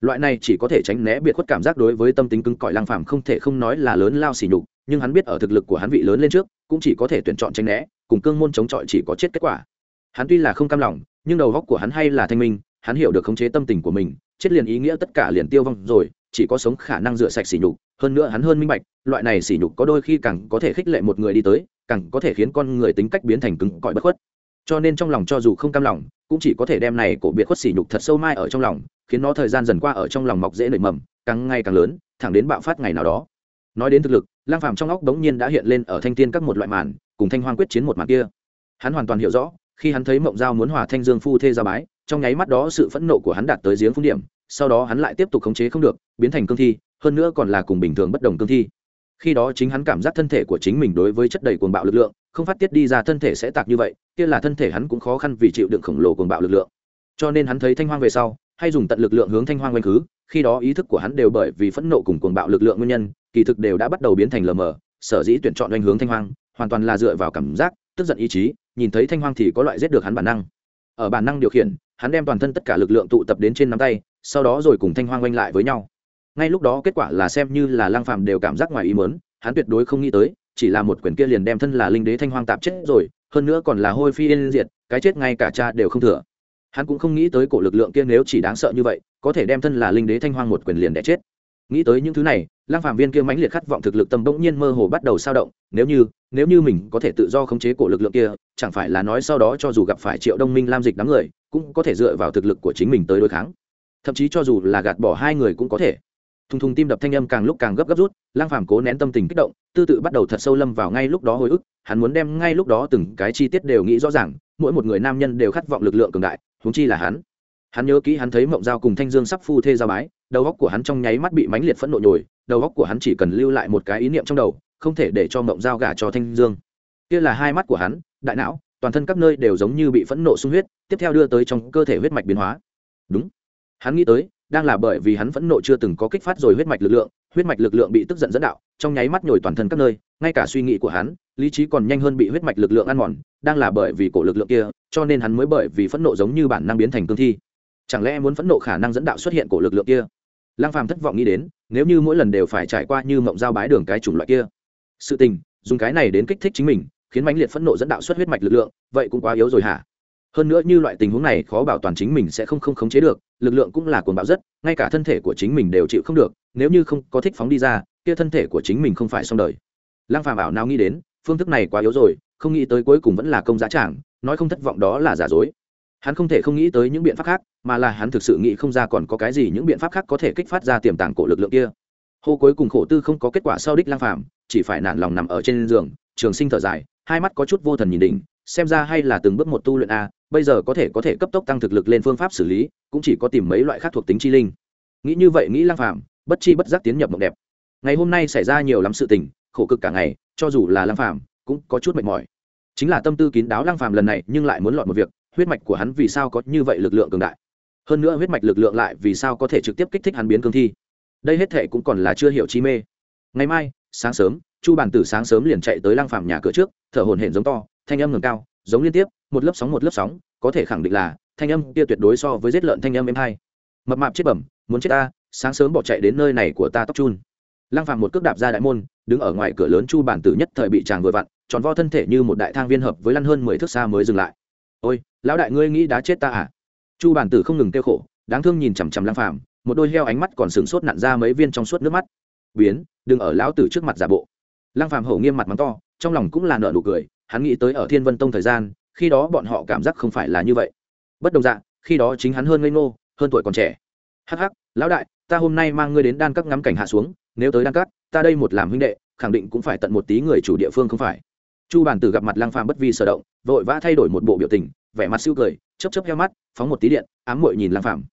Loại này chỉ có thể tránh né biệt khuất cảm giác đối với tâm tính cứng cỏi lang phàm không thể không nói là lớn lao xỉ nhục, nhưng hắn biết ở thực lực của hắn vị lớn lên trước, cũng chỉ có thể tuyển chọn tránh né, cùng cương môn chống chọi chỉ có chết kết quả. Hắn tuy là không cam lòng, nhưng đầu góc của hắn hay là thanh minh hắn hiểu được khống chế tâm tình của mình, chết liền ý nghĩa tất cả liền tiêu vong rồi, chỉ có sống khả năng rửa sạch sỉ nhục, hơn nữa hắn hơn minh bạch, loại này sỉ nhục có đôi khi càng có thể khích lệ một người đi tới, càng có thể khiến con người tính cách biến thành cứng cỏi bất khuất. Cho nên trong lòng cho dù không cam lòng, cũng chỉ có thể đem này cổ biệt khuất sỉ nhục thật sâu mai ở trong lòng, khiến nó thời gian dần qua ở trong lòng mọc dễ nảy mầm, càng ngày càng lớn, thẳng đến bạo phát ngày nào đó. Nói đến thực lực, lang phàm trong óc đống nhiên đã hiện lên ở thanh tiên các một loại màn, cùng thanh hoang quyết chiến một màn kia. Hắn hoàn toàn hiểu rõ, khi hắn thấy mộng giao muốn hòa thanh dương phu thê ra bái trong nháy mắt đó sự phẫn nộ của hắn đạt tới giếng phun điểm, sau đó hắn lại tiếp tục khống chế không được, biến thành cương thi, hơn nữa còn là cùng bình thường bất đồng cương thi. Khi đó chính hắn cảm giác thân thể của chính mình đối với chất đầy cuồng bạo lực lượng, không phát tiết đi ra thân thể sẽ tạc như vậy, kia là thân thể hắn cũng khó khăn vì chịu đựng khổng lồ cuồng bạo lực lượng. Cho nên hắn thấy thanh hoang về sau, hay dùng tận lực lượng hướng thanh hoang quanh khứ, khi đó ý thức của hắn đều bởi vì phẫn nộ cùng cuồng bạo lực lượng nguyên nhân, kỳ thực đều đã bắt đầu biến thành lờ mờ, sở dĩ tuyển chọn doanh hướng thanh hoang, hoàn toàn là dựa vào cảm giác, tức giận ý chí, nhìn thấy thanh hoang thì có loại giết được hắn bản năng. Ở bản năng điều khiển hắn đem toàn thân tất cả lực lượng tụ tập đến trên nắm tay, sau đó rồi cùng thanh hoang oanh lại với nhau. Ngay lúc đó kết quả là xem như là lang phàm đều cảm giác ngoài ý mớn hắn tuyệt đối không nghĩ tới, chỉ là một quyển kia liền đem thân là linh đế thanh hoang tạp chết rồi, hơn nữa còn là hôi phi yên diệt, cái chết ngay cả cha đều không thừa. Hắn cũng không nghĩ tới cổ lực lượng kia nếu chỉ đáng sợ như vậy, có thể đem thân là linh đế thanh hoang một quyền liền đẻ chết. Nghĩ tới những thứ này lang phạm viên kia mãnh liệt khát vọng thực lực tâm bỗng nhiên mơ hồ bắt đầu sao động, nếu như nếu như mình có thể tự do khống chế cổ lực lượng kia, chẳng phải là nói sau đó cho dù gặp phải triệu đông minh lam dịch đám người cũng có thể dựa vào thực lực của chính mình tới đối kháng. Thậm chí cho dù là gạt bỏ hai người cũng có thể. Thùng thùng tim đập thanh âm càng lúc càng gấp gấp rút, lang phàm cố nén tâm tình kích động, tư tự bắt đầu thật sâu lâm vào ngay lúc đó hồi ức, hắn muốn đem ngay lúc đó từng cái chi tiết đều nghĩ rõ ràng, mỗi một người nam nhân đều khát vọng lực lượng cường đại, huống chi là hắn. Hắn nhớ kỹ hắn thấy mộng dao cùng thanh dương sắp phu thê giao bái, đầu óc của hắn trong nháy mắt bị mãnh liệt phẫn nộ nhồi, đầu óc của hắn chỉ cần lưu lại một cái ý niệm trong đầu, không thể để cho mộng dao gả cho thanh dương. Kia là hai mắt của hắn, đại não toàn thân các nơi đều giống như bị phẫn nộ sung huyết, tiếp theo đưa tới trong cơ thể huyết mạch biến hóa. Đúng. Hắn nghĩ tới, đang là bởi vì hắn phẫn nộ chưa từng có kích phát rồi huyết mạch lực lượng, huyết mạch lực lượng bị tức giận dẫn đạo, trong nháy mắt nhồi toàn thân các nơi, ngay cả suy nghĩ của hắn, lý trí còn nhanh hơn bị huyết mạch lực lượng ăn mòn, đang là bởi vì cổ lực lượng kia, cho nên hắn mới bởi vì phẫn nộ giống như bản năng biến thành cương thi. Chẳng lẽ muốn phẫn nộ khả năng dẫn đạo xuất hiện cổ lực lượng kia? Lang phàm thất vọng nghĩ đến, nếu như mỗi lần đều phải trải qua như mộng giao bái đường cái chủng loại kia, sự tình, dùng cái này đến kích thích chính mình khiến mãnh liệt phẫn nộ dẫn đạo xuất huyết mạch lực lượng, vậy cũng quá yếu rồi hả? Hơn nữa như loại tình huống này khó bảo toàn chính mình sẽ không không khống chế được, lực lượng cũng là cuồng bạo rất, ngay cả thân thể của chính mình đều chịu không được, nếu như không có thích phóng đi ra, kia thân thể của chính mình không phải xong đời. Lăng phàm ảo nào nghĩ đến, phương thức này quá yếu rồi, không nghĩ tới cuối cùng vẫn là công giá trảng nói không thất vọng đó là giả dối. Hắn không thể không nghĩ tới những biện pháp khác, mà là hắn thực sự nghĩ không ra còn có cái gì những biện pháp khác có thể kích phát ra tiềm tàng cổ lực lượng kia. Hô cuối cùng khổ tư không có kết quả sau đích lang phàm, chỉ phải nản lòng nằm ở trên giường, trường sinh thở dài hai mắt có chút vô thần nhìn đỉnh, xem ra hay là từng bước một tu luyện a, bây giờ có thể có thể cấp tốc tăng thực lực lên phương pháp xử lý, cũng chỉ có tìm mấy loại khác thuộc tính chi linh. Nghĩ như vậy, nghĩ lang phàm, bất chi bất giác tiến nhập mộng đẹp. Ngày hôm nay xảy ra nhiều lắm sự tình, khổ cực cả ngày, cho dù là lang phàm, cũng có chút mệt mỏi. Chính là tâm tư kín đáo lang phàm lần này, nhưng lại muốn lọt một việc, huyết mạch của hắn vì sao có như vậy lực lượng cường đại? Hơn nữa huyết mạch lực lượng lại vì sao có thể trực tiếp kích thích hắn biến cương thi? Đây hết thể cũng còn là chưa hiểu chi mê. Ngày mai, sáng sớm chu bản tử sáng sớm liền chạy tới lang phàm nhà cửa trước, thở hổn hển giống to, thanh âm ngừng cao, giống liên tiếp, một lớp sóng một lớp sóng, có thể khẳng định là, thanh âm kia tuyệt đối so với giết lợn thanh âm em hai mập mạp chết bẩm, muốn chết ta, sáng sớm bỏ chạy đến nơi này của ta tóc chun. Lang phàm một cước đạp ra đại môn, đứng ở ngoài cửa lớn chu bản tử nhất thời bị chàng vừa vặn, tròn vo thân thể như một đại thang viên hợp với lăn hơn mười thước xa mới dừng lại. Ôi, lão đại ngươi nghĩ đá chết ta à? Chu bản tử không ngừng kêu khổ, đáng thương nhìn chằm chằm lang phàm, một đôi heo ánh mắt còn sừng sốt nặn ra mấy viên trong suốt nước mắt. Biến, đừng ở lão tử trước mặt giả bộ lang phàm hổ nghiêm mặt mắng to, trong lòng cũng là nợ nụ cười, hắn nghĩ tới ở thiên vân tông thời gian, khi đó bọn họ cảm giác không phải là như vậy. Bất đồng dạng, khi đó chính hắn hơn ngây ngô, hơn tuổi còn trẻ. Hắc hắc, lão đại, ta hôm nay mang ngươi đến đan các ngắm cảnh hạ xuống, nếu tới đan các, ta đây một làm huynh đệ, khẳng định cũng phải tận một tí người chủ địa phương không phải. Chu bản tử gặp mặt lang phàm bất vi sở động, vội vã thay đổi một bộ biểu tình, vẻ mặt siêu cười, chớp chớp heo mắt, phóng một tí điện, ám muội nhìn lang phàm.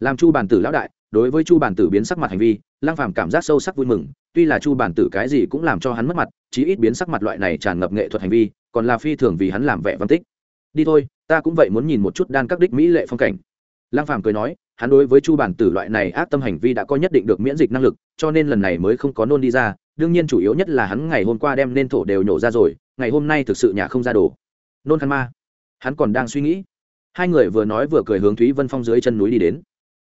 Làm chu bản tử lão đại đối với chu bản tử biến sắc mặt hành vi lang phàm cảm giác sâu sắc vui mừng, tuy là chu bản tử cái gì cũng làm cho hắn mất mặt, chí ít biến sắc mặt loại này tràn ngập nghệ thuật hành vi, còn là phi thường vì hắn làm vẻ văn tích. Đi thôi, ta cũng vậy muốn nhìn một chút đan các đích mỹ lệ phong cảnh. Lang phàm cười nói, hắn đối với chu bản tử loại này ác tâm hành vi đã có nhất định được miễn dịch năng lực, cho nên lần này mới không có nôn đi ra, đương nhiên chủ yếu nhất là hắn ngày hôm qua đem nên thổ đều nhổ ra rồi, ngày hôm nay thực sự nhà không ra đồ. Nôn khăn ma. Hắn còn đang suy nghĩ. Hai người vừa nói vừa cười hướng thúy vân phong dưới chân núi đi đến.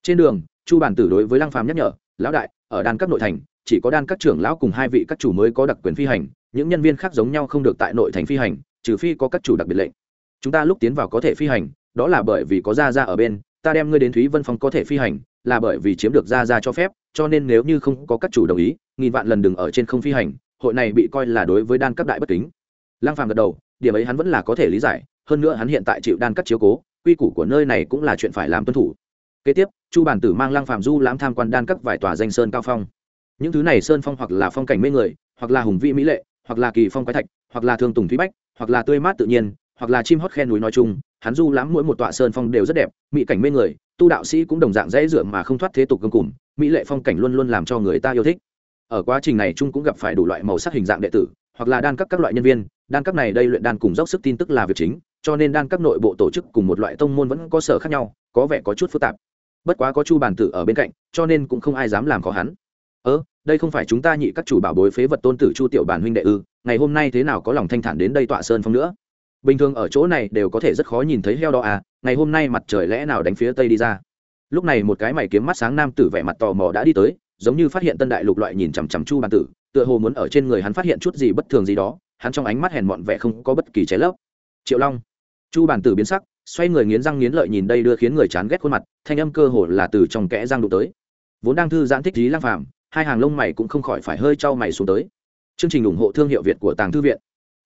Trên đường chu bản tử đối với lăng phàm nhắc nhở, lão đại, ở đan các nội thành, chỉ có đan các trưởng lão cùng hai vị các chủ mới có đặc quyền phi hành, những nhân viên khác giống nhau không được tại nội thành phi hành, trừ phi có các chủ đặc biệt lệnh. Chúng ta lúc tiến vào có thể phi hành, đó là bởi vì có gia gia ở bên, ta đem ngươi đến thúy vân phong có thể phi hành, là bởi vì chiếm được gia gia cho phép, cho nên nếu như không có các chủ đồng ý, nghìn vạn lần đừng ở trên không phi hành, hội này bị coi là đối với đan các đại bất kính. Lăng phàm gật đầu, điểm ấy hắn vẫn là có thể lý giải, hơn nữa hắn hiện tại chịu đan các chiếu cố, quy củ của nơi này cũng là chuyện phải làm tuân thủ kế tiếp, chu bản tử mang lăng phạm du lãm tham quan đan các vài tòa danh sơn cao phong. Những thứ này sơn phong hoặc là phong cảnh mê người, hoặc là hùng vĩ mỹ lệ, hoặc là kỳ phong quái thạch, hoặc là thương tùng thúy bách, hoặc là tươi mát tự nhiên, hoặc là chim hót khen núi nói chung, hắn du lãm mỗi một tọa sơn phong đều rất đẹp, mỹ cảnh mê người, tu đạo sĩ cũng đồng dạng dễ dựa mà không thoát thế tục cương cùm, mỹ lệ phong cảnh luôn luôn làm cho người ta yêu thích. Ở quá trình này trung cũng gặp phải đủ loại màu sắc hình dạng đệ tử, hoặc là đan các các loại nhân viên, đan các này đây luyện đan cùng dốc sức tin tức là việc chính, cho nên đan các nội bộ tổ chức cùng một loại tông môn vẫn có sở khác nhau, có vẻ có chút phức tạp bất quá có chu bàn tử ở bên cạnh, cho nên cũng không ai dám làm khó hắn. Ơ, đây không phải chúng ta nhị các chủ bảo bối phế vật tôn tử chu tiểu bản huynh đệ ư, ngày hôm nay thế nào có lòng thanh thản đến đây tọa sơn phong nữa? Bình thường ở chỗ này đều có thể rất khó nhìn thấy heo đỏ à ngày hôm nay mặt trời lẽ nào đánh phía tây đi ra. Lúc này một cái mày kiếm mắt sáng nam tử vẻ mặt tò mò đã đi tới, giống như phát hiện tân đại lục loại nhìn chằm chằm chu bàn tử, tựa hồ muốn ở trên người hắn phát hiện chút gì bất thường gì đó, hắn trong ánh mắt hèn mọn vẻ không có bất kỳ trái lấp. Triệu long. Chu bản tử biến sắc xoay người nghiến răng nghiến lợi nhìn đây đưa khiến người chán ghét khuôn mặt, thanh âm cơ hồ là từ trong kẽ răng đụng tới. Vốn đang thư giãn thích trí lang phàm, hai hàng lông mày cũng không khỏi phải hơi trao mày xuống tới. Chương trình ủng hộ thương hiệu việt của tàng thư viện.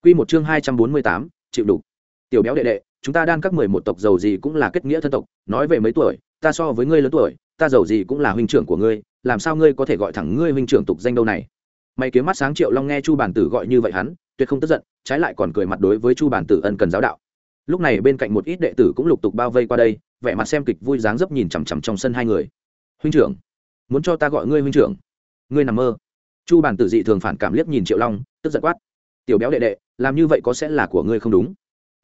Q một chương hai trăm bốn mươi tám, chịu đủ tiểu béo đệ đệ, chúng ta đan các mười một tộc giàu gì cũng là kết nghĩa thân tộc, nói về mấy tuổi, ta so với ngươi lớn tuổi, ta giàu gì cũng là huynh trưởng của ngươi, làm sao ngươi có thể gọi thẳng ngươi huynh trưởng tục danh đâu này? Mày kiếm mắt sáng triệu long nghe chu bản tử gọi như vậy hắn, tuyệt không tức giận, trái lại còn cười mặt đối với chu bản tử ân cần giáo đạo lúc này bên cạnh một ít đệ tử cũng lục tục bao vây qua đây, vẻ mặt xem kịch vui dáng dấp nhìn chằm chằm trong sân hai người. Huynh trưởng, muốn cho ta gọi ngươi huynh trưởng? Ngươi nằm mơ. Chu bản tử dị thường phản cảm liếc nhìn triệu long, tức giận quát. Tiểu béo đệ đệ, làm như vậy có sẽ là của ngươi không đúng.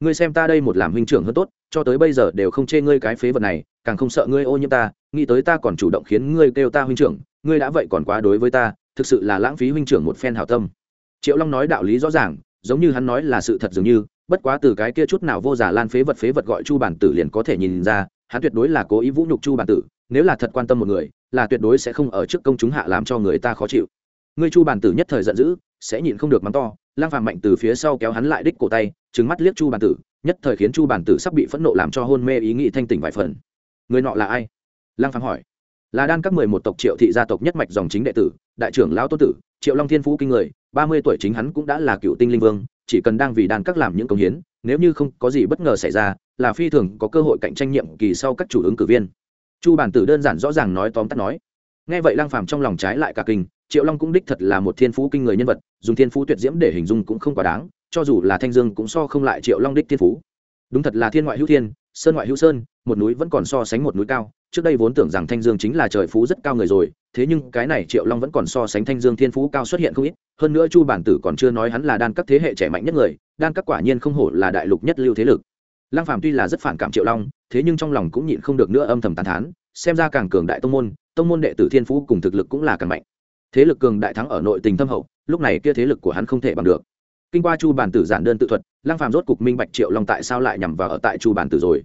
Ngươi xem ta đây một làm huynh trưởng hơn tốt, cho tới bây giờ đều không chê ngươi cái phế vật này, càng không sợ ngươi ô nhiễm ta, nghĩ tới ta còn chủ động khiến ngươi kêu ta huynh trưởng, ngươi đã vậy còn quá đối với ta, thực sự là lãng phí huynh trưởng một phen hảo tâm. Triệu long nói đạo lý rõ ràng, giống như hắn nói là sự thật dường như bất quá từ cái kia chút nào vô giả lan phế vật phế vật gọi chu bản tử liền có thể nhìn ra, hắn tuyệt đối là cố ý vũ nhục chu bản tử, nếu là thật quan tâm một người, là tuyệt đối sẽ không ở trước công chúng hạ làm cho người ta khó chịu. Ngươi chu bản tử nhất thời giận dữ, sẽ nhịn không được mắng to, lang phàm mạnh từ phía sau kéo hắn lại đích cổ tay trứng mắt liếc chu bản tử, nhất thời khiến chu bản tử sắp bị phẫn nộ làm cho hôn mê ý nghĩ thanh tỉnh vài phần. Người nọ là ai? Lang phàm hỏi. Là đan các mười một tộc triệu thị gia tộc nhất mạch dòng chính đệ tử, đại trưởng lão tôn tử, triệu long thiên phú kinh người, ba mươi tuổi chính hắn cũng đã là cựu tinh linh vương chỉ cần đang vì đàn các làm những công hiến, nếu như không có gì bất ngờ xảy ra, là phi thường có cơ hội cạnh tranh nhiệm kỳ sau các chủ ứng cử viên. Chu bản tử đơn giản rõ ràng nói tóm tắt nói. Nghe vậy lang phàm trong lòng trái lại cả kinh, triệu long cũng đích thật là một thiên phú kinh người nhân vật, dùng thiên phú tuyệt diễm để hình dung cũng không quá đáng, cho dù là thanh dương cũng so không lại triệu long đích thiên phú. Đúng thật là thiên ngoại hữu thiên sơn ngoại hữu sơn, một núi vẫn còn so sánh một núi cao. Trước đây vốn tưởng rằng thanh dương chính là trời phú rất cao người rồi, thế nhưng cái này triệu long vẫn còn so sánh thanh dương thiên phú cao xuất hiện không ít. Hơn nữa chu bản tử còn chưa nói hắn là đan các thế hệ trẻ mạnh nhất người, đan các quả nhiên không hổ là đại lục nhất lưu thế lực. Lăng phàm tuy là rất phản cảm triệu long, thế nhưng trong lòng cũng nhịn không được nữa âm thầm tàn thán, xem ra càng cường đại tông môn tông môn đệ tử thiên phú cùng thực lực cũng là càng mạnh. Thế lực cường đại thắng ở nội tình thâm hậu, lúc này kia thế lực của hắn không thể bằng được kinh qua chu bản tử giản đơn tự thuật, lăng phàm rốt cục minh bạch triệu long tại sao lại nhằm vào ở tại chu bản tử rồi.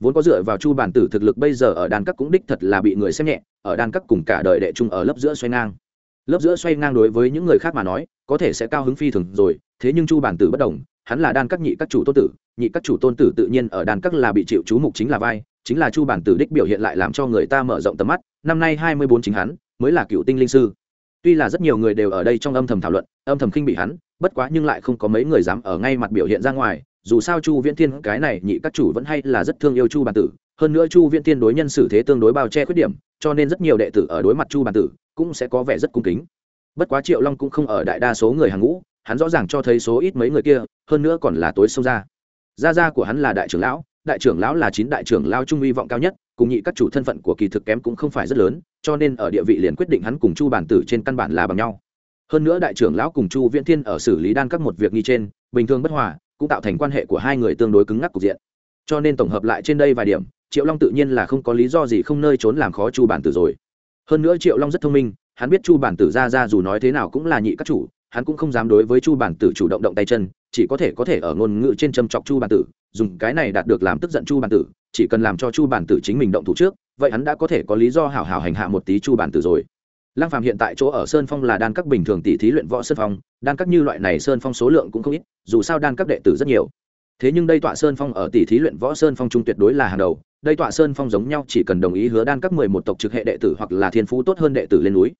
Vốn có dựa vào chu bản tử thực lực bây giờ ở đan các cũng đích thật là bị người xem nhẹ, ở đan các cùng cả đời đệ trung ở lớp giữa xoay ngang. Lớp giữa xoay ngang đối với những người khác mà nói, có thể sẽ cao hứng phi thường rồi, thế nhưng chu bản tử bất đồng, hắn là đan các nhị các chủ tôn tử, nhị các chủ tôn tử tự nhiên ở đan các là bị chịu chú mục chính là vai, chính là chu bản tử đích biểu hiện lại làm cho người ta mở rộng tầm mắt, năm nay hai mươi bốn chính hắn, mới là cựu tinh linh sư. Tuy là rất nhiều người đều ở đây trong âm thầm thảo luận, âm thầm khinh bị hắn bất quá nhưng lại không có mấy người dám ở ngay mặt biểu hiện ra ngoài, dù sao chu viễn thiên, cái này nhị các chủ vẫn hay là rất thương yêu chu bản tử. Hơn nữa chu viễn thiên đối nhân xử thế tương đối bao che khuyết điểm, cho nên rất nhiều đệ tử ở đối mặt chu bản tử cũng sẽ có vẻ rất cung kính. Bất quá triệu long cũng không ở đại đa số người hàng ngũ, hắn rõ ràng cho thấy số ít mấy người kia, hơn nữa còn là tối sâu ra. Gia gia của hắn là đại trưởng lão, đại trưởng lão là chín đại trưởng lao trung hy vọng cao nhất, cùng nhị các chủ thân phận của kỳ thực kém cũng không phải rất lớn, cho nên ở địa vị liền quyết định hắn cùng chu bản tử trên căn bản là bằng nhau hơn nữa đại trưởng lão cùng chu viễn thiên ở xử lý đan các một việc nghi trên, bình thường bất hòa, cũng tạo thành quan hệ của hai người tương đối cứng ngắc cục diện. Cho nên tổng hợp lại trên đây vài điểm, triệu long tự nhiên là không có lý do gì không nơi trốn làm khó chu bản tử rồi. Hơn nữa triệu long rất thông minh, hắn biết chu bản tử ra ra dù nói thế nào cũng là nhị các chủ, hắn cũng không dám đối với chu bản tử chủ động động tay chân, chỉ có thể có thể ở ngôn ngữ trên châm chọc chu bản tử, dùng cái này đạt được làm tức giận chu bản tử, chỉ cần làm cho chu bản tử chính mình động thủ trước, vậy hắn đã có thể có lý do hảo hảo hành hạ một tí chu bản tử rồi lăng phàm hiện tại chỗ ở sơn phong là đan các bình thường tỷ thí luyện võ sơn phong, đan các như loại này sơn phong số lượng cũng không ít, dù sao đan các đệ tử rất nhiều. Thế nhưng đây tọa sơn phong ở tỷ thí luyện võ sơn phong trung tuyệt đối là hàng đầu, đây tọa sơn phong giống nhau chỉ cần đồng ý hứa đan các mười một tộc trực hệ đệ tử hoặc là thiên phú tốt hơn đệ tử lên núi.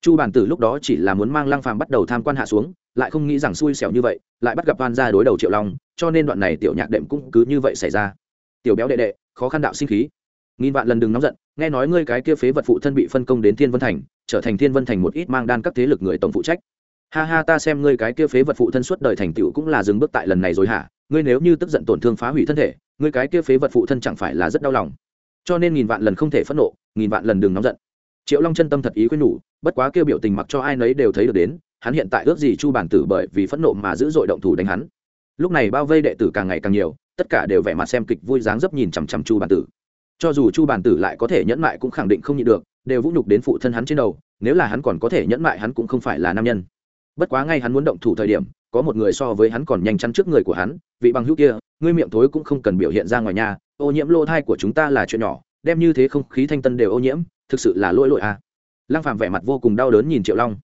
Chu bản tử lúc đó chỉ là muốn mang lăng phàm bắt đầu tham quan hạ xuống, lại không nghĩ rằng xui xẻo như vậy, lại bắt gặp van gia đối đầu triệu long, cho nên đoạn này tiểu nhạc đệm cũng cứ như vậy xảy ra. Tiểu béo đệ đệ, khó khăn đạo sinh khí nghìn vạn lần đừng nóng giận, nghe nói ngươi cái kia phế vật phụ thân bị phân công đến thiên vân thành, trở thành thiên vân thành một ít mang đan các thế lực người tổng phụ trách. Ha ha, ta xem ngươi cái kia phế vật phụ thân suốt đời thành tựu cũng là dừng bước tại lần này rồi hả? Ngươi nếu như tức giận tổn thương phá hủy thân thể, ngươi cái kia phế vật phụ thân chẳng phải là rất đau lòng. Cho nên nghìn vạn lần không thể phẫn nộ, nghìn vạn lần đừng nóng giận. Triệu long chân tâm thật ý khuyên nhủ, bất quá kêu biểu tình mặc cho ai nấy đều thấy được đến, hắn hiện tại ước gì chu bản tử bởi vì phẫn nộ mà giữ dội động thủ đánh hắn. Lúc này bao vây đệ tử càng ngày càng nhiều, tất cả đều vẻ mặt xem kịch vui dáng dấp nhìn chằm chằm chu bản tử cho dù chu bản tử lại có thể nhẫn mại cũng khẳng định không nhịn được, đều vũ nhục đến phụ thân hắn trên đầu, nếu là hắn còn có thể nhẫn mại hắn cũng không phải là nam nhân bất quá ngay hắn muốn động thủ thời điểm, có một người so với hắn còn nhanh chắn trước người của hắn, vị bằng hữu kia, ngươi miệng thối cũng không cần biểu hiện ra ngoài nhà, ô nhiễm lô thai của chúng ta là chuyện nhỏ, đem như thế không khí thanh tân đều ô nhiễm, thực sự là lỗi lỗi à. lăng phàm vẻ mặt vô cùng đau đớn nhìn triệu long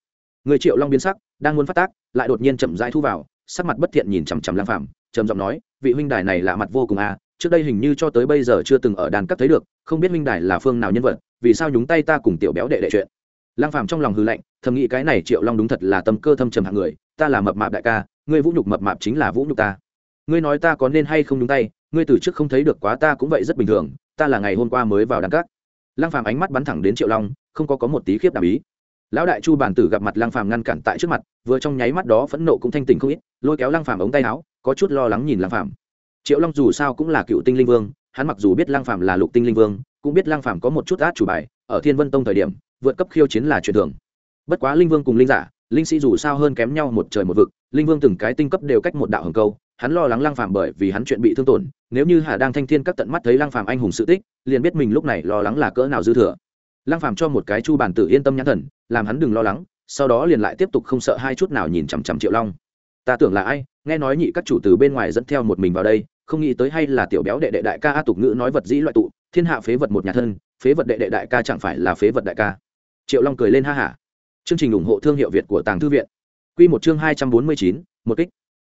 người triệu long biến sắc, đang muốn phát tác, lại đột nhiên chậm rãi thu vào, sắc mặt bất thiện nhìn chằm chằm lăng phàm, trầm giọng nói, vị huynh đài này lạ mặt vô cùng à trước đây hình như cho tới bây giờ chưa từng ở đàn cấp thấy được, không biết minh đài là phương nào nhân vật, vì sao nhúng tay ta cùng tiểu béo đệ đệ chuyện. Lăng phàm trong lòng hư lạnh, thầm nghĩ cái này triệu long đúng thật là tâm cơ thâm trầm hạng người, ta là mập mạp đại ca, ngươi vũ nhục mập mạp chính là vũ nhục ta. Ngươi nói ta có nên hay không nhúng tay, ngươi từ trước không thấy được quá ta cũng vậy rất bình thường, ta là ngày hôm qua mới vào đàn cắt lăng phàm ánh mắt bắn thẳng đến triệu long, không có có một tí khiếp đảm ý. Lão đại chu bản tử gặp mặt lăng phàm ngăn cản tại trước mặt, vừa trong nháy mắt đó phẫn nộ cũng thanh tỉnh không ít, lôi kéo lăng phàm ống tay áo, có chút lo lắng nhìn lăng phàm triệu long dù sao cũng là cựu tinh linh vương, hắn mặc dù biết lăng phàm là lục tinh linh vương, cũng biết lăng phàm có một chút át chủ bài, ở thiên vân tông thời điểm, vượt cấp khiêu chiến là chuyện thường. Bất quá linh vương cùng linh giả, linh sĩ dù sao hơn kém nhau một trời một vực, linh vương từng cái tinh cấp đều cách một đạo hồng câu, hắn lo lắng lăng phàm bởi vì hắn chuyện bị thương tổn, nếu như hà đang thanh thiên các tận mắt thấy lăng phàm anh hùng sự tích, liền biết mình lúc này lo lắng là cỡ nào dư thừa. Lăng phàm cho một cái chu bản tử yên tâm nhãn thần, làm hắn đừng lo lắng, sau đó liền lại tiếp tục không sợ hai chút nào nhìn chằm chằm triệu long. Ta tưởng là ai, nghe nói nhị các chủ từ bên ngoài dẫn theo một mình vào đây không nghĩ tới hay là tiểu béo đệ đệ đại ca a tục ngữ nói vật dĩ loại tụ, thiên hạ phế vật một nhà thân, phế vật đệ đệ đại ca chẳng phải là phế vật đại ca. Triệu long cười lên ha hả chương trình ủng hộ thương hiệu việt của tàng thư viện. Q một chương hai trăm bốn mươi chín, một kích.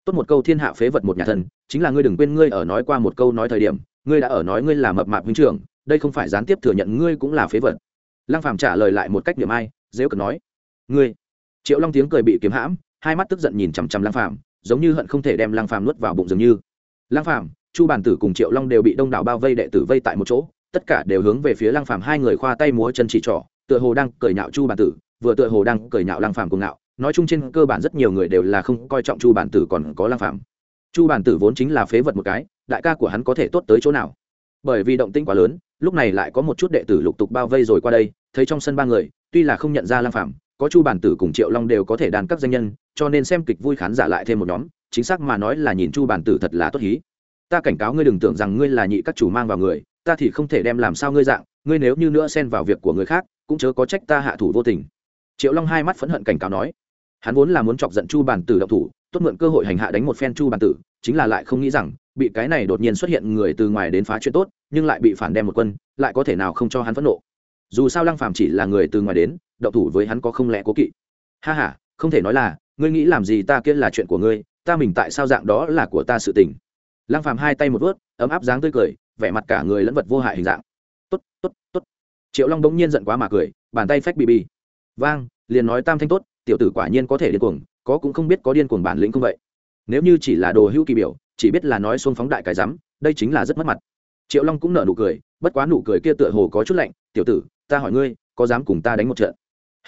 Tốt một câu thiên hạ phế vật một nhà thân, chính là ngươi đừng quên ngươi ở nói qua một câu nói thời điểm, ngươi đã ở nói ngươi là mập mạp huynh trưởng, đây không phải gián tiếp thừa nhận ngươi cũng là phế vật. Lăng phàm trả lời lại một cách điểm ai, dễ cần nói. Ngươi. Triệu long tiếng cười bị kiếm hãm, hai mắt tức giận nhìn chằm chằm lăng phàm, giống như hận không thể đem lăng phàm nuốt vào bụng dường như lăng phàm, chu bản tử cùng triệu long đều bị đông đảo bao vây đệ tử vây tại một chỗ, tất cả đều hướng về phía lăng phàm hai người khoa tay múa chân chỉ trỏ, tựa hồ đang cười nhạo chu bản tử, vừa tựa hồ đang cười nhạo lăng phàm cùng ngạo. Nói chung trên cơ bản rất nhiều người đều là không coi trọng chu bản tử còn có lăng phàm. Chu bản tử vốn chính là phế vật một cái, đại ca của hắn có thể tốt tới chỗ nào? Bởi vì động tĩnh quá lớn, lúc này lại có một chút đệ tử lục tục bao vây rồi qua đây, thấy trong sân ba người, tuy là không nhận ra lăng phàm, có chu bản tử cùng triệu long đều có thể đàn các danh nhân, cho nên xem kịch vui khán giả lại thêm một nhóm chính xác mà nói là nhìn chu bản tử thật là tốt hí. Ta cảnh cáo ngươi đừng tưởng rằng ngươi là nhị các chủ mang vào người, ta thì không thể đem làm sao ngươi dạng, ngươi nếu như nữa xen vào việc của người khác, cũng chớ có trách ta hạ thủ vô tình. Triệu long hai mắt phẫn hận cảnh cáo nói. Hắn vốn là muốn chọc giận chu bản tử động thủ, tốt mượn cơ hội hành hạ đánh một phen chu bản tử, chính là lại không nghĩ rằng, bị cái này đột nhiên xuất hiện người từ ngoài đến phá chuyện tốt, nhưng lại bị phản đem một quân, lại có thể nào không cho hắn phẫn nộ. Dù sao lăng phàm chỉ là người từ ngoài đến, động thủ với hắn có không lẽ cố kỵ. Ha ha, không thể nói là, ngươi nghĩ làm gì ta kia là chuyện của ngươi ta mình tại sao dạng đó là của ta sự tình. Lăng phàm hai tay một vớt, ấm áp dáng tươi cười, vẻ mặt cả người lẫn vật vô hại hình dạng. Tốt tốt tốt. Triệu long đống nhiên giận quá mà cười, bàn tay phách bì bì. Vang, liền nói tam thanh tốt, tiểu tử quả nhiên có thể điên cuồng, có cũng không biết có điên cuồng bản lĩnh không vậy. Nếu như chỉ là đồ hữu kỳ biểu, chỉ biết là nói xuông phóng đại cái rắm, đây chính là rất mất mặt. Triệu long cũng nở nụ cười, bất quá nụ cười kia tựa hồ có chút lạnh, tiểu tử, ta hỏi ngươi, có dám cùng ta đánh một trận?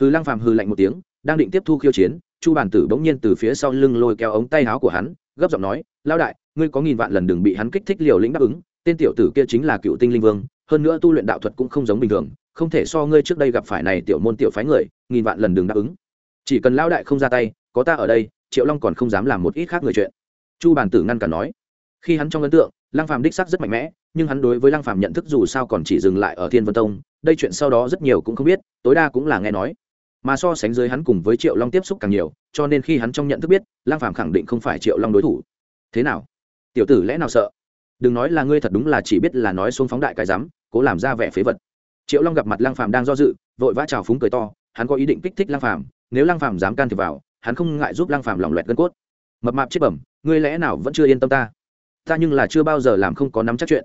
Hư lăng phàm hư lạnh một tiếng, đang định tiếp thu khiêu chiến chu bản tử bỗng nhiên từ phía sau lưng lôi kéo ống tay áo của hắn, gấp giọng nói lao đại, ngươi có nghìn vạn lần đừng bị hắn kích thích liều lĩnh đáp ứng, tên tiểu tử kia chính là cựu tinh linh vương, hơn nữa tu luyện đạo thuật cũng không giống bình thường, không thể so ngươi trước đây gặp phải này tiểu môn tiểu phái người, nghìn vạn lần đừng đáp ứng. Chỉ cần lao đại không ra tay, có ta ở đây, triệu long còn không dám làm một ít khác người chuyện. Chu bản tử ngăn cản nói. Khi hắn trong ấn tượng, lăng phàm đích sắc rất mạnh mẽ, nhưng hắn đối với lăng phàm nhận thức dù sao còn chỉ dừng lại ở thiên vân tông, đây chuyện sau đó rất nhiều cũng không biết, tối đa cũng là nghe nói mà so sánh dưới hắn cùng với triệu long tiếp xúc càng nhiều, cho nên khi hắn trong nhận thức biết lang phàm khẳng định không phải triệu long đối thủ. Thế nào? Tiểu tử lẽ nào sợ? Đừng nói là ngươi thật đúng là chỉ biết là nói xuống phóng đại cái dám cố làm ra vẻ phế vật. Triệu long gặp mặt lang phàm đang do dự, vội vã chào phúng cười to, hắn có ý định kích thích lang phàm, nếu lang phàm dám can thiệp vào, hắn không ngại giúp lang phàm lòng loẹt gân cốt. Mập mạp chết bẩm, ngươi lẽ nào vẫn chưa yên tâm ta? Ta nhưng là chưa bao giờ làm không có nắm chắc chuyện.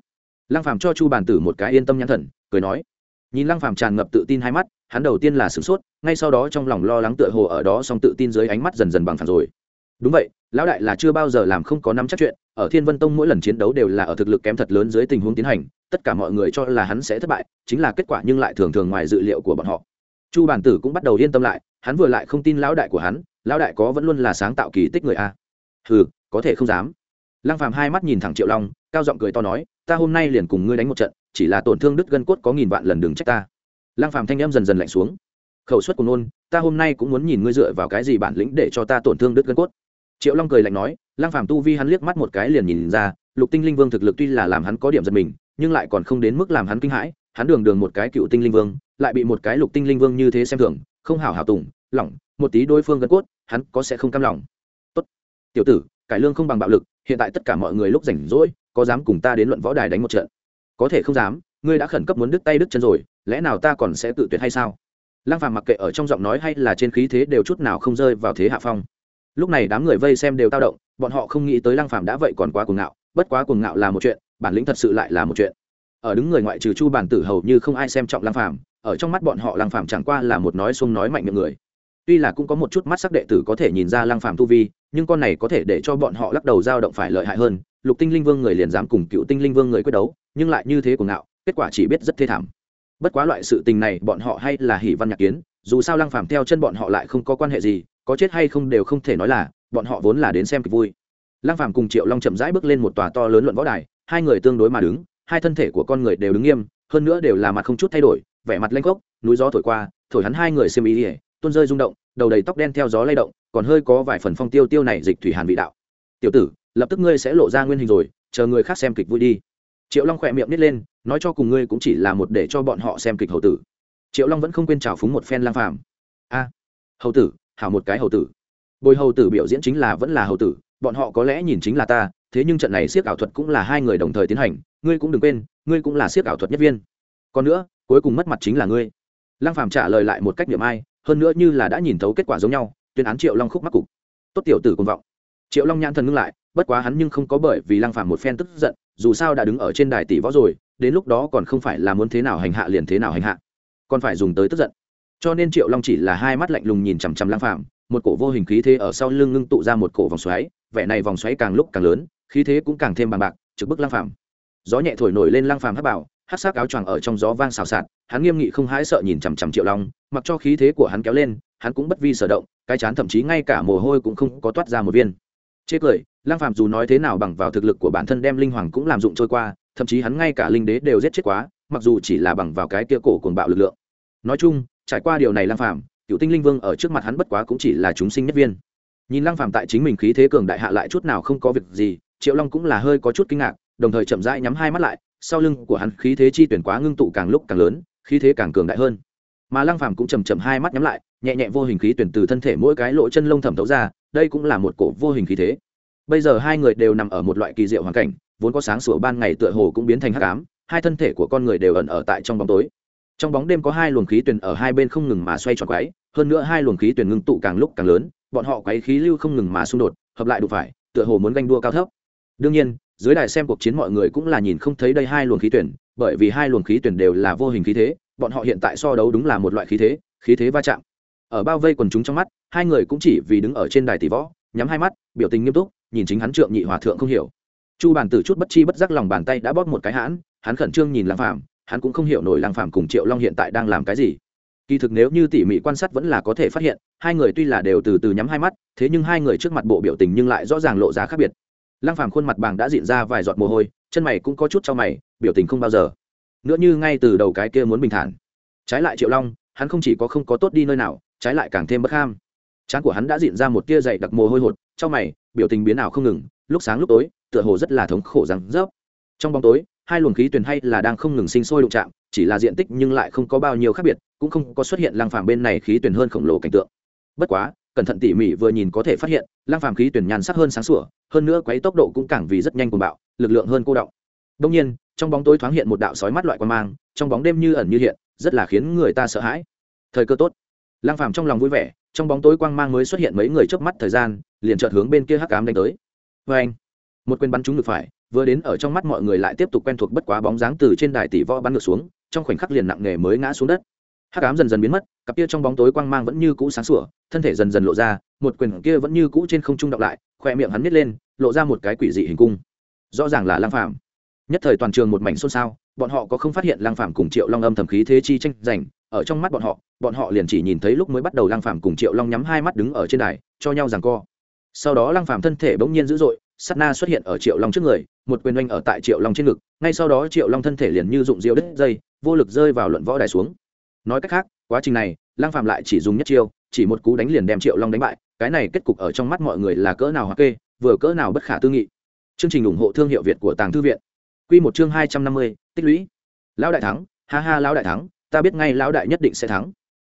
Lang phàm cho chu bàn tử một cái yên tâm nhãn thần, cười nói. Nhìn lang phàm tràn ngập tự tin hai mắt hắn đầu tiên là sửng sốt, ngay sau đó trong lòng lo lắng tựa hồ ở đó song tự tin dưới ánh mắt dần dần bằng phẳng rồi. Đúng vậy, lão đại là chưa bao giờ làm không có nắm chắc chuyện, ở thiên vân tông mỗi lần chiến đấu đều là ở thực lực kém thật lớn dưới tình huống tiến hành, tất cả mọi người cho là hắn sẽ thất bại, chính là kết quả nhưng lại thường thường ngoài dự liệu của bọn họ. Chu bản tử cũng bắt đầu yên tâm lại, hắn vừa lại không tin lão đại của hắn, lão đại có vẫn luôn là sáng tạo kỳ tích người a. Ừ có thể không dám. Lăng phàm hai mắt nhìn thẳng triệu long, cao giọng cười to nói, ta hôm nay liền cùng ngươi đánh một trận, chỉ là tổn thương đứt gân cốt có nghìn vạn lần đừng trách ta lăng phàm thanh em dần dần lạnh xuống. Khẩu suất của nôn ta hôm nay cũng muốn nhìn ngươi dựa vào cái gì bản lĩnh để cho ta tổn thương đứt gân cốt. Triệu long cười lạnh nói, lăng phàm tu vi hắn liếc mắt một cái liền nhìn ra, lục tinh linh vương thực lực tuy là làm hắn có điểm giật mình, nhưng lại còn không đến mức làm hắn kinh hãi, hắn đường đường một cái cựu tinh linh vương, lại bị một cái lục tinh linh vương như thế xem thường, không hảo hảo tùng, lỏng, một tí đối phương gân cốt, hắn có sẽ không cam lòng. Tốt. Tiểu tử, cải lương không bằng bạo lực, hiện tại tất cả mọi người lúc rảnh rỗi, có dám cùng ta đến luận võ đài đánh một trận? Có thể không dám ngươi đã khẩn cấp muốn đứt tay đứt chân rồi, lẽ nào ta còn sẽ tự tuyệt hay sao? Lăng phàm mặc kệ ở trong giọng nói hay là trên khí thế đều chút nào không rơi vào thế hạ phong. Lúc này đám người vây xem đều tao động, bọn họ không nghĩ tới lăng phàm đã vậy còn quá cuồng ngạo, bất quá cuồng ngạo là một chuyện, bản lĩnh thật sự lại là một chuyện. Ở đứng người ngoại trừ chu bản tử hầu như không ai xem trọng lăng phàm, ở trong mắt bọn họ lăng phàm chẳng qua là một nói xuông nói mạnh miệng người. Tuy là cũng có một chút mắt sắc đệ tử có thể nhìn ra lăng phàm tu vi, nhưng con này có thể để cho bọn họ lắc đầu dao động phải lợi hại hơn, lục tinh linh vương người liền dám cùng cựu tinh linh vương người quyết đấu, nhưng lại như thế cuồng ngạo kết quả chỉ biết rất thê thảm. Bất quá loại sự tình này bọn họ hay là hỉ văn nhạc kiến, dù sao lăng phàm theo chân bọn họ lại không có quan hệ gì, có chết hay không đều không thể nói là, bọn họ vốn là đến xem kịch vui. Lăng phàm cùng triệu long chậm rãi bước lên một tòa to lớn luận võ đài, hai người tương đối mà đứng, hai thân thể của con người đều đứng nghiêm, hơn nữa đều là mặt không chút thay đổi, vẻ mặt lanh khốc, núi gió thổi qua, thổi hắn hai người xem ý ỉa tuôn rơi rung động, đầu đầy tóc đen theo gió lay động, còn hơi có vài phần phong tiêu tiêu này dịch thủy hàn vị đạo. Tiểu tử, lập tức ngươi sẽ lộ ra nguyên hình rồi, chờ người khác xem kịch vui đi triệu long khỏe miệng nít lên, nói cho cùng ngươi cũng chỉ là một để cho bọn họ xem kịch hậu tử. Triệu long vẫn không quên trào phúng một phen lang phàm. A hậu tử, hảo một cái hậu tử. Bồi hậu tử biểu diễn chính là vẫn là hậu tử, bọn họ có lẽ nhìn chính là ta, thế nhưng trận này siết ảo thuật cũng là hai người đồng thời tiến hành, ngươi cũng đừng quên, ngươi cũng là siết ảo thuật nhất viên. Còn nữa, cuối cùng mất mặt chính là ngươi. Lăng phàm trả lời lại một cách niệm ai, hơn nữa như là đã nhìn thấu kết quả giống nhau, tuyên án triệu long khúc mắc cục. Tốt tiểu tử công vọng triệu long nhãn thần ngưng lại, bất quá hắn nhưng không có bởi vì lăng phàm một phen tức giận, dù sao đã đứng ở trên đài tỷ võ rồi, đến lúc đó còn không phải là muốn thế nào hành hạ liền thế nào hành hạ, còn phải dùng tới tức giận. Cho nên triệu long chỉ là hai mắt lạnh lùng nhìn chằm chằm lăng phàm, một cổ vô hình khí thế ở sau lưng ngưng tụ ra một cổ vòng xoáy, vẻ này vòng xoáy càng lúc càng lớn, khí thế cũng càng thêm bằng bạc, trực bức lăng phàm. Gió nhẹ thổi nổi lên lăng phàm hắc bảo hát sắc áo choàng ở trong gió vang xào xạc, hắn nghiêm nghị không hãi sợ nhìn chằm chằm triệu long, mặc cho khí thế của hắn kéo lên, hắn cũng bất vi sở động, cái chán thậm chí ngay cả mồ hôi cũng không có toát ra một viên chê cười, lăng phàm dù nói thế nào bằng vào thực lực của bản thân đem linh hoàng cũng làm dụng trôi qua, thậm chí hắn ngay cả linh đế đều giết chết quá, mặc dù chỉ là bằng vào cái kia cổ cuồng bạo lực lượng. Nói chung, trải qua điều này lăng phàm, cựu tinh linh vương ở trước mặt hắn bất quá cũng chỉ là chúng sinh nhất viên. Nhìn lăng phàm tại chính mình khí thế cường đại hạ lại chút nào không có việc gì, triệu long cũng là hơi có chút kinh ngạc, đồng thời chậm rãi nhắm hai mắt lại, sau lưng của hắn khí thế chi tuyển quá ngưng tụ càng lúc càng lớn, khí thế càng cường đại hơn. Mà lăng phàm cũng chậm chậm hai mắt nhắm lại, nhẹ nhẹ vô hình khí tuyển từ thân thể mỗi cái lỗ chân lông thẩm thấu ra đây cũng là một cổ vô hình khí thế. Bây giờ hai người đều nằm ở một loại kỳ diệu hoàn cảnh, vốn có sáng sủa ban ngày tựa hồ cũng biến thành hắc ám, hai thân thể của con người đều ẩn ở tại trong bóng tối. Trong bóng đêm có hai luồng khí tuyển ở hai bên không ngừng mà xoay tròn quái hơn nữa hai luồng khí tuyển ngưng tụ càng lúc càng lớn, bọn họ quấy khí lưu không ngừng mà xung đột, hợp lại đủ phải, tựa hồ muốn ganh đua cao thấp. Đương nhiên, dưới đài xem cuộc chiến mọi người cũng là nhìn không thấy đây hai luồng khí tuyển bởi vì hai luồng khí tuyển đều là vô hình khí thế, bọn họ hiện tại so đấu đúng là một loại khí thế khí thế va chạm. Ở bao vây quần chúng trong mắt hai người cũng chỉ vì đứng ở trên đài tỷ võ, nhắm hai mắt, biểu tình nghiêm túc, nhìn chính hắn trượng nhị hòa thượng không hiểu. Chu bàn tử chút bất chi bất giác lòng bàn tay đã bóp một cái hãn, hắn khẩn trương nhìn lăng phàm, hắn cũng không hiểu nổi lăng phàm cùng triệu long hiện tại đang làm cái gì. Kỳ thực nếu như tỉ mỉ quan sát vẫn là có thể phát hiện, hai người tuy là đều từ từ nhắm hai mắt, thế nhưng hai người trước mặt bộ biểu tình nhưng lại rõ ràng lộ ra khác biệt. Lăng phàm khuôn mặt bàng đã diện ra vài giọt mồ hôi, chân mày cũng có chút cho mày, biểu tình không bao giờ. Nữa như ngay từ đầu cái kia muốn bình thản. Trái lại triệu long, hắn không chỉ có không có tốt đi nơi nào, trái lại càng thêm bất ham trán của hắn đã diện ra một tia dày đặc mồ hôi hột cho mày, biểu tình biến ảo không ngừng, lúc sáng lúc tối, tựa hồ rất là thống khổ rằng rớp. Trong bóng tối, hai luồng khí tuyền hay là đang không ngừng sinh sôi đụng chạm, chỉ là diện tích nhưng lại không có bao nhiêu khác biệt, cũng không có xuất hiện lăng phàm bên này khí tuyền hơn khổng lồ cảnh tượng. Bất quá, cẩn thận tỉ mỉ vừa nhìn có thể phát hiện, lăng phàm khí tuyển nhàn sắc hơn sáng sủa, hơn nữa quấy tốc độ cũng càng vì rất nhanh cuồng bạo, lực lượng hơn cô động. Đông nhiên, trong bóng tối thoáng hiện một đạo sói mắt loại quan mang, trong bóng đêm như ẩn như hiện, rất là khiến người ta sợ hãi. Thời cơ tốt. Lăng phàm trong lòng vui vẻ trong bóng tối quang mang mới xuất hiện mấy người trước mắt thời gian, liền chợt hướng bên kia hắc ám đánh tới. Vê anh, một quyền bắn trúng được phải, vừa đến ở trong mắt mọi người lại tiếp tục quen thuộc bất quá bóng dáng từ trên đài tỷ võ bắn ngược xuống, trong khoảnh khắc liền nặng nề mới ngã xuống đất. Hắc ám dần dần biến mất, cặp kia trong bóng tối quang mang vẫn như cũ sáng sủa, thân thể dần dần lộ ra, một quyền kia vẫn như cũ trên không trung đọc lại, khoe miệng hắn nít lên, lộ ra một cái quỷ dị hình cung. Rõ ràng là lang phàm. Nhất thời toàn trường một mảnh xôn xao, bọn họ có không phát hiện lang phàm cùng triệu long âm thầm khí thế chi tranh giành ở trong mắt bọn họ bọn họ liền chỉ nhìn thấy lúc mới bắt đầu lang Phàm cùng triệu long nhắm hai mắt đứng ở trên đài, cho nhau giằng co. Sau đó lang Phàm thân thể bỗng nhiên dữ dội, sát na xuất hiện ở triệu long trước người, một quyền oanh ở tại triệu long trên ngực, ngay sau đó triệu long thân thể liền như dụng rượu đứt dây, vô lực rơi vào luận võ đài xuống. Nói cách khác, quá trình này lang Phàm lại chỉ dùng nhất chiêu, chỉ một cú đánh liền đem triệu long đánh bại, cái này kết cục ở trong mắt mọi người là cỡ nào hoặc kê, vừa cỡ nào bất khả tư nghị. Chương trình ủng hộ thương hiệu việt của tàng thư viện. Quy một chương hai trăm năm mươi, tích lũy. Lão đại thắng, ha ha lão đại thắng ta biết ngay lão đại nhất định sẽ thắng.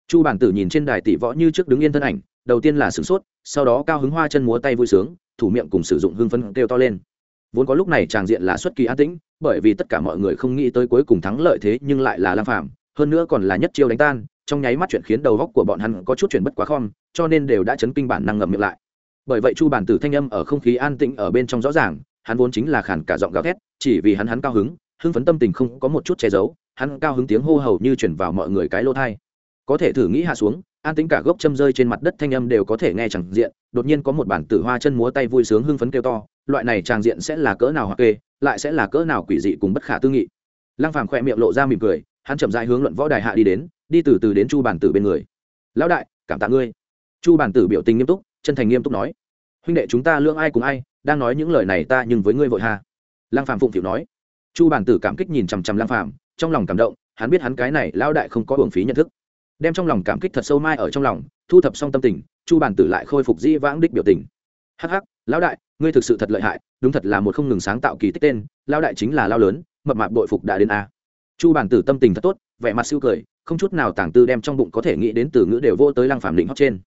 Chu bản tử nhìn trên đài tỷ võ như trước đứng yên thân ảnh, đầu tiên là sửng sốt, sau đó cao hứng hoa chân múa tay vui sướng, thủ miệng cùng sử dụng hương phân kêu to lên. Vốn có lúc này tràng diện là xuất kỳ an tĩnh, bởi vì tất cả mọi người không nghĩ tới cuối cùng thắng lợi thế nhưng lại là lam phạm hơn nữa còn là nhất chiêu đánh tan, trong nháy mắt chuyện khiến đầu góc của bọn hắn có chút chuyển bất quá khom, cho nên đều đã chấn kinh bản năng ngậm miệng lại. Bởi vậy chu bản tử thanh âm ở không khí an tĩnh ở bên trong rõ ràng, hắn vốn chính là khản cả giọng gào thét, chỉ vì hắn hắn cao hứng, hưng phấn tâm tình không có một chút che giấu hắn cao hứng tiếng hô hầu như chuyển vào mọi người cái lỗ thai. Có thể thử nghĩ hạ xuống, an tính cả gốc châm rơi trên mặt đất thanh âm đều có thể nghe chẳng diện, đột nhiên có một bản tử hoa chân múa tay vui sướng hưng phấn kêu to, loại này tràng diện sẽ là cỡ nào hoặc kê, lại sẽ là cỡ nào quỷ dị cùng bất khả tư nghị. Lăng phàm khỏe miệng lộ ra mỉm cười, hắn chậm rãi hướng luận võ đài hạ đi đến, đi từ từ đến chu bản tử bên người. Lão đại, cảm tạ ngươi. Chu bản tử biểu tình nghiêm túc, chân thành nghiêm túc nói. Huynh đệ chúng ta lương ai cùng ai, đang nói những lời này ta nhưng với ngươi vội hà lăng phàm phụng phịu nói. Chu bản tử cảm kích nhìn chằm chằm lăng phàm trong lòng cảm động, hắn biết hắn cái này lão đại không có hưởng phí nhận thức. Đem trong lòng cảm kích thật sâu mai ở trong lòng, thu thập xong tâm tình, chu bản tử lại khôi phục dĩ vãng đích biểu tình. Hắc hắc, lão đại, ngươi thực sự thật lợi hại, đúng thật là một không ngừng sáng tạo kỳ tích tên, lão đại chính là lao lớn, mập mạp bội phục đã đến a. Chu bản tử tâm tình thật tốt, vẻ mặt siêu cười, không chút nào tàng tư đem trong bụng có thể nghĩ đến từ ngữ đều vô tới lăng Phạm đỉnh hót trên.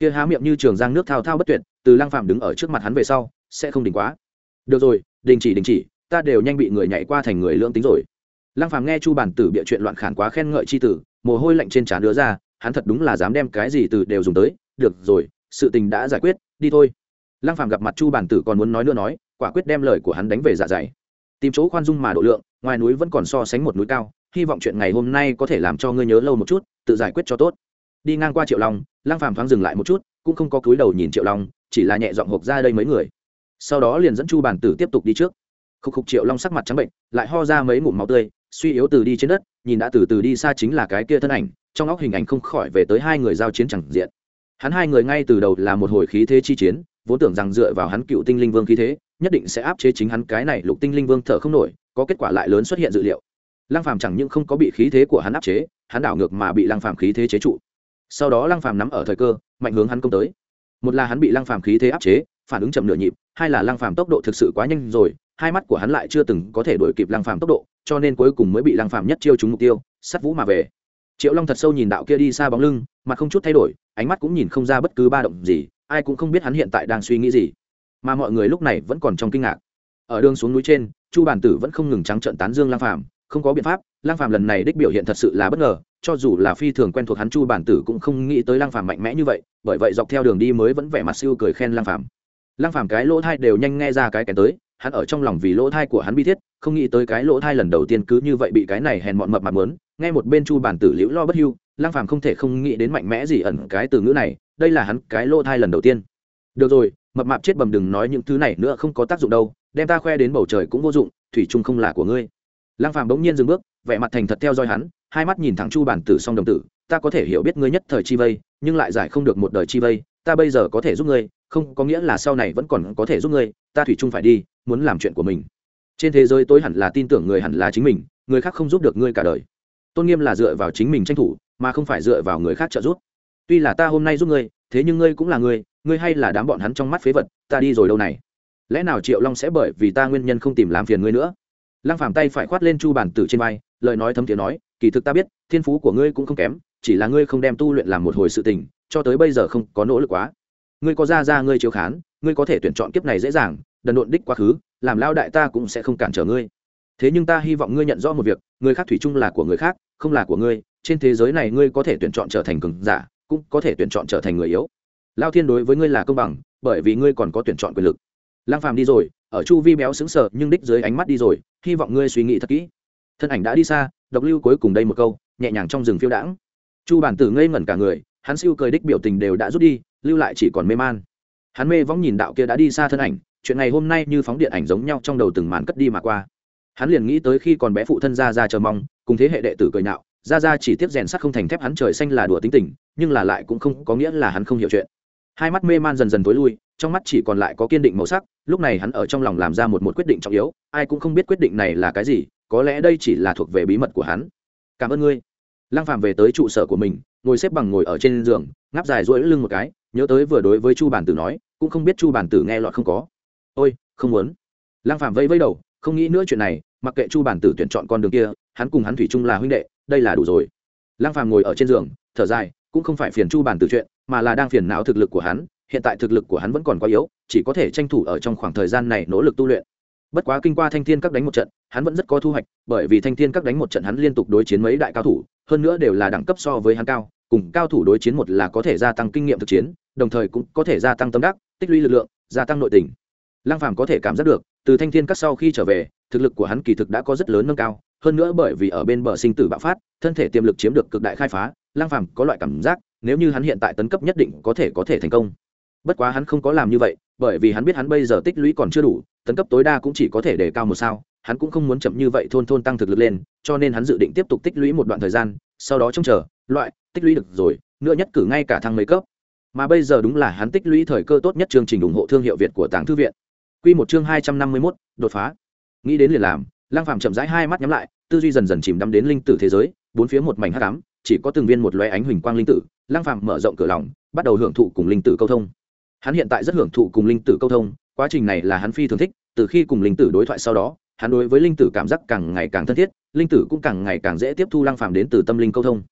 Kia há miệng như trường giang nước thao thao bất tuyệt, từ lăng Phạm đứng ở trước mặt hắn về sau, sẽ không đỉnh quá. Được rồi, đình chỉ đình chỉ, ta đều nhanh bị người nhảy qua thành người lưỡng tính rồi lăng phàm nghe chu bản tử bịa chuyện loạn khản quá khen ngợi chi tử, mồ hôi lạnh trên trán đứa ra, hắn thật đúng là dám đem cái gì từ đều dùng tới. Được rồi, sự tình đã giải quyết, đi thôi. Lăng phàm gặp mặt chu bản tử còn muốn nói nữa nói, quả quyết đem lời của hắn đánh về dạ dày. Tìm chỗ khoan dung mà độ lượng, ngoài núi vẫn còn so sánh một núi cao, hy vọng chuyện ngày hôm nay có thể làm cho ngươi nhớ lâu một chút, tự giải quyết cho tốt. Đi ngang qua triệu long, lăng phàm thoáng dừng lại một chút, cũng không có cúi đầu nhìn triệu long, chỉ là nhẹ giọng hộp ra đây mấy người. Sau đó liền dẫn chu bản tử tiếp tục đi trước. Khúc khúc triệu long sắc mặt trắng bệnh, lại ho ra mấy ngụm máu tươi suy yếu từ đi trên đất, nhìn đã từ từ đi xa chính là cái kia thân ảnh, trong óc hình ảnh không khỏi về tới hai người giao chiến chẳng diện. Hắn hai người ngay từ đầu là một hồi khí thế chi chiến, vốn tưởng rằng dựa vào hắn cựu tinh linh vương khí thế, nhất định sẽ áp chế chính hắn cái này lục tinh linh vương thở không nổi, có kết quả lại lớn xuất hiện dự liệu. Lăng phàm chẳng những không có bị khí thế của hắn áp chế, hắn đảo ngược mà bị lăng phàm khí thế chế trụ. Sau đó lăng phàm nắm ở thời cơ, mạnh hướng hắn công tới. Một là hắn bị lăng phàm khí thế áp chế, phản ứng chậm nửa nhịp, hai là lăng phàm tốc độ thực sự quá nhanh rồi, hai mắt của hắn lại chưa từng có thể đuổi kịp lăng phàm tốc độ cho nên cuối cùng mới bị lăng Phạm nhất chiêu trúng mục tiêu sắt vũ mà về. Triệu long thật sâu nhìn đạo kia đi xa bóng lưng, mặt không chút thay đổi, ánh mắt cũng nhìn không ra bất cứ ba động gì, ai cũng không biết hắn hiện tại đang suy nghĩ gì. Mà mọi người lúc này vẫn còn trong kinh ngạc. Ở đường xuống núi trên, chu bản tử vẫn không ngừng trắng trợn tán dương lang phàm, không có biện pháp lang phàm lần này đích biểu hiện thật sự là bất ngờ, cho dù là phi thường quen thuộc hắn chu bản tử cũng không nghĩ tới lang phàm mạnh mẽ như vậy, bởi vậy dọc theo đường đi mới vẫn vẻ mặt siêu cười khen lang phàm. Lang phàm cái lỗ thai đều nhanh nghe ra cái kẻ tới hắn ở trong lòng vì lỗ thai của hắn bi thiết, không nghĩ tới cái lỗ thai lần đầu tiên cứ như vậy bị cái này hèn mọn mập mặt mớn nghe một bên chu bản tử liễu lo bất hưu lang phàm không thể không nghĩ đến mạnh mẽ gì ẩn cái từ ngữ này, đây là hắn cái lỗ thai lần đầu tiên. Được rồi, mập mạp chết bầm đừng nói những thứ này nữa không có tác dụng đâu, đem ta khoe đến bầu trời cũng vô dụng, thủy chung không là của ngươi. Lang phàm bỗng nhiên dừng bước, vẻ mặt thành thật theo dõi hắn, hai mắt nhìn thẳng chu bản tử song đồng tử, ta có thể hiểu biết ngươi nhất thời chi vây, nhưng lại giải không được một đời chi vây, ta bây giờ có thể giúp ngươi không có nghĩa là sau này vẫn còn có thể giúp ngươi, ta thủy chung phải đi, muốn làm chuyện của mình. Trên thế giới tôi hẳn là tin tưởng người hẳn là chính mình, người khác không giúp được ngươi cả đời. Tôn nghiêm là dựa vào chính mình tranh thủ, mà không phải dựa vào người khác trợ giúp. Tuy là ta hôm nay giúp ngươi, thế nhưng ngươi cũng là ngươi ngươi hay là đám bọn hắn trong mắt phế vật, ta đi rồi đâu này? Lẽ nào triệu long sẽ bởi vì ta nguyên nhân không tìm làm phiền ngươi nữa? Lăng phàm tay phải khoát lên chu bản tử trên vai, lời nói thấm thiế nói, kỳ thực ta biết, thiên phú của ngươi cũng không kém, chỉ là ngươi không đem tu luyện làm một hồi sự tình, cho tới bây giờ không có nỗ lực quá ngươi có ra ra ngươi chiếu khán, ngươi có thể tuyển chọn kiếp này dễ dàng, đần độn đích quá khứ, làm lao đại ta cũng sẽ không cản trở ngươi. Thế nhưng ta hy vọng ngươi nhận rõ một việc, người khác thủy chung là của người khác, không là của ngươi, trên thế giới này ngươi có thể tuyển chọn trở thành cường giả, cũng có thể tuyển chọn trở thành người yếu. Lao thiên đối với ngươi là công bằng, bởi vì ngươi còn có tuyển chọn quyền lực. Lang phàm đi rồi, ở chu vi béo xứng sở nhưng đích dưới ánh mắt đi rồi, hy vọng ngươi suy nghĩ thật kỹ. Thân ảnh đã đi xa, độc lưu cuối cùng đây một câu, nhẹ nhàng trong rừng phiêu đãng. Chu bản tử ngây ngẩn cả người, hắn siêu cười đích biểu tình đều đã rút đi lưu lại chỉ còn mê man. Hắn mê võng nhìn đạo kia đã đi xa thân ảnh, chuyện ngày hôm nay như phóng điện ảnh giống nhau trong đầu từng màn cất đi mà qua. Hắn liền nghĩ tới khi còn bé phụ thân ra ra chờ mong, cùng thế hệ đệ tử cười nhạo ra ra chỉ tiếp rèn sắt không thành thép hắn trời xanh là đùa tính tình, nhưng là lại cũng không có nghĩa là hắn không hiểu chuyện. Hai mắt mê man dần dần tối lui, trong mắt chỉ còn lại có kiên định màu sắc, lúc này hắn ở trong lòng làm ra một một quyết định trọng yếu, ai cũng không biết quyết định này là cái gì, có lẽ đây chỉ là thuộc về bí mật của hắn. Cảm ơn ngươi. Lăng phạm về tới trụ sở của mình ngồi xếp bằng ngồi ở trên giường, ngáp dài rỗi lưng một cái, nhớ tới vừa đối với chu bản tử nói, cũng không biết chu bản tử nghe lọt không có. Ôi, không muốn. Lăng phạm vây vây đầu, không nghĩ nữa chuyện này, mặc kệ chu bản tử tuyển chọn con đường kia, hắn cùng hắn thủy chung là huynh đệ, đây là đủ rồi. Lăng phạm ngồi ở trên giường, thở dài, cũng không phải phiền chu bản tử chuyện, mà là đang phiền não thực lực của hắn, hiện tại thực lực của hắn vẫn còn quá yếu, chỉ có thể tranh thủ ở trong khoảng thời gian này nỗ lực tu luyện. Bất quá kinh qua thanh thiên các đánh một trận, hắn vẫn rất có thu hoạch, bởi vì thanh thiên các đánh một trận hắn liên tục đối chiến mấy đại cao thủ hơn nữa đều là đẳng cấp so với hắn cao, cùng cao thủ đối chiến một là có thể gia tăng kinh nghiệm thực chiến, đồng thời cũng có thể gia tăng tâm đắc, tích lũy lực lượng, gia tăng nội tình. Lăng phàm có thể cảm giác được, từ thanh thiên các sau khi trở về, thực lực của hắn kỳ thực đã có rất lớn nâng cao, hơn nữa bởi vì ở bên bờ sinh tử bạo phát, thân thể tiềm lực chiếm được cực đại khai phá lang phàm có loại cảm giác, nếu như hắn hiện tại tấn cấp nhất định có thể có thể thành công. Bất quá hắn không có làm như vậy, bởi vì hắn biết hắn bây giờ tích lũy còn chưa đủ, tấn cấp tối đa cũng chỉ có thể để cao một sao hắn cũng không muốn chậm như vậy thôn thôn tăng thực lực lên, cho nên hắn dự định tiếp tục tích lũy một đoạn thời gian, sau đó trông chờ, loại, tích lũy được rồi, nữa nhất cử ngay cả thăng mấy cấp. Mà bây giờ đúng là hắn tích lũy thời cơ tốt nhất chương trình ủng hộ thương hiệu việt của tàng thư viện. Quy một chương hai trăm năm mươi mốt, đột phá. Nghĩ đến liền làm lang phàm chậm rãi hai mắt nhắm lại, tư duy dần dần chìm đắm đến linh tử thế giới, bốn phía một mảnh hắc ám, chỉ có từng viên một loé ánh huỳnh quang linh tử lang phàm mở rộng cửa lòng, bắt đầu hưởng thụ cùng linh tử câu thông. Hắn hiện tại rất hưởng thụ cùng linh tử câu thông, quá trình này là hắn phi thường thích, từ khi cùng linh tử đối thoại sau đó hắn đối với linh tử cảm giác càng ngày càng thân thiết, linh tử cũng càng ngày càng dễ tiếp thu lang phàm đến từ tâm linh câu thông.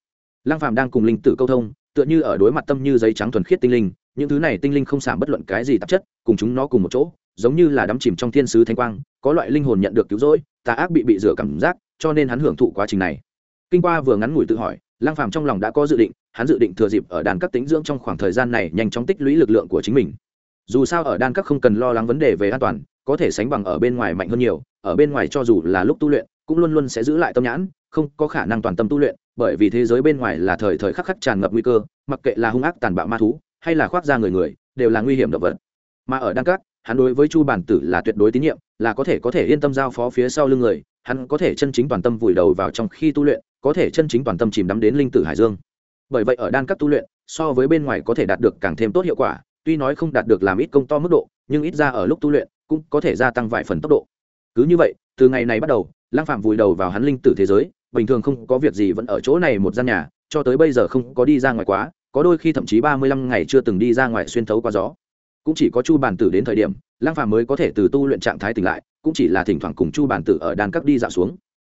Lang phàm đang cùng linh tử câu thông, tựa như ở đối mặt tâm như giấy trắng thuần khiết tinh linh, những thứ này tinh linh không giảm bất luận cái gì tạp chất, cùng chúng nó cùng một chỗ, giống như là đắm chìm trong thiên sứ thanh quang, có loại linh hồn nhận được cứu rỗi, tà ác bị bị rửa cảm giác, cho nên hắn hưởng thụ quá trình này. Kinh qua vừa ngắn ngủi tự hỏi lang phàm trong lòng đã có dự định, hắn dự định thừa dịp ở đàn các tính dưỡng trong khoảng thời gian này nhanh chóng tích lũy lực lượng của chính mình. Dù sao ở đan các không cần lo lắng vấn đề về an toàn có thể sánh bằng ở bên ngoài mạnh hơn nhiều, ở bên ngoài cho dù là lúc tu luyện, cũng luôn luôn sẽ giữ lại tâm nhãn, không có khả năng toàn tâm tu luyện, bởi vì thế giới bên ngoài là thời thời khắc khắc tràn ngập nguy cơ, mặc kệ là hung ác tàn bạo ma thú, hay là khoác da người người, đều là nguy hiểm động vật. Mà ở đan các, hắn đối với chu bản tử là tuyệt đối tín nhiệm, là có thể có thể yên tâm giao phó phía sau lưng người, hắn có thể chân chính toàn tâm vùi đầu vào trong khi tu luyện, có thể chân chính toàn tâm chìm đắm đến linh tử hải dương. Bởi vậy ở đan các tu luyện, so với bên ngoài có thể đạt được càng thêm tốt hiệu quả, tuy nói không đạt được làm ít công to mức độ, nhưng ít ra ở lúc tu luyện cũng có thể gia tăng vài phần tốc độ. Cứ như vậy, từ ngày này bắt đầu lang phạm vùi đầu vào hắn linh tử thế giới, bình thường không có việc gì vẫn ở chỗ này một gian nhà, cho tới bây giờ không có đi ra ngoài quá, có đôi khi thậm chí ba mươi lăm ngày chưa từng đi ra ngoài xuyên thấu qua gió. Cũng chỉ có chu bản tử đến thời điểm lang phàm mới có thể từ tu luyện trạng thái tỉnh lại, cũng chỉ là thỉnh thoảng cùng chu bản tử ở đàn cấp đi dạo xuống.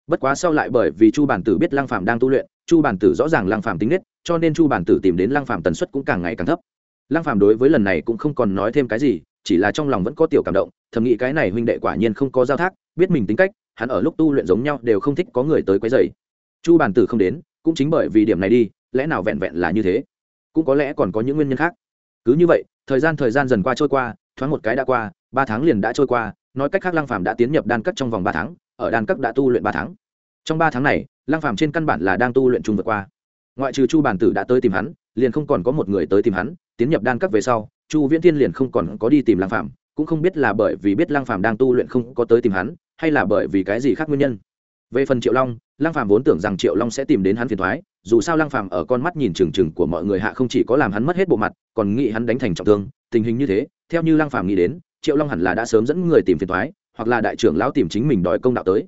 Bất quá sau lại bởi vì chu bản tử biết lang phàm đang tu luyện, chu bản tử rõ ràng lang phàm tính nết, cho nên chu bản tử tìm đến lang phàm tần suất cũng càng ngày càng thấp. Lang phàm đối với lần này cũng không còn nói thêm cái gì chỉ là trong lòng vẫn có tiểu cảm động, thầm nghĩ cái này huynh đệ quả nhiên không có giao thác, biết mình tính cách, hắn ở lúc tu luyện giống nhau đều không thích có người tới quấy rầy. Chu Bàn tử không đến, cũng chính bởi vì điểm này đi, lẽ nào vẹn vẹn là như thế? Cũng có lẽ còn có những nguyên nhân khác. Cứ như vậy, thời gian thời gian dần qua trôi qua, thoáng một cái đã qua, ba tháng liền đã trôi qua, nói cách khác lăng phàm đã tiến nhập đan cấp trong vòng ba tháng, ở đan cấp đã tu luyện ba tháng. Trong ba tháng này, lăng phàm trên căn bản là đang tu luyện chung vượt qua. Ngoại trừ chu bản tử đã tới tìm hắn, liền không còn có một người tới tìm hắn, tiến nhập đan cấp về sau chu viễn thiên liền không còn có đi tìm Lang Phạm, cũng không biết là bởi vì biết Lang Phạm đang tu luyện không có tới tìm hắn hay là bởi vì cái gì khác nguyên nhân. Về phần triệu long Lang Phạm vốn tưởng rằng triệu long sẽ tìm đến hắn phiền thoái dù sao Lang Phạm ở con mắt nhìn trừng trừng của mọi người hạ không chỉ có làm hắn mất hết bộ mặt còn nghĩ hắn đánh thành trọng thương tình hình như thế theo như Lang Phạm nghĩ đến triệu long hẳn là đã sớm dẫn người tìm phiền thoái hoặc là đại trưởng lão tìm chính mình đòi công đạo tới.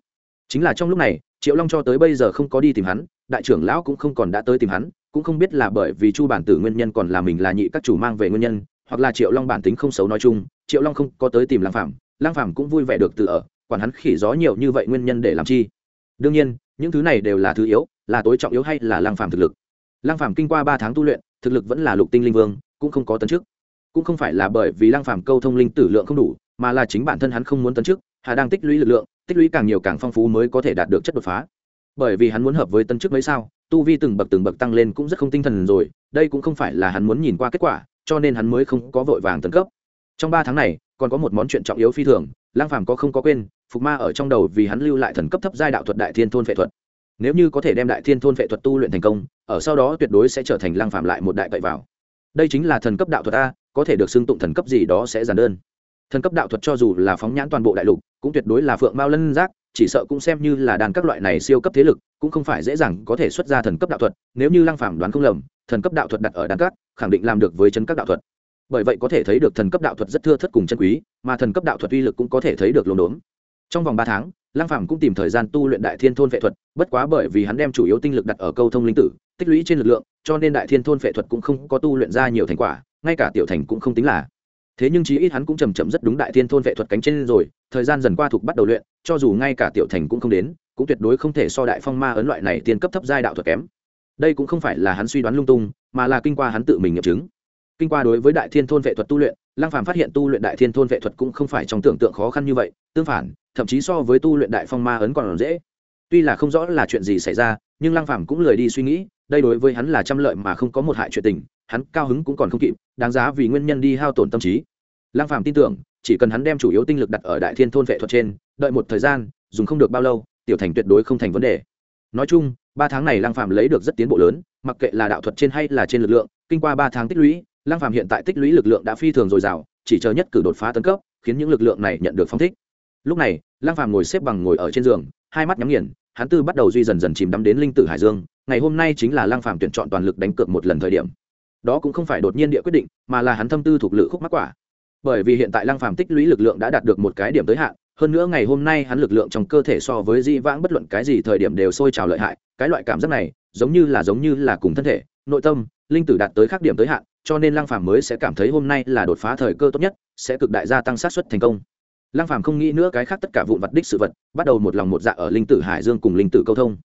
Chính là trong lúc này triệu long cho tới bây giờ không có đi tìm hắn đại trưởng lão cũng không còn đã tới tìm hắn cũng không biết là bởi vì chu bản tử nguyên nhân còn là mình là nhị các chủ mang về nguyên nhân hoặc là triệu long bản tính không xấu nói chung, triệu long không có tới tìm lang phàm lang phàm cũng vui vẻ được tự ở, quản hắn khỉ gió nhiều như vậy nguyên nhân để làm chi. Đương nhiên, những thứ này đều là thứ yếu, là tối trọng yếu hay là lang phàm thực lực. Lang phàm kinh qua ba tháng tu luyện, thực lực vẫn là lục tinh linh vương, cũng không có tấn chức. Cũng không phải là bởi vì lang phàm câu thông linh tử lượng không đủ, mà là chính bản thân hắn không muốn tấn chức, hà đang tích lũy lực lượng, tích lũy càng nhiều càng phong phú mới có thể đạt được chất đột phá. Bởi vì hắn muốn hợp với tân chức mấy sao, tu vi từng bậc từng bậc tăng lên cũng rất không tinh thần rồi, đây cũng không phải là hắn muốn nhìn qua kết quả cho nên hắn mới không có vội vàng tấn cấp. Trong ba tháng này, còn có một món chuyện trọng yếu phi thường, lang phàm có không có quên, phục ma ở trong đầu vì hắn lưu lại thần cấp thấp giai đạo thuật đại thiên thôn phệ thuật. Nếu như có thể đem đại thiên thôn phệ thuật tu luyện thành công, ở sau đó tuyệt đối sẽ trở thành lang phàm lại một đại cậy vào. Đây chính là thần cấp đạo thuật a, có thể được xưng tụng thần cấp gì đó sẽ giản đơn. Thần cấp đạo thuật cho dù là phóng nhãn toàn bộ đại lục, cũng tuyệt đối là phượng mao lân giác, chỉ sợ cũng xem như là đàn các loại này siêu cấp thế lực, cũng không phải dễ dàng có thể xuất ra thần cấp đạo thuật, nếu như lăng phàm đoán không lầm thần cấp đạo thuật đặt ở đan cát, khẳng định làm được với chân các đạo thuật. Bởi vậy có thể thấy được thần cấp đạo thuật rất thưa thất cùng chân quý mà thần cấp đạo thuật uy lực cũng có thể thấy được lồn đốn trong vòng ba tháng lăng phàm cũng tìm thời gian tu luyện đại thiên thôn vệ thuật bất quá bởi vì hắn đem chủ yếu tinh lực đặt ở câu thông linh tử tích lũy trên lực lượng cho nên đại thiên thôn vệ thuật cũng không có tu luyện ra nhiều thành quả ngay cả tiểu thành cũng không tính là. Thế nhưng chí ít hắn cũng chầm chậm rất đúng đại thiên thôn vệ thuật cánh trên rồi thời gian dần qua thuộc bắt đầu luyện cho dù ngay cả tiểu thành cũng không đến cũng tuyệt đối không thể so đại phong ma ấn loại này tiên cấp thấp giai đạo thuật kém đây cũng không phải là hắn suy đoán lung tung, mà là kinh qua hắn tự mình nghiệm chứng. Kinh qua đối với đại thiên thôn vệ thuật tu luyện, lăng phàm phát hiện tu luyện đại thiên thôn vệ thuật cũng không phải trong tưởng tượng khó khăn như vậy, tương phản, thậm chí so với tu luyện đại phong ma ấn còn dễ. Tuy là không rõ là chuyện gì xảy ra, nhưng lăng phàm cũng lười đi suy nghĩ, đây đối với hắn là trăm lợi mà không có một hại chuyện tình, hắn cao hứng cũng còn không kịp, đáng giá vì nguyên nhân đi hao tổn tâm trí. Lăng phàm tin tưởng, chỉ cần hắn đem chủ yếu tinh lực đặt ở đại thiên thôn vệ thuật trên, đợi một thời gian, dùng không được bao lâu, tiểu thành tuyệt đối không thành vấn đề. Nói chung ba tháng này lăng phạm lấy được rất tiến bộ lớn, mặc kệ là đạo thuật trên hay là trên lực lượng, kinh qua ba tháng tích lũy, lăng phạm hiện tại tích lũy lực lượng đã phi thường dồi dào, chỉ chờ nhất cử đột phá tấn cấp, khiến những lực lượng này nhận được phong thích. Lúc này, lăng phạm ngồi xếp bằng ngồi ở trên giường, hai mắt nhắm nghiền, hắn tư bắt đầu duy dần dần chìm đắm đến linh tử hải dương, ngày hôm nay chính là lăng phạm tuyển chọn toàn lực đánh cược một lần thời điểm. Đó cũng không phải đột nhiên địa quyết định, mà là hắn thâm tư thuộc lự khúc mắc quả. Bởi vì hiện tại lăng phạm tích lũy lực lượng đã đạt được một cái điểm tới hạn hơn nữa ngày hôm nay hắn lực lượng trong cơ thể so với di vãng bất luận cái gì thời điểm đều sôi trào lợi hại, cái loại cảm giác này, giống như là giống như là cùng thân thể, nội tâm, linh tử đạt tới khác điểm tới hạn, cho nên lăng phàm mới sẽ cảm thấy hôm nay là đột phá thời cơ tốt nhất, sẽ cực đại gia tăng sát xuất thành công. Lăng phàm không nghĩ nữa cái khác tất cả vụn vật đích sự vật, bắt đầu một lòng một dạ ở linh tử hải dương cùng linh tử câu thông.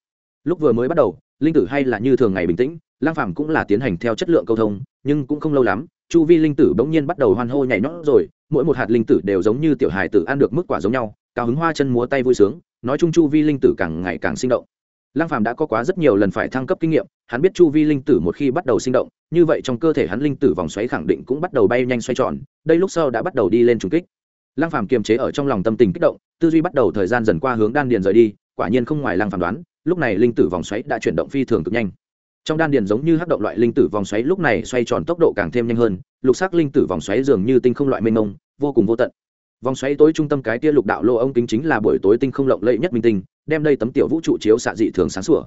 Lúc vừa mới bắt đầu, linh tử hay là như thường ngày bình tĩnh, lăng phàm cũng là tiến hành theo chất lượng câu thông, nhưng cũng không lâu lắm, chu vi linh tử bỗng nhiên bắt đầu hoan hô nhảy nhót rồi mỗi một hạt linh tử đều giống như tiểu hài tử ăn được mức quả giống nhau, cao hứng hoa chân múa tay vui sướng, nói chung chu vi linh tử càng ngày càng sinh động. Lăng phàm đã có quá rất nhiều lần phải thăng cấp kinh nghiệm, hắn biết chu vi linh tử một khi bắt đầu sinh động, như vậy trong cơ thể hắn linh tử vòng xoáy khẳng định cũng bắt đầu bay nhanh xoay tròn, đây lúc sau đã bắt đầu đi lên trùng kích. Lăng phàm kiềm chế ở trong lòng tâm tình kích động, tư duy bắt đầu thời gian dần qua hướng đan điền rời đi, quả nhiên không ngoài lăng phàm đoán, lúc này linh tử vòng xoáy đã chuyển động phi thường cực nhanh trong đan điền giống như hắc động loại linh tử vòng xoáy lúc này xoay tròn tốc độ càng thêm nhanh hơn, lục sắc linh tử vòng xoáy dường như tinh không loại mênh mông, vô cùng vô tận. Vòng xoáy tối trung tâm cái tia lục đạo lô ông kính chính là buổi tối tinh không lộng lẫy nhất minh tinh, đem đây tấm tiểu vũ trụ chiếu xạ dị thường sáng sủa.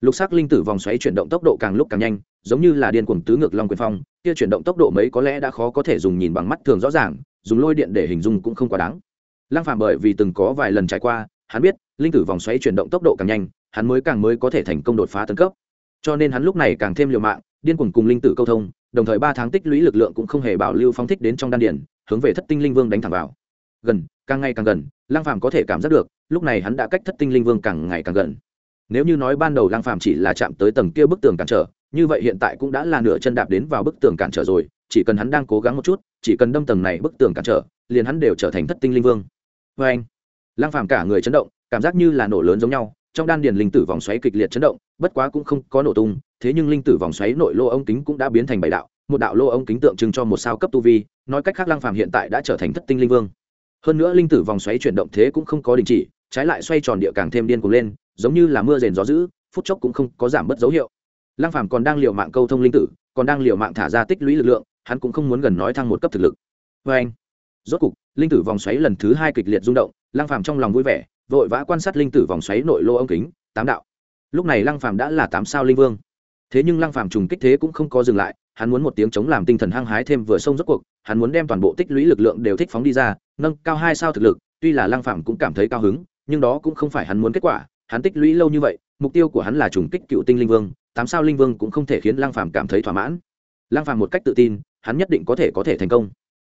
Lục sắc linh tử vòng xoáy chuyển động tốc độ càng lúc càng nhanh, giống như là điên cuồng tứ ngược long quyền phong, kia chuyển động tốc độ mấy có lẽ đã khó có thể dùng nhìn bằng mắt thường rõ ràng, dùng lôi điện để hình dung cũng không quá đáng. Lăng phàm bởi vì từng có vài lần trải qua, hắn biết, linh tử vòng xoáy chuyển động tốc độ càng nhanh, hắn mới càng mới có thể thành công đột phá tấn cấp cho nên hắn lúc này càng thêm liều mạng, điên cuồng cùng linh tử câu thông, đồng thời ba tháng tích lũy lực lượng cũng không hề bảo lưu phóng thích đến trong đan điển hướng về thất tinh linh vương đánh thẳng vào. Gần, càng ngày càng gần lang phàm có thể cảm giác được, lúc này hắn đã cách thất tinh linh vương càng ngày càng gần. Nếu như nói ban đầu lang phàm chỉ là chạm tới tầng kia bức tường cản trở, như vậy hiện tại cũng đã là nửa chân đạp đến vào bức tường cản trở rồi, chỉ cần hắn đang cố gắng một chút, chỉ cần đâm tầng này bức tường cản trở, liền hắn đều trở thành thất tinh linh vương. Vê anh lang phàm cả người chấn động, cảm giác như là nổ lớn giống nhau, trong đan điền linh tử vòng xoáy kịch liệt chấn động bất quá cũng không có nổ tung, thế nhưng linh tử vòng xoáy nội lô ống kính cũng đã biến thành bảy đạo, một đạo lô ống kính tượng trưng cho một sao cấp tu vi, nói cách khác lang phàm hiện tại đã trở thành thất tinh linh vương. Hơn nữa linh tử vòng xoáy chuyển động thế cũng không có đình chỉ, trái lại xoay tròn địa càng thêm điên cuồng lên, giống như là mưa rền gió dữ, phút chốc cũng không có giảm bớt dấu hiệu. Lăng phàm còn đang liều mạng câu thông linh tử, còn đang liều mạng thả ra tích lũy lực lượng, hắn cũng không muốn gần nói thăng một cấp thực lực. Với anh, rốt cục, linh tử vòng xoáy lần thứ hai kịch liệt rung động, lăng phàm trong lòng vui vẻ, vội vã quan sát linh tử vòng xoáy nội lô ống kính, tám đạo lúc này lăng phàm đã là tám sao linh vương. Thế nhưng lăng phàm trùng kích thế cũng không có dừng lại, hắn muốn một tiếng chống làm tinh thần hăng hái thêm vừa sông rốt cuộc, hắn muốn đem toàn bộ tích lũy lực lượng đều thích phóng đi ra, nâng cao hai sao thực lực, tuy là lăng phàm cũng cảm thấy cao hứng, nhưng đó cũng không phải hắn muốn kết quả, hắn tích lũy lâu như vậy, mục tiêu của hắn là trùng kích cựu tinh linh vương, tám sao linh vương cũng không thể khiến lăng phàm cảm thấy thỏa mãn. Lăng phàm một cách tự tin, hắn nhất định có thể có thể thành công.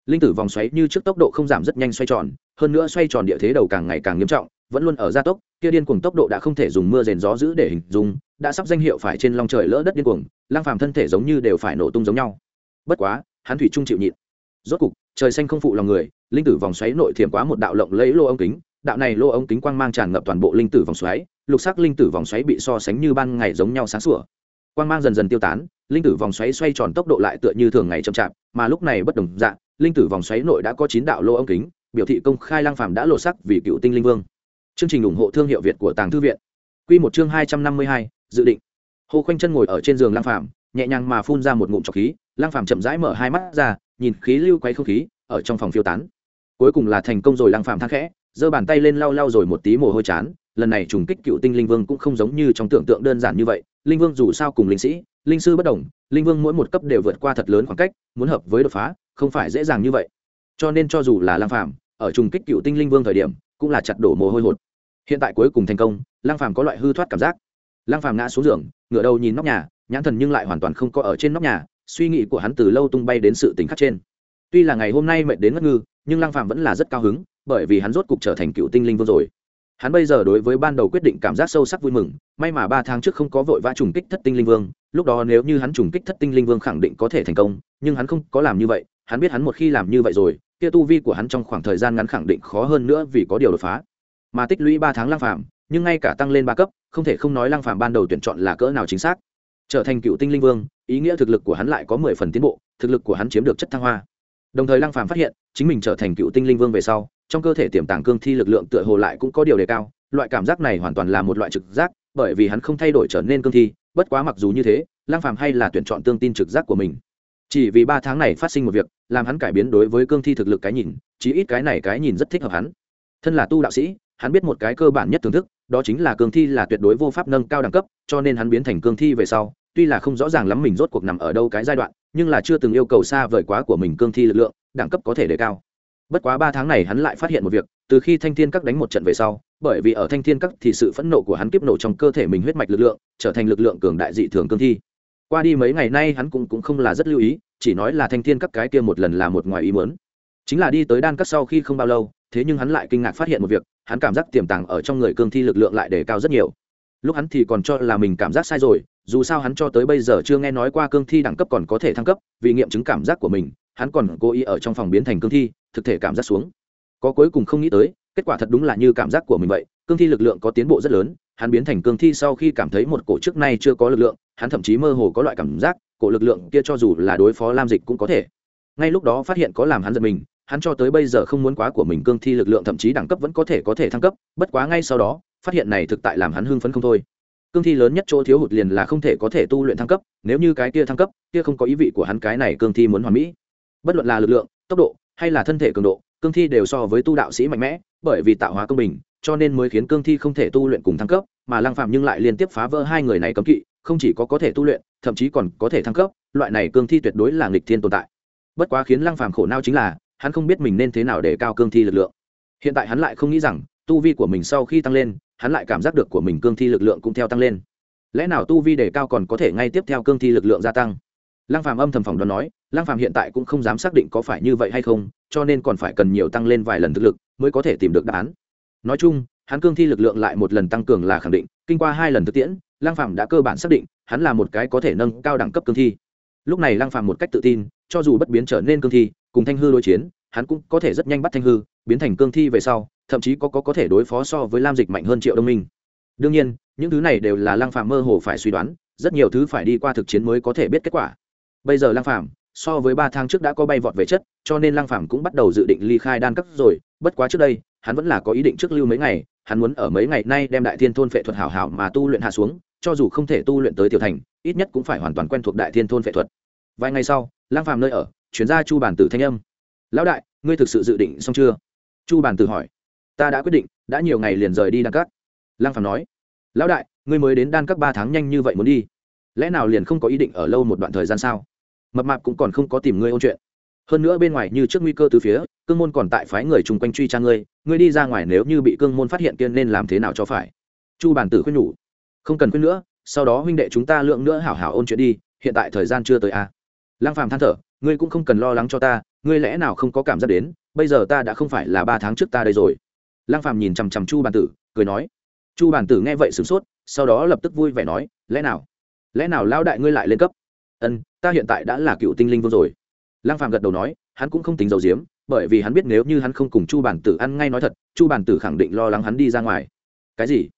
Linh tử vòng xoáy như trước tốc độ không giảm rất nhanh xoay tròn, hơn nữa xoay tròn địa thế đầu càng ngày càng nghiêm trọng, vẫn luôn ở gia tốc kia điên cuồng tốc độ đã không thể dùng mưa rền gió giữ để hình dung, đã sắp danh hiệu phải trên long trời lỡ đất điên cuồng, lang phàm thân thể giống như đều phải nổ tung giống nhau. Bất quá, hắn thủy trung chịu nhịn. Rốt cục, trời xanh không phụ lòng người, linh tử vòng xoáy nội thiểm quá một đạo lộng lấy lô ống kính, đạo này lô ống kính quang mang tràn ngập toàn bộ linh tử vòng xoáy, lục sắc linh tử vòng xoáy bị so sánh như ban ngày giống nhau sáng sủa. Quang mang dần dần tiêu tán, linh tử vòng xoáy xoay tròn tốc độ lại tựa như thường ngày chậm chạp, mà lúc này bất đồng dạng, linh tử vòng xoáy nội đã có chín đạo lô ống kính, biểu thị công khai lang phàm đã lộ sắc vì cựu tinh linh vương chương trình ủng hộ thương hiệu việt của tàng thư viện. Quy một chương hai trăm năm mươi hai, dự định. Hồ khoanh chân ngồi ở trên giường lang phàm, nhẹ nhàng mà phun ra một ngụm trọc khí. Lang phàm chậm rãi mở hai mắt ra, nhìn khí lưu quay không khí, ở trong phòng phiêu tán. Cuối cùng là thành công rồi lang phàm thang khẽ, giơ bàn tay lên lau lau rồi một tí mồ hôi chán. Lần này trùng kích cựu tinh linh vương cũng không giống như trong tưởng tượng đơn giản như vậy. Linh vương dù sao cùng linh sĩ, linh sư bất đồng, linh vương mỗi một cấp đều vượt qua thật lớn khoảng cách, muốn hợp với đột phá, không phải dễ dàng như vậy. Cho nên cho dù là lang phàm, ở trùng kích cựu tinh linh vương thời điểm, cũng là chặt đổ mồ hôi hột hiện tại cuối cùng thành công lang phàm có loại hư thoát cảm giác. Lang phàm ngã xuống giường, ngửa đầu nhìn nóc nhà, nhãn thần nhưng lại hoàn toàn không có ở trên nóc nhà, suy nghĩ của hắn từ lâu tung bay đến sự tính khắc trên. Tuy là ngày hôm nay mệt đến ngất ngư, nhưng lang phàm vẫn là rất cao hứng, bởi vì hắn rốt cục trở thành cựu tinh linh vương rồi. Hắn bây giờ đối với ban đầu quyết định cảm giác sâu sắc vui mừng, may mà ba tháng trước không có vội vã trùng kích thất tinh linh vương, lúc đó nếu như hắn trùng kích thất tinh linh vương khẳng định có thể thành công, nhưng hắn không có làm như vậy, hắn biết hắn một khi làm như vậy rồi, kia tu vi của hắn trong khoảng thời gian ngắn khẳng định khó hơn nữa vì có điều đột phá mà tích lũy ba tháng lang phàm, nhưng ngay cả tăng lên ba cấp, không thể không nói lang phàm ban đầu tuyển chọn là cỡ nào chính xác. Trở thành cựu tinh linh vương, ý nghĩa thực lực của hắn lại có mười phần tiến bộ, thực lực của hắn chiếm được chất thăng hoa. Đồng thời Lang phàm phát hiện, chính mình trở thành cựu tinh linh vương về sau, trong cơ thể tiềm tàng cương thi lực lượng tựa hồ lại cũng có điều đề cao, loại cảm giác này hoàn toàn là một loại trực giác, bởi vì hắn không thay đổi trở nên cương thi, bất quá mặc dù như thế lang phàm hay là tuyển chọn tương tin trực giác của mình. Chỉ vì ba tháng này phát sinh một việc, làm hắn cải biến đối với cương thi thực lực cái nhìn, chí ít cái này cái nhìn rất thích hợp hắn. Thân là tu đạo sĩ hắn biết một cái cơ bản nhất thưởng thức đó chính là cương thi là tuyệt đối vô pháp nâng cao đẳng cấp cho nên hắn biến thành cương thi về sau tuy là không rõ ràng lắm mình rốt cuộc nằm ở đâu cái giai đoạn nhưng là chưa từng yêu cầu xa vời quá của mình cương thi lực lượng đẳng cấp có thể đề cao. Bất quá ba tháng này hắn lại phát hiện một việc từ khi thanh thiên các đánh một trận về sau bởi vì ở thanh thiên các thì sự phẫn nộ của hắn kiếp nổ trong cơ thể mình huyết mạch lực lượng trở thành lực lượng cường đại dị thường cương thi. Qua đi mấy ngày nay hắn cũng, cũng không là rất lưu ý chỉ nói là thanh thiên các cái kia một lần là một ngoài ý muốn chính là đi tới đan cắt sau khi không bao lâu, thế nhưng hắn lại kinh ngạc phát hiện một việc, hắn cảm giác tiềm tàng ở trong người cương thi lực lượng lại đề cao rất nhiều. Lúc hắn thì còn cho là mình cảm giác sai rồi, dù sao hắn cho tới bây giờ chưa nghe nói qua cương thi đẳng cấp còn có thể thăng cấp, vì nghiệm chứng cảm giác của mình, hắn còn cố ý ở trong phòng biến thành cương thi, thực thể cảm giác xuống. Có cuối cùng không nghĩ tới, kết quả thật đúng là như cảm giác của mình vậy, cương thi lực lượng có tiến bộ rất lớn, hắn biến thành cương thi sau khi cảm thấy một cổ trước nay chưa có lực lượng, hắn thậm chí mơ hồ có loại cảm giác, cổ lực lượng kia cho dù là đối phó lam dịch cũng có thể. Ngay lúc đó phát hiện có làm hắn giật mình hắn cho tới bây giờ không muốn quá của mình cương thi lực lượng thậm chí đẳng cấp vẫn có thể có thể thăng cấp, bất quá ngay sau đó, phát hiện này thực tại làm hắn hưng phấn không thôi. Cương thi lớn nhất chỗ thiếu hụt liền là không thể có thể tu luyện thăng cấp, nếu như cái kia thăng cấp, kia không có ý vị của hắn cái này cương thi muốn hoàn mỹ. Bất luận là lực lượng, tốc độ, hay là thân thể cường độ, cương thi đều so với tu đạo sĩ mạnh mẽ, bởi vì tạo hóa công bình, cho nên mới khiến cương thi không thể tu luyện cùng thăng cấp, mà lăng phạm nhưng lại liên tiếp phá vỡ hai người này cấm kỵ, không chỉ có có thể tu luyện, thậm chí còn có thể thăng cấp, loại này cương thi tuyệt đối là nghịch thiên tồn tại. Bất quá khiến lăng phàm khổ não chính là hắn không biết mình nên thế nào để cao cương thi lực lượng. Hiện tại hắn lại không nghĩ rằng, tu vi của mình sau khi tăng lên, hắn lại cảm giác được của mình cương thi lực lượng cũng theo tăng lên. Lẽ nào tu vi đề cao còn có thể ngay tiếp theo cương thi lực lượng gia tăng? Lăng phàm âm thầm phòng đoán nói, lăng phàm hiện tại cũng không dám xác định có phải như vậy hay không, cho nên còn phải cần nhiều tăng lên vài lần thực lực mới có thể tìm được đáp án. Nói chung, hắn cương thi lực lượng lại một lần tăng cường là khẳng định, kinh qua hai lần thực tiễn, lăng phàm đã cơ bản xác định, hắn là một cái có thể nâng cao đẳng cấp cương thi. Lúc này lăng phàm một cách tự tin, cho dù bất biến trở nên cương thi cùng thanh hư đối chiến, hắn cũng có thể rất nhanh bắt thanh hư, biến thành cương thi về sau, thậm chí có có có thể đối phó so với lam dịch mạnh hơn triệu đông minh. Đương nhiên, những thứ này đều là lăng phàm mơ hồ phải suy đoán, rất nhiều thứ phải đi qua thực chiến mới có thể biết kết quả. Bây giờ lăng phàm, so với ba tháng trước đã có bay vọt về chất, cho nên lăng phàm cũng bắt đầu dự định ly khai đan cấp rồi, bất quá trước đây, hắn vẫn là có ý định trước lưu mấy ngày, hắn muốn ở mấy ngày nay đem đại thiên thôn phệ thuật hảo hảo mà tu luyện hạ xuống, cho dù không thể tu luyện tới tiểu thành, ít nhất cũng phải hoàn toàn quen thuộc đại thiên thôn phệ thuật. Vài ngày sau lang phàm nơi ở chuyển ra chu bản tử thanh âm. Lão đại, ngươi thực sự dự định xong chưa? Chu bản tử hỏi. Ta đã quyết định, đã nhiều ngày liền rời đi đan Cắt. lang phàm nói. Lão đại, ngươi mới đến đan Cắt ba tháng nhanh như vậy muốn đi. Lẽ nào liền không có ý định ở lâu một đoạn thời gian sao? Mập mạp cũng còn không có tìm ngươi ôn chuyện. Hơn nữa bên ngoài như trước nguy cơ từ phía, cương môn còn tại phái người chung quanh truy tra ngươi ngươi đi ra ngoài nếu như bị cương môn phát hiện kiên nên làm thế nào cho phải. Chu bản tử khuyên nhủ. Không cần khuyên nữa, sau đó huynh đệ chúng ta lượng nữa hảo hảo ôn chuyện đi, hiện tại thời gian chưa tới à lăng phàm than thở, ngươi cũng không cần lo lắng cho ta, ngươi lẽ nào không có cảm giác đến, bây giờ ta đã không phải là ba tháng trước ta đây rồi. Lăng phàm nhìn chằm chằm chu bản tử, cười nói, chu bản tử nghe vậy sửng sốt, sau đó lập tức vui vẻ nói, lẽ nào? Lẽ nào lao đại ngươi lại lên cấp? Ân ta hiện tại đã là cựu tinh linh vương rồi. Lăng phàm gật đầu nói, hắn cũng không tính dầu diếm bởi vì hắn biết nếu như hắn không cùng chu bản tử ăn ngay nói thật, chu bản tử khẳng định lo lắng hắn đi ra ngoài. Cái gì?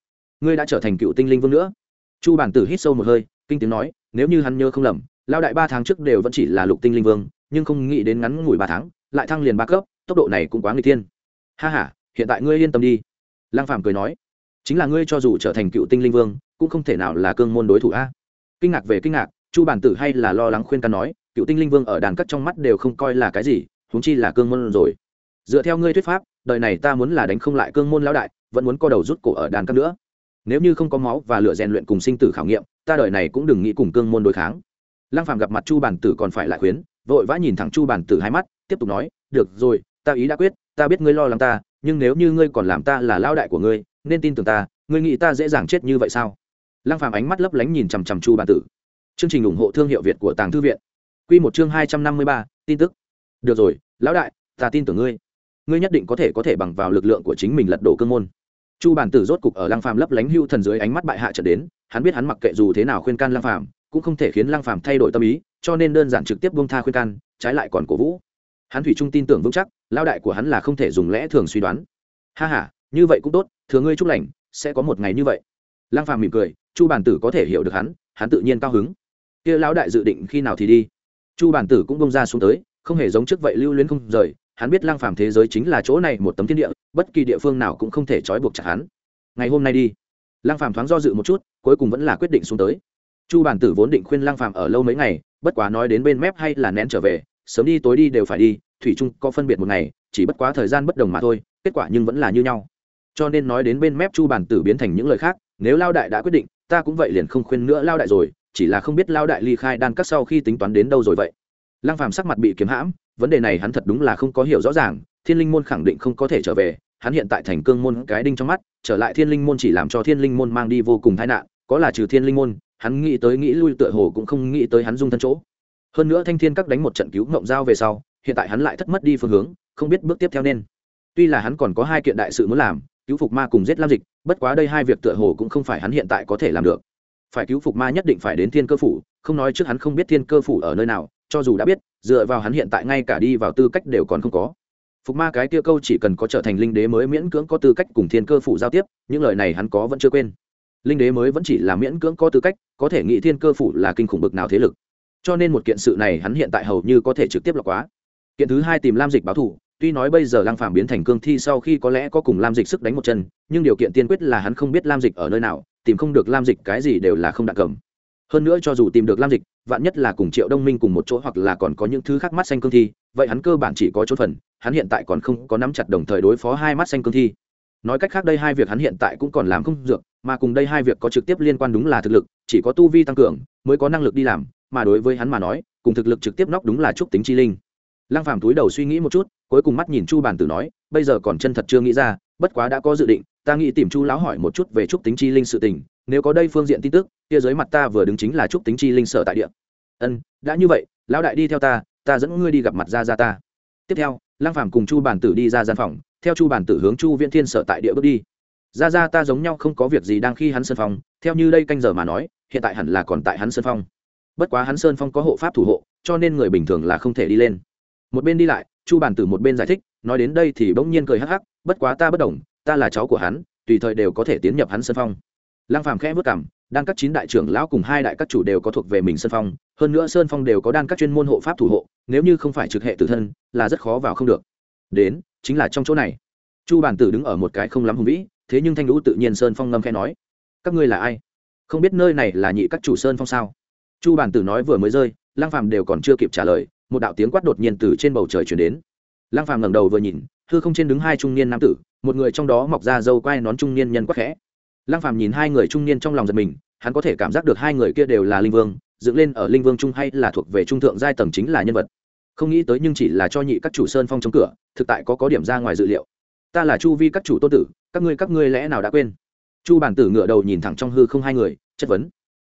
Ngươi đã trở thành cựu tinh linh vương nữa? Chu bản tử hít sâu một hơi, kinh tiếng nói, nếu như hắn nhớ không lầm lao đại ba tháng trước đều vẫn chỉ là lục tinh linh vương, nhưng không nghĩ đến ngắn ngủi ba tháng, lại thăng liền ba cấp, tốc độ này cũng quá người thiên. Ha h a hiện tại ngươi yên tâm đi. Lang phàm cười nói, chính là ngươi cho dù trở thành cựu tinh linh vương, cũng không thể nào là cương môn đối thủ a. Kinh ngạc về kinh ngạc, chu bản tử hay là lo lắng khuyên can nói, cựu tinh linh vương ở đàn cắt trong mắt đều không coi là cái gì, huống chi là cương môn rồi. Dựa theo ngươi thuyết pháp, đời này ta muốn là đánh không lại cương môn lão đại, vẫn muốn co đầu rút cổ ở đàn cắt nữa. Nếu như không có máu và lửa rèn luyện cùng sinh tử khảo nghiệm, ta đời này cũng đừng nghĩ cùng cương môn đối kháng lăng phàm gặp mặt chu bản tử còn phải lại khuyến vội vã nhìn thẳng chu bản tử hai mắt tiếp tục nói được rồi ta ý đã quyết ta biết ngươi lo lắng ta nhưng nếu như ngươi còn làm ta là lao đại của ngươi nên tin tưởng ta ngươi nghĩ ta dễ dàng chết như vậy sao? Lăng phàm ánh mắt lấp lánh nhìn chằm chằm chu bản tử. Chương trình ủng hộ thương hiệu việt của tàng thư viện. Quy một chương hai trăm năm mươi ba, tin tức. Được rồi lão đại ta tin tưởng ngươi. Ngươi nhất định có thể có thể bằng vào lực lượng của chính mình lật đổ cương môn. Chu bản tử rốt cục ở lăng phàm lấp lánh hưu thần dưới ánh mắt bại hạ trận đến hắn biết hắn mặc kệ dù thế nào khuyên can lăng phàm cũng không thể khiến lăng phàm thay đổi tâm ý, cho nên đơn giản trực tiếp buông tha khuyên can, trái lại còn cổ vũ. Hắn thủy trung tin tưởng vững chắc lao đại của hắn là không thể dùng lẽ thường suy đoán. Ha ha, như vậy cũng tốt, thừa ngươi chúc lành, sẽ có một ngày như vậy. Lăng phàm mỉm cười, chu bản tử có thể hiểu được hắn hắn tự nhiên cao hứng. Kia lão đại dự định khi nào thì đi? Chu bản tử cũng bông ra xuống tới, không hề giống trước vậy lưu luyến không rời, hắn biết lăng phàm thế giới chính là chỗ này một tấm thiên địa, bất kỳ địa phương nào cũng không thể trói buộc chặt hắn. Ngày hôm nay đi. Lăng phàm thoáng do dự một chút, cuối cùng vẫn là quyết định xuống tới chu bản tử vốn định khuyên Lang phàm ở lâu mấy ngày, bất quá nói đến bên mép hay là nén trở về, sớm đi tối đi đều phải đi, thủy chung có phân biệt một ngày, chỉ bất quá thời gian bất đồng mà thôi, kết quả nhưng vẫn là như nhau. Cho nên nói đến bên mép chu bản tử biến thành những lời khác, nếu lao đại đã quyết định, ta cũng vậy liền không khuyên nữa lao đại rồi, chỉ là không biết lao đại ly khai đan cắt sau khi tính toán đến đâu rồi vậy. Lăng phàm sắc mặt bị kiếm hãm, vấn đề này hắn thật đúng là không có hiểu rõ ràng, thiên linh môn khẳng định không có thể trở về, hắn hiện tại thành cương môn cái đinh trong mắt, trở lại thiên linh môn chỉ làm cho thiên linh môn mang đi vô cùng tai nạn, có là trừ thiên linh môn hắn nghĩ tới nghĩ lui tựa hồ cũng không nghĩ tới hắn dung thân chỗ. Hơn nữa thanh thiên các đánh một trận cứu mộng giao về sau, hiện tại hắn lại thất mất đi phương hướng, không biết bước tiếp theo nên. Tuy là hắn còn có hai kiện đại sự muốn làm, cứu phục ma cùng giết lam dịch, bất quá đây hai việc tựa hồ cũng không phải hắn hiện tại có thể làm được. Phải cứu phục ma nhất định phải đến thiên cơ phủ, không nói trước hắn không biết thiên cơ phủ ở nơi nào, cho dù đã biết, dựa vào hắn hiện tại ngay cả đi vào tư cách đều còn không có. Phục ma cái kia câu chỉ cần có trở thành linh đế mới miễn cưỡng có tư cách cùng thiên cơ phủ giao tiếp, những lời này hắn có vẫn chưa quên linh đế mới vẫn chỉ là miễn cưỡng có tư cách, có thể nghĩ thiên cơ phủ là kinh khủng bực nào thế lực. Cho nên một kiện sự này hắn hiện tại hầu như có thể trực tiếp lọc quá. Kiện thứ hai tìm lam dịch báo thủ tuy nói bây giờ Lang phàm biến thành cương thi sau khi có lẽ có cùng lam dịch sức đánh một chân, nhưng điều kiện tiên quyết là hắn không biết lam dịch ở nơi nào, tìm không được lam dịch cái gì đều là không đạt cầm. Hơn nữa cho dù tìm được lam dịch, vạn nhất là cùng triệu đông minh cùng một chỗ hoặc là còn có những thứ khác mắt xanh cương thi, vậy hắn cơ bản chỉ có chỗ phần, hắn hiện tại còn không có nắm chặt đồng thời đối phó hai mắt xanh cương thi nói cách khác đây hai việc hắn hiện tại cũng còn làm không dược, mà cùng đây hai việc có trực tiếp liên quan đúng là thực lực, chỉ có tu vi tăng cường, mới có năng lực đi làm, mà đối với hắn mà nói, cùng thực lực trực tiếp nóc đúng là trúc tính chi linh. Lăng phàm túi đầu suy nghĩ một chút, cuối cùng mắt nhìn chu bàn tử nói, bây giờ còn chân thật chưa nghĩ ra, bất quá đã có dự định, ta nghĩ tìm chu lão hỏi một chút về trúc tính chi linh sự tình, nếu có đây phương diện tin tức, kia dưới mặt ta vừa đứng chính là trúc tính chi linh sở tại địa. Ân, đã như vậy, lão đại đi theo ta ta dẫn ngươi đi gặp mặt gia gia ta. Tiếp theo, lăng phàm cùng chu bản tử đi ra gian phòng theo chu bản tử hướng chu viễn thiên sở tại địa bước đi. Ra ra ta giống nhau không có việc gì đang khi hắn sơn phong, theo như đây canh giờ mà nói, hiện tại hẳn là còn tại hắn sơn phong. Bất quá hắn sơn phong có hộ pháp thủ hộ, cho nên người bình thường là không thể đi lên. Một bên đi lại, chu bản tử một bên giải thích, nói đến đây thì bỗng nhiên cười hắc hắc, bất quá ta bất đồng, ta là cháu của hắn, tùy thời đều có thể tiến nhập hắn sơn phong. Lăng phàm khẽ vất cảm đan các chín đại trưởng lão cùng hai đại các chủ đều có thuộc về mình sơn phong, hơn nữa sơn phong đều có đan các chuyên môn hộ pháp thủ hộ, nếu như không phải trực hệ tử thân, là rất khó vào không được. Đến chính là trong chỗ này. Chu bản tử đứng ở một cái không lắm hùng vĩ, thế nhưng thanh lũ tự nhiên sơn phong ngâm khẽ nói, các ngươi là ai? Không biết nơi này là nhị các chủ sơn phong sao? Chu bản tử nói vừa mới rơi lang phàm đều còn chưa kịp trả lời, một đạo tiếng quát đột nhiên từ trên bầu trời chuyển đến. Lang phàm ngẩng đầu vừa nhìn, hư không trên đứng hai trung niên nam tử, một người trong đó mọc ra dâu quai nón trung niên nhân quắc khẽ. Lang phàm nhìn hai người trung niên trong lòng giật mình, hắn có thể cảm giác được hai người kia đều là linh vương, dựng lên ở linh vương trung hay là thuộc về trung thượng giai tầng chính là nhân vật không nghĩ tới nhưng chỉ là cho nhị các chủ sơn phong chống cửa, thực tại có có điểm ra ngoài dự liệu. Ta là chu vi các chủ tôn tử, các ngươi các ngươi lẽ nào đã quên? Chu bản tử ngựa đầu nhìn thẳng trong hư không hai người, chất vấn.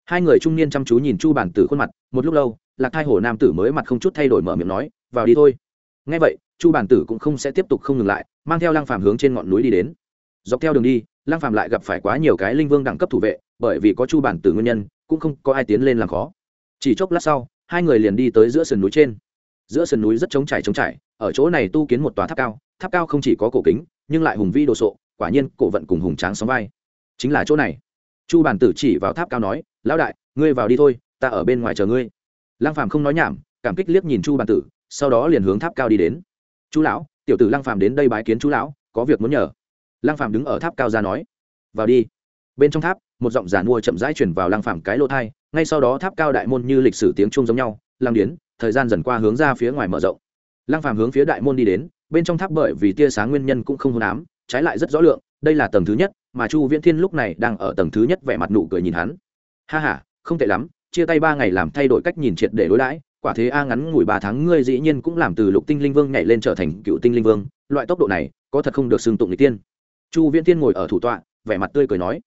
Hai người trung niên chăm chú nhìn chu bản tử khuôn mặt, một lúc lâu, lạc thai hổ nam tử mới mặt không chút thay đổi mở miệng nói, vào đi thôi. Ngay vậy, chu bản tử cũng không sẽ tiếp tục không ngừng lại, mang theo lang phàm hướng trên ngọn núi đi đến. Dọc theo đường đi lang phàm lại gặp phải quá nhiều cái linh vương đẳng cấp thủ vệ, bởi vì có chu bản tử nguyên nhân, cũng không có ai tiến lên làm khó. Chỉ chốc lát sau, hai người liền đi tới giữa sườn núi trên giữa sườn núi rất trống trải trống trải, ở chỗ này tu kiến một tòa tháp cao tháp cao không chỉ có cổ kính, nhưng lại hùng vi đồ sộ, quả nhiên cổ vận cùng hùng tráng sóng vai. Chính là chỗ này. Chu bản tử chỉ vào tháp cao nói, lão đại, ngươi vào đi thôi, ta ở bên ngoài chờ ngươi. Lăng phàm không nói nhảm, cảm kích liếc nhìn chu bản tử, sau đó liền hướng tháp cao đi đến. Chú lão, tiểu tử lăng phàm đến đây bái kiến chú lão, có việc muốn nhờ. Lăng phàm đứng ở tháp cao ra nói, vào đi. Bên trong tháp, một giọng giả mua chậm rãi chuyển vào lăng phàm cái lỗ thai ngay sau đó tháp cao đại môn như lịch sử tiếng chuông giống nhau, lăng điến thời gian dần qua hướng ra phía ngoài mở rộng. Lăng phàm hướng phía đại môn đi đến, bên trong tháp bởi vì tia sáng nguyên nhân cũng không hôn ám, trái lại rất rõ lượng, đây là tầng thứ nhất, mà chu viễn thiên lúc này đang ở tầng thứ nhất vẻ mặt nụ cười nhìn hắn. Ha ha, không tệ lắm, chia tay ba ngày làm thay đổi cách nhìn triệt để đối đãi, quả thế a ngắn ngủi ba tháng ngươi dĩ nhiên cũng làm từ lục tinh linh vương nhảy lên trở thành cựu tinh linh vương, loại tốc độ này, có thật không được xưng tụng n tiên. Chu viễn thiên ngồi ở thủ tọa, vẻ mặt tươi cười nói,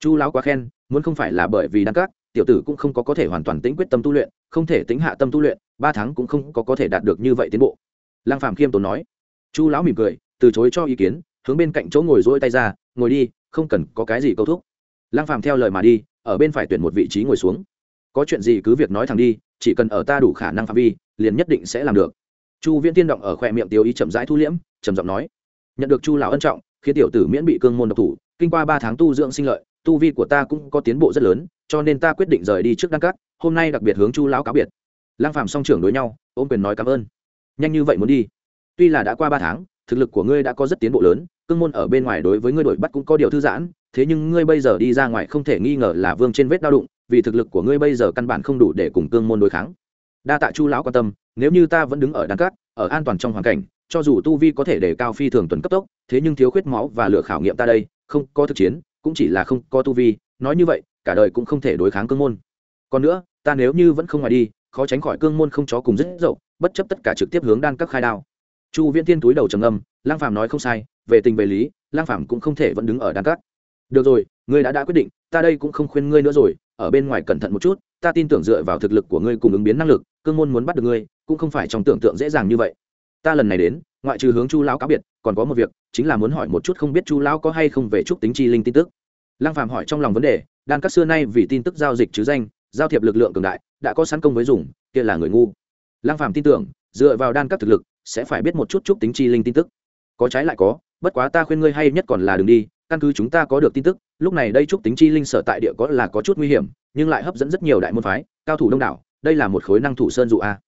chu lão quá khen, muốn không phải là bởi vì đăng các, tiểu tử cũng không có có thể hoàn toàn tĩnh quyết tâm tu luyện, không thể tính hạ tâm tu luyện ba tháng cũng không có có thể đạt được như vậy tiến bộ. Lăng Phạm khiêm tốn nói. Chu lão mỉm cười, từ chối cho ý kiến, hướng bên cạnh chỗ ngồi dỗi tay ra, ngồi đi, không cần có cái gì câu thúc. Lăng Phạm theo lời mà đi, ở bên phải tuyển một vị trí ngồi xuống. Có chuyện gì cứ việc nói thẳng đi, chỉ cần ở ta đủ khả năng phạm vi, liền nhất định sẽ làm được. Chu viễn tiên động ở khoe miệng tiêu ý chậm rãi thu liễm, trầm giọng nói. Nhận được chu lão ân trọng, khiến tiểu tử miễn bị cương môn độc thủ, kinh qua ba tháng tu dưỡng sinh lợi, tu vi của ta cũng có tiến bộ rất lớn, cho nên ta quyết định rời đi trước đăng cát hôm nay đặc biệt hướng chu lão cáo biệt. Lang phàm song trưởng đối nhau, ôm quyền nói cảm ơn. Nhanh như vậy muốn đi. Tuy là đã qua ba tháng, thực lực của ngươi đã có rất tiến bộ lớn, cương môn ở bên ngoài đối với ngươi đổi bắt cũng có điều thư giãn, thế nhưng ngươi bây giờ đi ra ngoài không thể nghi ngờ là vương trên vết đau đụng, vì thực lực của ngươi bây giờ căn bản không đủ để cùng cương môn đối kháng. Đa tạ chu lão quan tâm, nếu như ta vẫn đứng ở đan cát, ở an toàn trong hoàn cảnh, cho dù tu vi có thể để cao phi thường tuần cấp tốc, thế nhưng thiếu khuyết máu và lửa khảo nghiệm ta đây, không có thực chiến, cũng chỉ là không có tu vi, nói như vậy, cả đời cũng không thể đối kháng cương môn. Còn nữa, ta nếu như vẫn không ngoài đi khó tránh khỏi cương môn không chó cùng rất dậu, bất chấp tất cả trực tiếp hướng đan các khai đao. Chu viễn tiên túi đầu trầm âm lang phàm nói không sai, về tình về lý, lang phàm cũng không thể vẫn đứng ở đan các. Được rồi, ngươi đã đã quyết định, ta đây cũng không khuyên ngươi nữa rồi, ở bên ngoài cẩn thận một chút, ta tin tưởng dựa vào thực lực của ngươi cùng ứng biến năng lực, cương môn muốn bắt được ngươi, cũng không phải trong tưởng tượng dễ dàng như vậy. Ta lần này đến, ngoại trừ hướng chu lão cáo biệt, còn có một việc, chính là muốn hỏi một chút không biết chu lão có hay không về chúc tính chi linh tin tức. Lăng phàm hỏi trong lòng vấn đề, đan các xưa nay vì tin tức giao dịch chứ danh giao thiệp lực lượng cường đại, đã có sẵn công với dùng, kia là người ngu. Lang phàm tin tưởng, dựa vào đan các thực lực, sẽ phải biết một chút chút tính chi linh tin tức. Có trái lại có, bất quá ta khuyên ngươi hay nhất còn là đừng đi, căn cứ chúng ta có được tin tức, lúc này đây trúc tính chi linh sở tại địa có là có chút nguy hiểm, nhưng lại hấp dẫn rất nhiều đại môn phái, cao thủ đông đảo, đây là một khối năng thủ sơn dụ a.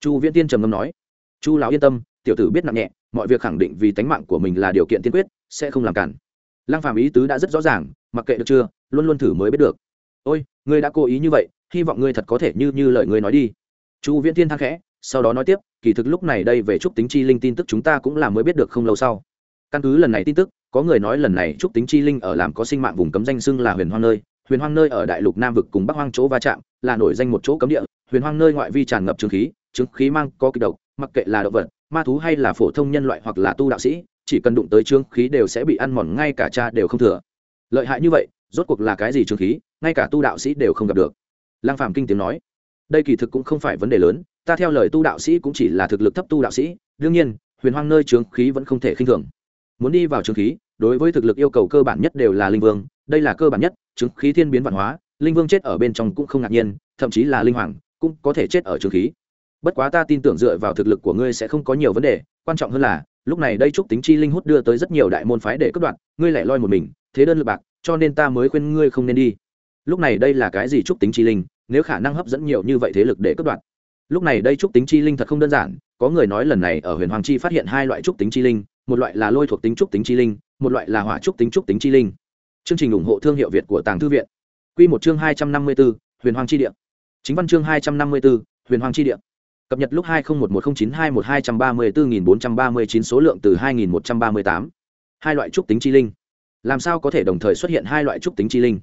Chu viễn tiên trầm ngâm nói, chu lão yên tâm, tiểu tử biết nặng nhẹ, mọi việc khẳng định vì tánh mạng của mình là điều kiện tiên quyết, sẽ không làm cản. Lăng phàm ý tứ đã rất rõ ràng, mặc kệ được chưa, luôn luôn thử mới biết được ôi, ngươi đã cố ý như vậy, hy vọng ngươi thật có thể như như lời ngươi nói đi. Chu viễn Thiên thang khẽ, sau đó nói tiếp, kỳ thực lúc này đây về trúc tính chi linh tin tức chúng ta cũng là mới biết được không lâu sau. Căn cứ lần này tin tức, có người nói lần này trúc tính chi linh ở làm có sinh mạng vùng cấm danh xưng là huyền hoang nơi. Huyền hoang nơi ở đại lục nam vực cùng bắc hoang chỗ va chạm, là nổi danh một chỗ cấm địa. Huyền hoang nơi ngoại vi tràn ngập trướng khí trướng khí mang có kịch độc, mặc kệ là động vật, ma thú hay là phổ thông nhân loại hoặc là tu đạo sĩ, chỉ cần đụng tới trướng khí đều sẽ bị ăn mòn, ngay cả cha đều không thừa. Lợi hại như vậy rốt cuộc là cái gì trường khí, ngay cả tu đạo sĩ đều không gặp được. Lăng phàm kinh tiếng nói, đây kỳ thực cũng không phải vấn đề lớn, ta theo lời tu đạo sĩ cũng chỉ là thực lực thấp tu đạo sĩ, đương nhiên, huyền hoang nơi trường khí vẫn không thể khinh thường. Muốn đi vào trường khí, đối với thực lực yêu cầu cơ bản nhất đều là linh vương, đây là cơ bản nhất, Trường khí thiên biến văn hóa, linh vương chết ở bên trong cũng không ngạc nhiên, thậm chí là linh hoàng cũng có thể chết ở trường khí. Bất quá ta tin tưởng dựa vào thực lực của ngươi sẽ không có nhiều vấn đề, quan trọng hơn là, lúc này đây trúc tính chi linh hút đưa tới rất nhiều đại môn phái để cất đoạn ngươi lại loi một mình, thế đơn lực bạc cho nên ta mới khuyên ngươi không nên đi. Lúc này đây là cái gì trúc tính chi linh, nếu khả năng hấp dẫn nhiều như vậy thế lực để cất đoạn lúc này đây trúc tính chi linh thật không đơn giản, có người nói lần này ở huyền hoàng chi phát hiện hai loại trúc tính chi linh, một loại là lôi thuộc tính trúc tính chi linh, một loại là hỏa trúc tính trúc tính chi linh. Chương trình ủng hộ thương hiệu việt của tàng thư viện. Q một chương hai trăm năm mươi b ố huyền hoàng chi Điện. chính văn chương hai trăm năm mươi b ố huyền hoàng chi Điện. cập nhật lúc hai nghìn một một không chín hai một hai trăm ba mươi bốn nghìn bốn trăm ba mươi chín số lượng từ hai nghìn một trăm ba mươi tám. Hai loại trúc tính chi linh làm sao có thể đồng thời xuất hiện hai loại trúc tính chi linh?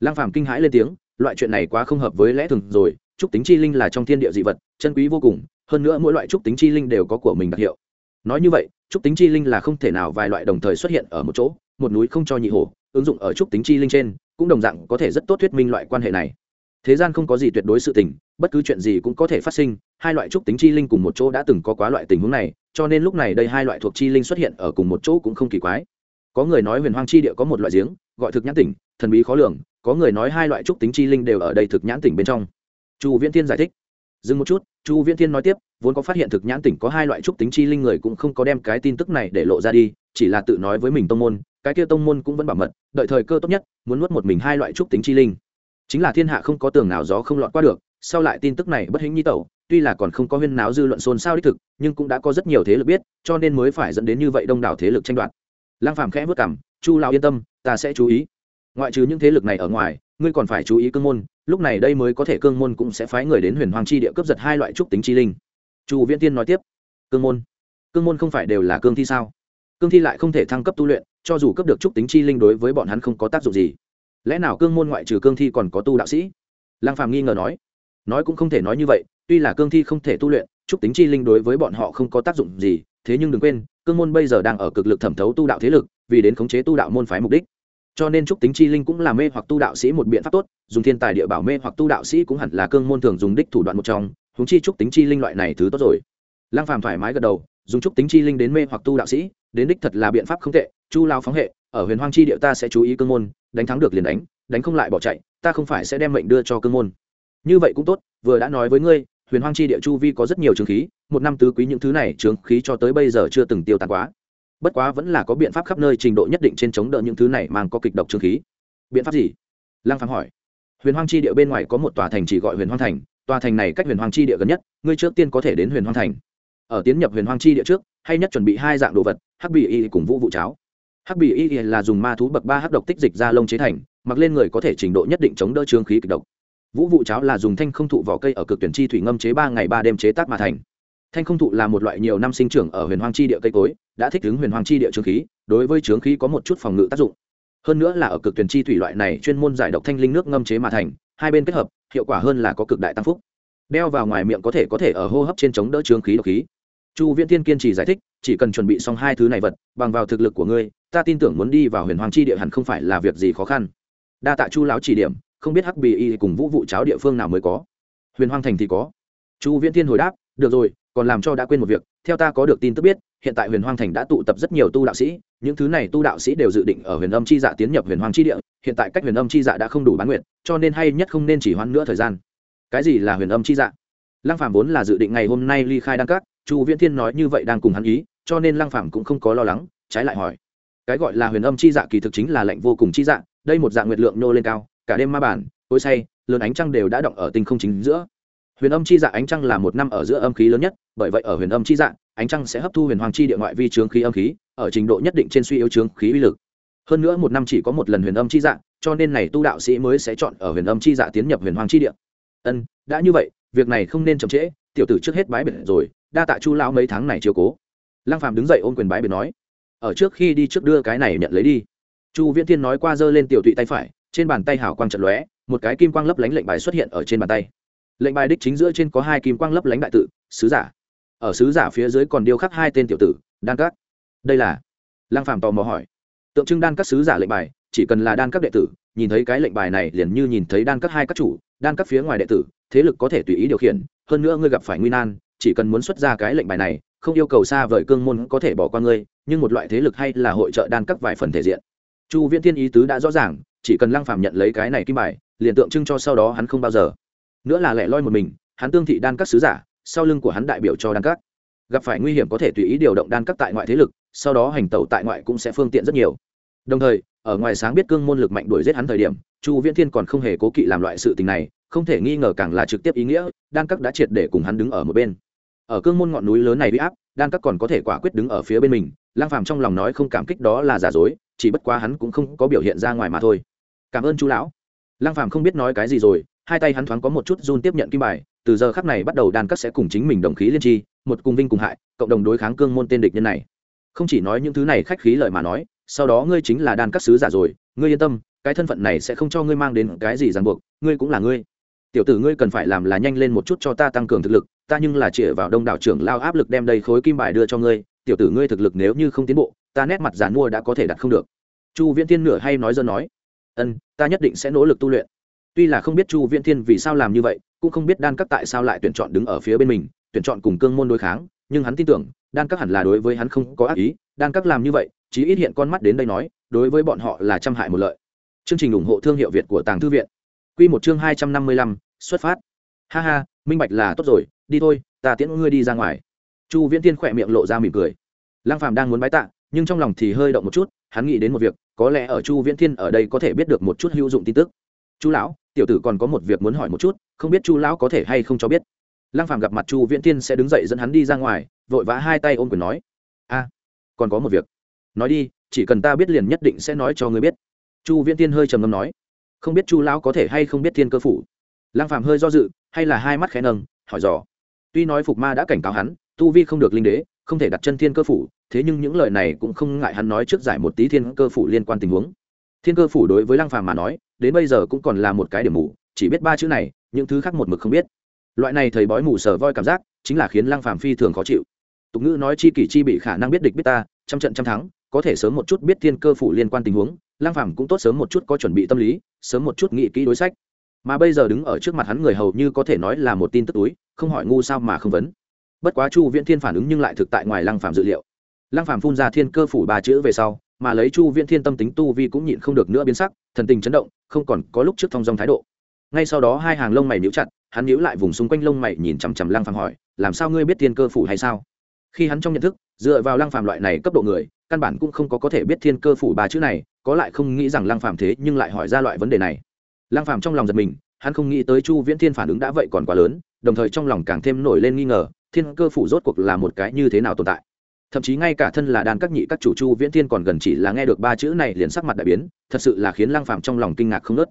Lăng phàm kinh hãi lên tiếng, loại chuyện này quá không hợp với lẽ thường rồi, trúc tính chi linh là trong thiên địa dị vật, chân quý vô cùng, hơn nữa mỗi loại trúc tính chi linh đều có của mình đặc hiệu. Nói như vậy, trúc tính chi linh là không thể nào vài loại đồng thời xuất hiện ở một chỗ, một núi không cho nhị hổ, ứng dụng ở trúc tính chi linh trên, cũng đồng dạng có thể rất tốt thuyết minh loại quan hệ này. Thế gian không có gì tuyệt đối sự tình, bất cứ chuyện gì cũng có thể phát sinh, hai loại trúc tính chi linh cùng một chỗ đã từng có quá loại tình huống này, cho nên lúc này đây hai loại thuộc chi linh xuất hiện ở cùng một chỗ cũng không kỳ quái có người nói huyền hoang chi địa có một loại giếng, gọi thực nhãn tỉnh, thần bí khó lường, có người nói hai loại trúc tính chi linh đều ở đây thực nhãn tỉnh bên trong. Chu viễn thiên giải thích. Dừng một chút, chu viễn thiên nói tiếp, vốn có phát hiện thực nhãn tỉnh có hai loại trúc tính chi linh người cũng không có đem cái tin tức này để lộ ra đi, chỉ là tự nói với mình tông môn, cái kia tông môn cũng vẫn bảo mật, đợi thời cơ tốt nhất, muốn nuốt một mình hai loại trúc tính chi linh. Chính là thiên hạ không có tường nào gió không lọt qua được, sau lại tin tức này bất hĩnh nhi tẩu, tuy là còn không có huyên náo dư luận xôn xao đích thực, nhưng cũng đã có rất nhiều thế lực biết, cho nên mới phải dẫn đến như vậy đông đảo thế lực tranh đoạt lăng phàm khẽ vất cảm chu lão yên tâm, ta sẽ chú ý. Ngoại trừ những thế lực này ở ngoài, ngươi còn phải chú ý cương môn, lúc này đây mới có thể cương môn cũng sẽ phái người đến huyền hoàng chi địa cướp giật hai loại trúc tính chi linh. Chu viễn tiên nói tiếp, cương môn? Cương môn không phải đều là cương thi sao? Cương thi lại không thể thăng cấp tu luyện, cho dù cấp được trúc tính chi linh đối với bọn hắn không có tác dụng gì. Lẽ nào cương môn ngoại trừ cương thi còn có tu đạo sĩ? Lăng phàm nghi ngờ nói. Nói cũng không thể nói như vậy, tuy là cương thi không thể tu luyện, trúc tính chi linh đối với bọn họ không có tác dụng gì thế nhưng đừng quên, cương môn bây giờ đang ở cực lực thẩm thấu tu đạo thế lực, vì đến khống chế tu đạo môn phái mục đích. Cho nên trúc tính chi linh cũng là mê hoặc tu đạo sĩ một biện pháp tốt, dùng thiên tài địa bảo mê hoặc tu đạo sĩ cũng hẳn là cương môn thường dùng đích thủ đoạn một trong húng chi trúc tính chi linh loại này thứ tốt rồi. Lăng phàm thoải mái gật đầu, dùng trúc tính chi linh đến mê hoặc tu đạo sĩ, đến đích thật là biện pháp không tệ, chu lao phóng hệ, ở huyền hoang chi địa ta sẽ chú ý cương môn, đánh thắng được liền đánh đánh không lại bỏ chạy, ta không phải sẽ đem mệnh đưa cho cương môn. Như vậy cũng tốt, vừa đã nói với ngươi huyền hoang chi địa chu vi có rất nhiều trường khí, một năm tứ quý những thứ này trường khí cho tới bây giờ chưa từng tiêu tàn quá. Bất quá vẫn là có biện pháp khắp nơi trình độ nhất định trên chống đỡ những thứ này mang có kịch độc trường khí. Biện pháp gì? Lăng phàm hỏi. Huyền hoang chi địa bên ngoài có một tòa thành chỉ gọi huyền hoang thành, tòa thành này cách huyền hoang chi địa gần nhất, ngươi trước tiên có thể đến huyền hoang thành. Ở tiến nhập huyền hoang chi địa trước, hay nhất chuẩn bị hai dạng đồ vật, hắc Bì y cùng vũ vụ cháo. Hắc Bì y là dùng ma thú bậc ba hắc độc tích dịch ra lông chế thành, mặc lên người có thể trình độ nhất định chống đỡ trương khí kịch độc vũ vụ cháo là dùng thanh không thụ vỏ cây ở cực tuyển chi thủy ngâm chế ba ngày ba đêm chế tác mà thành. Thanh không thụ là một loại nhiều năm sinh trưởng ở huyền hoang chi địa cây cối, đã thích ứng huyền hoang chi địa trương khí, đối với trương khí có một chút phòng ngự tác dụng. Hơn nữa là ở cực tuyển chi thủy loại này chuyên môn giải độc thanh linh nước ngâm chế mà thành, hai bên kết hợp, hiệu quả hơn là có cực đại tăng phúc. Đeo vào ngoài miệng có thể có thể ở hô hấp trên chống đỡ trương khí độc khí. Chu viễn tiên kiên trì giải thích, chỉ cần chuẩn bị xong hai thứ này vật, bằng vào thực lực của ngươi, ta tin tưởng muốn đi vào huyền hoàng chi địa hẳn không phải là việc gì khó khăn. Đa tạ chu lão chỉ điểm không biết hắc bì y cùng vũ vụ cháo địa phương nào mới có. Huyền Hoang thành thì có. Chu viễn Thiên hồi đáp, được rồi, còn làm cho đã quên một việc, theo ta có được tin tức biết, hiện tại huyền Hoang thành đã tụ tập rất nhiều tu đạo sĩ, những thứ này tu đạo sĩ đều dự định ở huyền âm chi dạ tiến nhập huyền hoàng chi địa, hiện tại cách huyền âm chi dạ đã không đủ bán nguyện, cho nên hay nhất không nên chỉ hoãn nữa thời gian. Cái gì là huyền âm chi dạ? Lăng phạm vốn là dự định ngày hôm nay ly khai đăng các, chu viễn thiên nói như vậy đang cùng hắn ý, cho nên lăng phạm cũng không có lo lắng, trái lại hỏi. Cái gọi là huyền âm chi dạ kỳ thực chính là lệnh vô cùng chi dạ đây một dạng nguyệt lượng nô lên cao cả đêm ma bản, tối say, lớn ánh trăng đều đã động ở tinh không chính giữa. Huyền âm chi dạ ánh trăng là một năm ở giữa âm khí lớn nhất, bởi vậy ở huyền âm chi dạ ánh trăng sẽ hấp thu huyền hoàng chi địa ngoại vi trướng khí âm khí, ở trình độ nhất định trên suy yếu trướng khí uy lực. Hơn nữa một năm chỉ có một lần huyền âm chi dạ cho nên này tu đạo sĩ mới sẽ chọn ở huyền âm chi dạ tiến nhập huyền hoàng chi địa. Ân, đã như vậy, việc này không nên chậm trễ, tiểu tử trước hết bái biệt rồi, đa tạ chu lão mấy tháng này chiều cố. Lăng Phàm đứng dậy ôm quyền bái biệt nói, ở trước khi đi trước đưa cái này nhận lấy đi. Chu viễn thiên nói qua giơ lên tiểu tụy tay phải trên bàn tay hảo quang trận lóe, một cái kim quang lấp lánh lệnh bài xuất hiện ở trên bàn tay. Lệnh bài đích chính giữa trên có hai kim quang lấp lánh đại tự, sứ giả. Ở sứ giả phía dưới còn điêu khắc hai tên tiểu tử, đan các. Đây là? Lăng phàm tò mò hỏi. Tượng trưng đan các sứ giả lệnh bài, chỉ cần là đan các đệ tử, nhìn thấy cái lệnh bài này liền như nhìn thấy đan các hai các chủ, đan các phía ngoài đệ tử, thế lực có thể tùy ý điều khiển, hơn nữa ngươi gặp phải nguy nan, chỉ cần muốn xuất ra cái lệnh bài này, không yêu cầu xa vời cương môn có thể bỏ qua ngươi, nhưng một loại thế lực hay là hội trợ đan các vài phần thể diện. Chu viễn thiên ý tứ đã rõ ràng chỉ cần lăng phàm nhận lấy cái này kim bài, liền tượng trưng cho sau đó hắn không bao giờ. Nữa là lẻ loi một mình, hắn tương thị đan các sứ giả, sau lưng của hắn đại biểu cho đan các. Gặp phải nguy hiểm có thể tùy ý điều động đan các tại ngoại thế lực, sau đó hành tẩu tại ngoại cũng sẽ phương tiện rất nhiều. Đồng thời, ở ngoài sáng biết cương môn lực mạnh đuổi giết hắn thời điểm, chu viễn thiên còn không hề cố kỵ làm loại sự tình này, không thể nghi ngờ càng là trực tiếp ý nghĩa, đan các đã triệt để cùng hắn đứng ở một bên. Ở cương môn ngọn núi lớn này bị áp, đan các còn có thể quả quyết đứng ở phía bên mình lang phàm trong lòng nói không cảm kích đó là giả dối chỉ bất quá hắn cũng không có biểu hiện ra ngoài mà thôi. Cảm ơn chú lão. Lang phàm không biết nói cái gì rồi, hai tay hắn thoáng có một chút run tiếp nhận kim bài, từ giờ khắc này bắt đầu đan các sẽ cùng chính mình đồng khí liên tri, một cùng vinh cùng hại, cộng đồng đối kháng cương môn tên địch nhân này. Không chỉ nói những thứ này khách khí lời mà nói, sau đó ngươi chính là đan các sứ giả rồi, ngươi yên tâm, cái thân phận này sẽ không cho ngươi mang đến cái gì ràng buộc, ngươi cũng là ngươi. Tiểu tử ngươi cần phải làm là nhanh lên một chút cho ta tăng cường thực lực, ta nhưng là chĩa vào đông đảo trưởng lao áp lực đem đầy khối kim bài đưa cho ngươi tiểu tử ngươi thực lực nếu như không tiến bộ, ta nét mặt giàn mua đã có thể đặt không được. Chu viễn thiên nửa hay nói dân nói, ân, ta nhất định sẽ nỗ lực tu luyện. Tuy là không biết chu viễn thiên vì sao làm như vậy, cũng không biết đan các tại sao lại tuyển chọn đứng ở phía bên mình, tuyển chọn cùng cương môn đối kháng, nhưng hắn tin tưởng, đan các hẳn là đối với hắn không có ác ý. Đan các làm như vậy, chí ít hiện con mắt đến đây nói, đối với bọn họ là trăm hại một lợi. Chương trình ủng hộ thương hiệu việt của tàng thư viện. Q một chương hai trăm năm mươi lăm, xuất phát. Ha ha, minh bạch là tốt rồi, đi thôi, ta tiễn ngươi đi ra ngoài chu viễn tiên khỏe miệng lộ ra mỉm cười. Lăng phàm đang muốn bái tạ, nhưng trong lòng thì hơi động một chút, hắn nghĩ đến một việc, có lẽ ở chu viễn thiên ở đây có thể biết được một chút hữu dụng tin tức. Chu lão, tiểu tử còn có một việc muốn hỏi một chút, không biết chu lão có thể hay không cho biết? Lăng phàm gặp mặt chu viễn thiên sẽ đứng dậy dẫn hắn đi ra ngoài, vội vã hai tay ôm quyền nói, a, còn có một việc. Nói đi, chỉ cần ta biết liền nhất định sẽ nói cho ngươi biết. Chu viễn thiên hơi trầm ngâm nói, không biết chu lão có thể hay không biết thiên cơ phủ? Lăng phàm hơi do dự, hay là hai mắt khẽ nâng, hỏi dò. Tuy nói phục ma đã cảnh cáo hắn tu vi không được linh đế, không thể đặt chân thiên cơ phủ, thế nhưng những lời này cũng không ngại hắn nói trước giải một tí thiên cơ phủ liên quan tình huống. Thiên cơ phủ đối với lăng phàm mà nói, đến bây giờ cũng còn là một cái điểm mù, chỉ biết ba chữ này, những thứ khác một mực không biết. Loại này thầy bói mù sờ voi cảm giác, chính là khiến lăng phàm phi thường khó chịu. Tục ngữ nói chi kỷ chi bị khả năng biết địch biết ta, trăm trận trăm thắng, có thể sớm một chút biết thiên cơ phủ liên quan tình huống, lăng phàm cũng tốt sớm một chút có chuẩn bị tâm lý, sớm một chút nghĩ kỹ đối sách. Mà bây giờ đứng ở trước mặt hắn người hầu như có thể nói là một tin tức túi, không hỏi ngu sao mà không vấn bất quá chu viễn thiên phản ứng nhưng lại thực tại ngoài lăng phàm dự liệu. Lăng phàm phun ra thiên cơ phủ ba chữ về sau, mà lấy chu viễn thiên tâm tính tu vi cũng nhịn không được nữa biến sắc, thần tình chấn động, không còn có lúc trước thong dong thái độ. Ngay sau đó hai hàng lông mày níu chặt, hắn níu lại vùng xung quanh lông mày nhìn chằm chằm lăng phàm hỏi, làm sao ngươi biết thiên cơ phủ hay sao? Khi hắn trong nhận thức, dựa vào lăng phàm loại này cấp độ người, căn bản cũng không có có thể biết thiên cơ phủ ba chữ này, có lại không nghĩ rằng lăng phàm thế nhưng lại hỏi ra loại vấn đề này. Lăng phàm trong lòng giật mình, hắn không nghĩ tới chu viễn thiên phản ứng đã vậy còn quá lớn, đồng thời trong lòng càng thêm nổi lên nghi ngờ thiên cơ phủ rốt cuộc là một cái như thế nào tồn tại? Thậm chí ngay cả thân là đan các nhị các chủ chu viễn thiên còn gần chỉ là nghe được ba chữ này liền sắc mặt đại biến, thật sự là khiến lăng phàm trong lòng kinh ngạc không nớt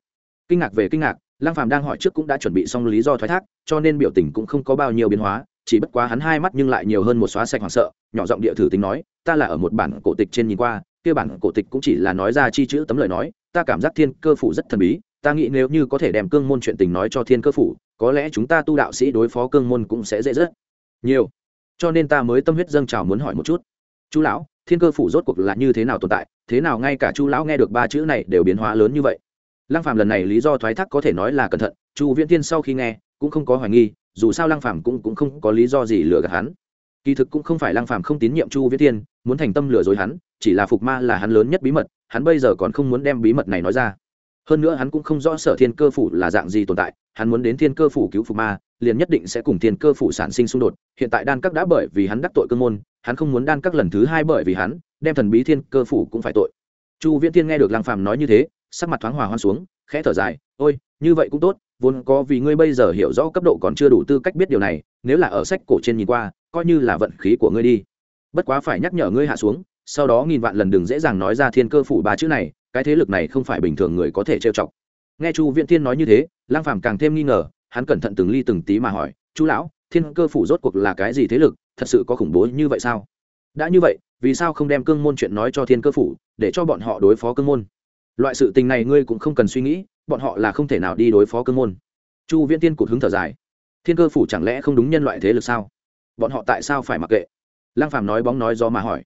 kinh ngạc về kinh ngạc, lăng phàm đang hỏi trước cũng đã chuẩn bị xong lý do thoái thác, cho nên biểu tình cũng không có bao nhiêu biến hóa, chỉ bất quá hắn hai mắt nhưng lại nhiều hơn một xóa sạch hoảng sợ, nhỏ giọng địa thử tính nói, ta là ở một bản cổ tịch trên nhìn qua, kia bản cổ tịch cũng chỉ là nói ra chi chữ tấm lời nói, ta cảm giác thiên cơ phủ rất thần bí, ta nghĩ nếu như có thể đem cương môn chuyện tình nói cho thiên cơ phủ, có lẽ chúng ta tu đạo sĩ đối phó cương môn cũng sẽ dễ rất nhiều. Cho nên ta mới tâm huyết dâng trào muốn hỏi một chút. Chú lão, thiên cơ phủ rốt cuộc là như thế nào tồn tại? Thế nào ngay cả chu lão nghe được ba chữ này đều biến hóa lớn như vậy? Lăng phàm lần này lý do thoái thác có thể nói là cẩn thận, chu viễn thiên sau khi nghe, cũng không có hoài nghi, dù sao lăng phàm cũng cũng không có lý do gì lừa gạt hắn. Kỳ thực cũng không phải lăng phàm không tín nhiệm chu viễn thiên, muốn thành tâm lừa dối hắn, chỉ là phục ma là hắn lớn nhất bí mật, hắn bây giờ còn không muốn đem bí mật này nói ra. Hơn nữa hắn cũng không rõ sở thiên cơ phủ là dạng gì tồn tại, hắn muốn đến thiên cơ phủ cứu phục ma liền nhất định sẽ cùng thiên cơ phủ sản sinh xung đột. Hiện tại đan các đã bởi vì hắn đắc tội cơ môn, hắn không muốn đan các lần thứ hai bởi vì hắn, đem thần bí thiên cơ phủ cũng phải tội. Chu viễn thiên nghe được lang phàm nói như thế, sắc mặt thoáng hòa hoan xuống, khẽ thở dài, ôi, như vậy cũng tốt, vốn có vì ngươi bây giờ hiểu rõ cấp độ còn chưa đủ tư cách biết điều này, nếu là ở sách cổ trên nhìn qua, coi như là vận khí của ngươi đi. Bất quá phải nhắc nhở ngươi hạ xuống, sau đó nghìn vạn lần đừng dễ dàng nói ra thiên cơ phủ ba chữ này, cái thế lực này không phải bình thường người có thể trêu chọc. Nghe chu viễn thiên nói như thế lang phàm càng thêm nghi ngờ hắn cẩn thận từng ly từng tí mà hỏi, chú lão, thiên cơ phủ rốt cuộc là cái gì thế lực? Thật sự có khủng bố như vậy sao? Đã như vậy, vì sao không đem cương môn chuyện nói cho thiên cơ phủ, để cho bọn họ đối phó cương môn? Loại sự tình này ngươi cũng không cần suy nghĩ, bọn họ là không thể nào đi đối phó cương môn. Chu viễn tiên cụt hứng thở dài. Thiên cơ phủ chẳng lẽ không đúng nhân loại thế lực sao? Bọn họ tại sao phải mặc kệ? Lăng phàm nói bóng nói gió mà hỏi.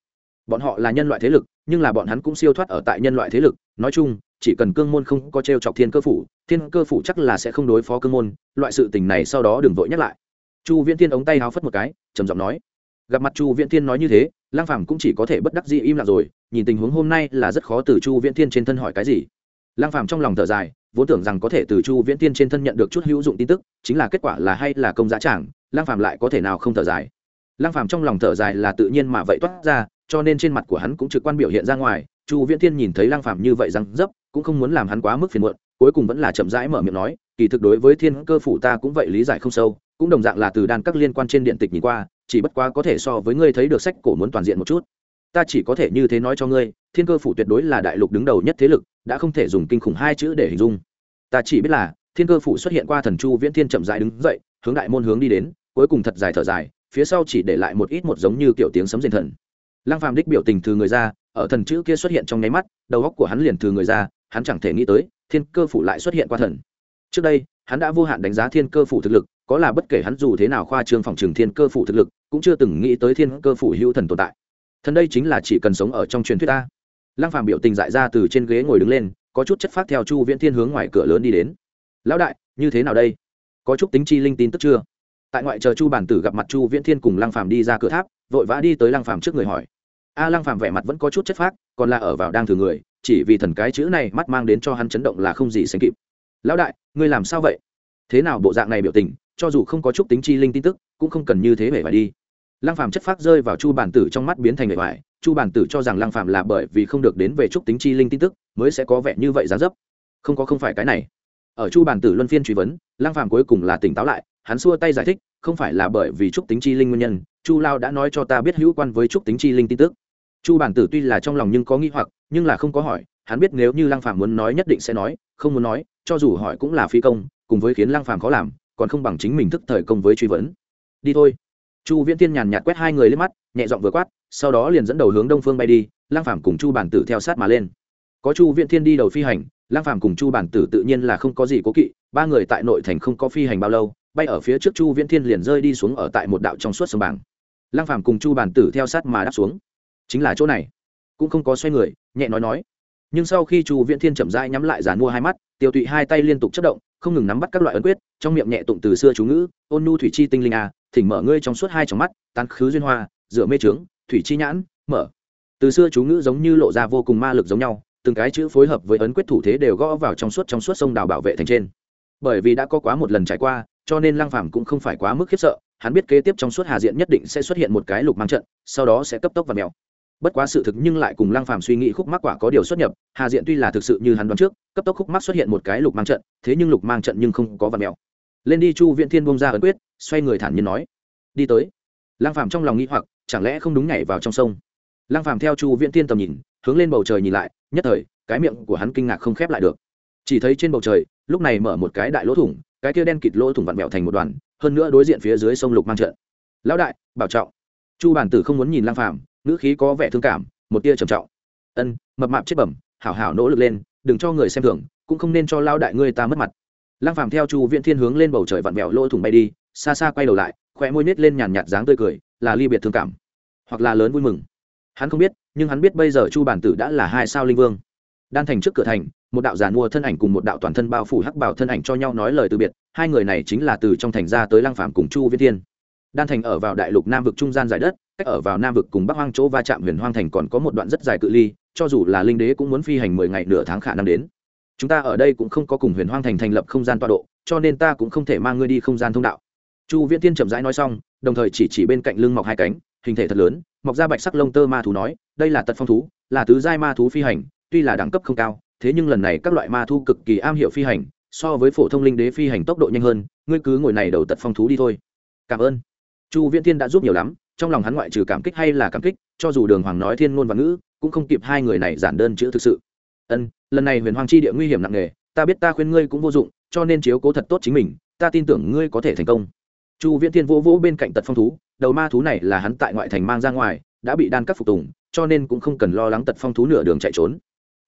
Bọn họ là nhân loại thế lực, nhưng là bọn hắn cũng siêu thoát ở tại nhân loại thế lực. Nói chung chỉ cần cương môn không có t r e o chọc thiên cơ phủ, thiên cơ phủ chắc là sẽ không đối phó cương môn, loại sự tình này sau đó đừng vội nhắc lại. Chu viễn thiên ống tay háo phất một cái, trầm giọng nói. Gặp mặt chu viễn thiên nói như thế lang phàm cũng chỉ có thể bất đắc dĩ im lặng rồi, nhìn tình huống hôm nay là rất khó từ chu viễn thiên trên thân hỏi cái gì. Lang phàm trong lòng thở dài, vốn tưởng rằng có thể từ chu viễn thiên trên thân nhận được chút hữu dụng tin tức, chính là kết quả là hay là công giá trảng lang phàm lại có thể nào không thở dài. Lang phàm trong lòng thở dài là tự nhiên mà vậy toát ra, cho nên trên mặt của hắn cũng trực quan biểu hiện ra ngoài, chu viễn thiên nhìn thấy lang phàm như vậy răng dấp cũng không muốn làm hắn quá mức phiền muộn, cuối cùng vẫn là chậm rãi mở miệng nói, kỳ thực đối với thiên cơ phủ ta cũng vậy lý giải không sâu, cũng đồng dạng là từ đan các liên quan trên điện tịch nhìn qua, chỉ bất quá có thể so với ngươi thấy được sách cổ muốn toàn diện một chút. Ta chỉ có thể như thế nói cho ngươi, thiên cơ phủ tuyệt đối là đại lục đứng đầu nhất thế lực, đã không thể dùng kinh khủng hai chữ để hình dung. Ta chỉ biết là, thiên cơ phủ xuất hiện qua thần chu viễn thiên chậm rãi đứng dậy, hướng đại môn hướng đi đến, cuối cùng thật dài thở dài, phía sau chỉ để lại một ít một giống như kiểu tiếng sấm rền thần. Lăng phàm đích biểu tình từ người ra, ở thần chữ kia xuất hiện trong nháy mắt, đầu óc của hắn liền từ người ra hắn chẳng thể nghĩ tới, thiên cơ phủ lại xuất hiện qua thần. Trước đây, hắn đã vô hạn đánh giá thiên cơ phủ thực lực, có là bất kể hắn dù thế nào khoa trương phòng trường thiên cơ phủ thực lực, cũng chưa từng nghĩ tới thiên cơ phủ hữu thần tồn tại. Thần đây chính là chỉ cần sống ở trong truyền thuyết ta. Lăng phàm biểu tình dại ra từ trên ghế ngồi đứng lên, có chút chất phát theo chu viễn thiên hướng ngoài cửa lớn đi đến. Lão đại, như thế nào đây? Có chút tính chi linh tin tức chưa? Tại ngoại chờ chu bản tử gặp mặt, chu viễn thiên cùng lăng phàm đi ra cửa tháp, vội vã đi tới lăng phàm trước người hỏi. A, lăng phàm vẻ mặt vẫn có chút chất phác, còn là ở vào đang thử người chỉ vì thần cái chữ này mắt mang đến cho hắn chấn động là không gì sánh kịp. Lão đại, ngươi làm sao vậy? Thế nào bộ dạng này biểu tình, cho dù không có chút tính chi linh tin tức, cũng không cần như thế vẻ phải đi. Lăng phàm chất phát rơi vào chu bản tử trong mắt biến thành vẻ vải. Chu bản tử cho rằng lăng phàm là bởi vì không được đến về chút tính chi linh tin tức, mới sẽ có vẻ như vậy giá dấp. Không có không phải cái này. Ở chu bản tử luân phiên truy vấn, lăng phàm cuối cùng là tỉnh táo lại, hắn xua tay giải thích, không phải là bởi vì trúc tính chi linh nguyên nhân, chu lao đã nói cho ta biết hữu quan với trúc tính chi linh tin tức chu bản tử tuy là trong lòng nhưng có nghi hoặc, nhưng là không có hỏi, hắn biết nếu như lăng phàm muốn nói nhất định sẽ nói, không muốn nói, cho dù hỏi cũng là phi công, cùng với khiến lăng phàm khó làm, còn không bằng chính mình thức thời công với truy vấn. Đi thôi. Chu viễn tiên nhàn nhạt quét hai người lên mắt, nhẹ giọng vừa quát, sau đó liền dẫn đầu hướng đông phương bay đi, lăng phàm cùng chu bản tử theo sát mà lên. Có chu viễn thiên đi đầu phi hành, lăng phàm cùng chu bản tử tự nhiên là không có gì cố kỵ, ba người tại nội thành không có phi hành bao lâu, bay ở phía trước chu viễn thiên liền rơi đi xuống ở tại một đạo trong suốt sông bảng lăng phàm cùng chu bản tử theo sát mà đáp xuống chính là chỗ này. Cũng không có xoay người, nhẹ nói nói. Nhưng sau khi chu viễn thiên chậm rãi nhắm lại giàn mua hai mắt, tiêu tụy hai tay liên tục chất động, không ngừng nắm bắt các loại ấn quyết, trong miệng nhẹ tụng từ xưa chú ngữ, ôn nu thủy chi tinh linh à thỉnh mở ngươi trong suốt hai trong mắt, tán khứ duyên hoa, rửa mê trướng, thủy chi nhãn, mở. Từ xưa chú ngữ giống như lộ ra vô cùng ma lực giống nhau, từng cái chữ phối hợp với ấn quyết thủ thế đều gõ vào trong suốt trong suốt sông đào bảo vệ thành trên. Bởi vì đã có quá một lần trải qua, cho nên lăng phàm cũng không phải quá mức khiếp sợ, hắn biết kế tiếp trong suốt hà diện nhất định sẽ xuất hiện một cái lục mang trận, sau đó sẽ cấp tốc và mèo bất quá sự thực nhưng lại cùng lăng phàm suy nghĩ khúc mắc quả có điều xuất nhập, hà diện tuy là thực sự như hắn đoán trước, cấp tốc khúc mắc xuất hiện một cái lục mang trận, thế nhưng lục mang trận nhưng không có vật mèo. Lên đi chu viện thiên buông ra ấn quyết, xoay người thản nhiên nói, đi tới. Lăng phàm trong lòng nghĩ hoặc, chẳng lẽ không đúng nhảy vào trong sông? Lăng phàm theo chu viễn Thiên tầm nhìn, hướng lên bầu trời nhìn lại, nhất thời, cái miệng của hắn kinh ngạc không khép lại được. Chỉ thấy trên bầu trời, lúc này mở một cái đại lỗ thủng, cái kia đen kịt lỗ thủng vặn vẹo thành một đoàn, hơn nữa đối diện phía dưới sông lục mang trận. Lão đại, bảo trọng. Chu bản tử không muốn nhìn lang phàm ngữ khí có vẻ thương cảm, một tia trầm trọng. Ân, mập mạp chết bẩm, hảo hảo nỗ lực lên, đừng cho người xem thường, cũng không nên cho lao đại ngươi ta mất mặt. Lang phàm theo chu viễn thiên hướng lên bầu trời vặn vẹo lỗ thủng bay đi, xa xa quay đầu lại, khóe môi nết lên nhàn nhạt dáng tươi cười, là ly biệt thương cảm, hoặc là lớn vui mừng. Hắn không biết, nhưng hắn biết bây giờ chu bản tử đã là hai sao linh vương. Đan thành trước cửa thành, một đạo giàn mua thân ảnh cùng một đạo toàn thân bao phủ hắc bảo thân ảnh cho nhau nói lời từ biệt, hai người này chính là từ trong thành ra tới lăng phạm cùng chu viễn thiên đan thành ở vào đại lục nam vực trung gian giải đất, cách ở vào nam vực cùng bắc hoang chỗ va chạm huyền hoang thành còn có một đoạn rất dài cự ly, cho dù là linh đế cũng muốn phi hành mười ngày nửa tháng khả năng đến. Chúng ta ở đây cũng không có cùng huyền hoang thành thành lập không gian tọa độ, cho nên ta cũng không thể mang ngươi đi không gian thông đạo. Chu viễn Tiên chậm rãi nói xong, đồng thời chỉ chỉ bên cạnh lưng mọc hai cánh, hình thể thật lớn, mọc ra bạch sắc lông tơ ma thú nói, đây là tật phong thú, là tứ giai ma thú phi hành, tuy là đẳng cấp không cao, thế nhưng lần này các loại ma thu cực kỳ am hiểu phi hành, so với phổ thông linh đế phi hành tốc độ nhanh hơn, ngươi cứ ngồi này đầu tật phong thú đi thôi. Cảm ơn chu viễn thiên đã giúp nhiều lắm, trong lòng hắn ngoại trừ cảm kích hay là cảm kích, cho dù đường hoàng nói thiên ngôn và ngữ, cũng không kịp hai người này giản đơn chữ thực sự. Ân, lần này huyền hoàng chi địa nguy hiểm nặng nề, ta biết ta khuyên ngươi cũng vô dụng, cho nên chiếu cố thật tốt chính mình, ta tin tưởng ngươi có thể thành công. Chu viễn thiên vỗ vỗ bên cạnh tật phong thú, đầu ma thú này là hắn tại ngoại thành mang ra ngoài, đã bị đan các phục tùng, cho nên cũng không cần lo lắng tật phong thú nửa đường chạy trốn.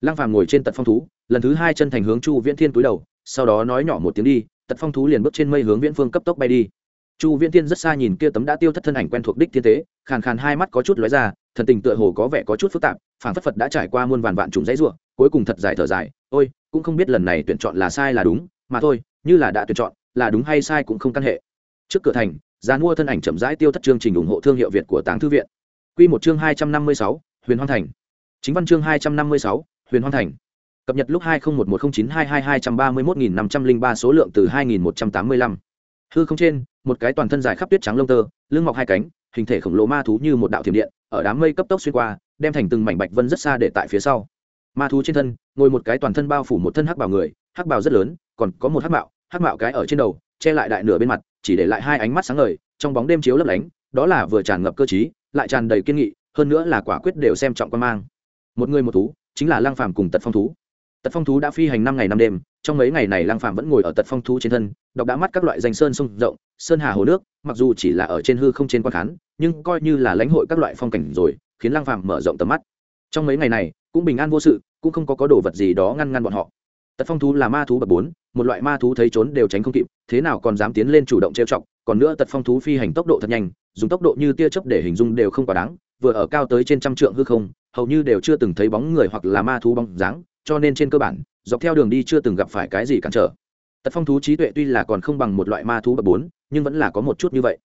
Lăng phàm ngồi trên tật phong thú, lần thứ hai chân thành hướng chu viễn thiên túi đầu, sau đó nói nhỏ một tiếng đi, tật phong thú liền bước trên mây hướng viễn phương cấp tốc bay đi chu viễn thiên rất xa nhìn kia tấm đã tiêu thất thân ảnh quen thuộc đích thiên tế khàn khàn hai mắt có chút lóe ra, thần tình tựa hồ có vẻ có chút phức tạp phản phất phật đã trải qua muôn vàn vạn trùng dãy ruộng cuối cùng thật dài thở dài, ôi, cũng không biết lần này tuyển chọn là sai là đúng, mà thôi, như là đã tuyển chọn, là đúng hay sai cũng không căn hệ. Trước cửa thành giá mua thân ảnh chậm rãi tiêu thất chương trình ủng hộ thương hiệu việt của táng thư viện. Quy một chương hai trăm năm mươi sáu, huyền hoang thành. Chính văn chương hai trăm năm mươi sáu, huyền hoang thành. Cập nhật lúc hai nghìn một một không chín hai hai hai trăm ba mươi một nghìn năm trăm linh ba số lượng từ hai nghìn một trăm tám mươi lăm hư không trên, một cái toàn thân dài khắp tuyết trắng lông tơ, lưng mọc hai cánh, hình thể khổng lồ ma thú như một đạo thiểm điện, ở đám mây cấp tốc xuyên qua, đem thành từng mảnh bạch vân rất xa để tại phía sau. Ma thú trên thân, ngồi một cái toàn thân bao phủ một thân hắc bào người, hắc bào rất lớn, còn có một hắc mạo hắc mạo cái ở trên đầu, che lại đại nửa bên mặt, chỉ để lại hai ánh mắt sáng ngời, trong bóng đêm chiếu lấp lánh, đó là vừa tràn ngập cơ trí, lại tràn đầy kiên nghị, hơn nữa là quả quyết đều xem trọng quan mang. Một người một thú, chính là lang phàm cùng tật phong thú tật phong thú đã phi hành năm ngày năm đêm, trong mấy ngày này lang phàm vẫn ngồi ở tật phong thú trên thân đọc đã mắt các loại danh sơn sông rộng, sơn hà hồ nước, mặc dù chỉ là ở trên hư không trên quan khán, nhưng coi như là lãnh hội các loại phong cảnh rồi, khiến lang phàm mở rộng tầm mắt. Trong mấy ngày này, cũng bình an vô sự, cũng không có có đồ vật gì đó ngăn ngăn bọn họ. Tật phong thú là ma thú bậc bốn, một loại ma thú thấy trốn đều tránh không kịp, thế nào còn dám tiến lên chủ động trêu chọc, còn nữa tật phong thú phi hành tốc độ thật nhanh, dùng tốc độ như tia chớp để hình dung đều không quá đáng, vừa ở cao tới trên trăm trượng hư không, hầu như đều chưa từng thấy bóng người hoặc là ma thú bóng dáng cho nên trên cơ bản, dọc theo đường đi chưa từng gặp phải cái gì cản trở. Tật phong thú trí tuệ tuy là còn không bằng một loại ma thú bậc bốn, nhưng vẫn là có một chút như vậy.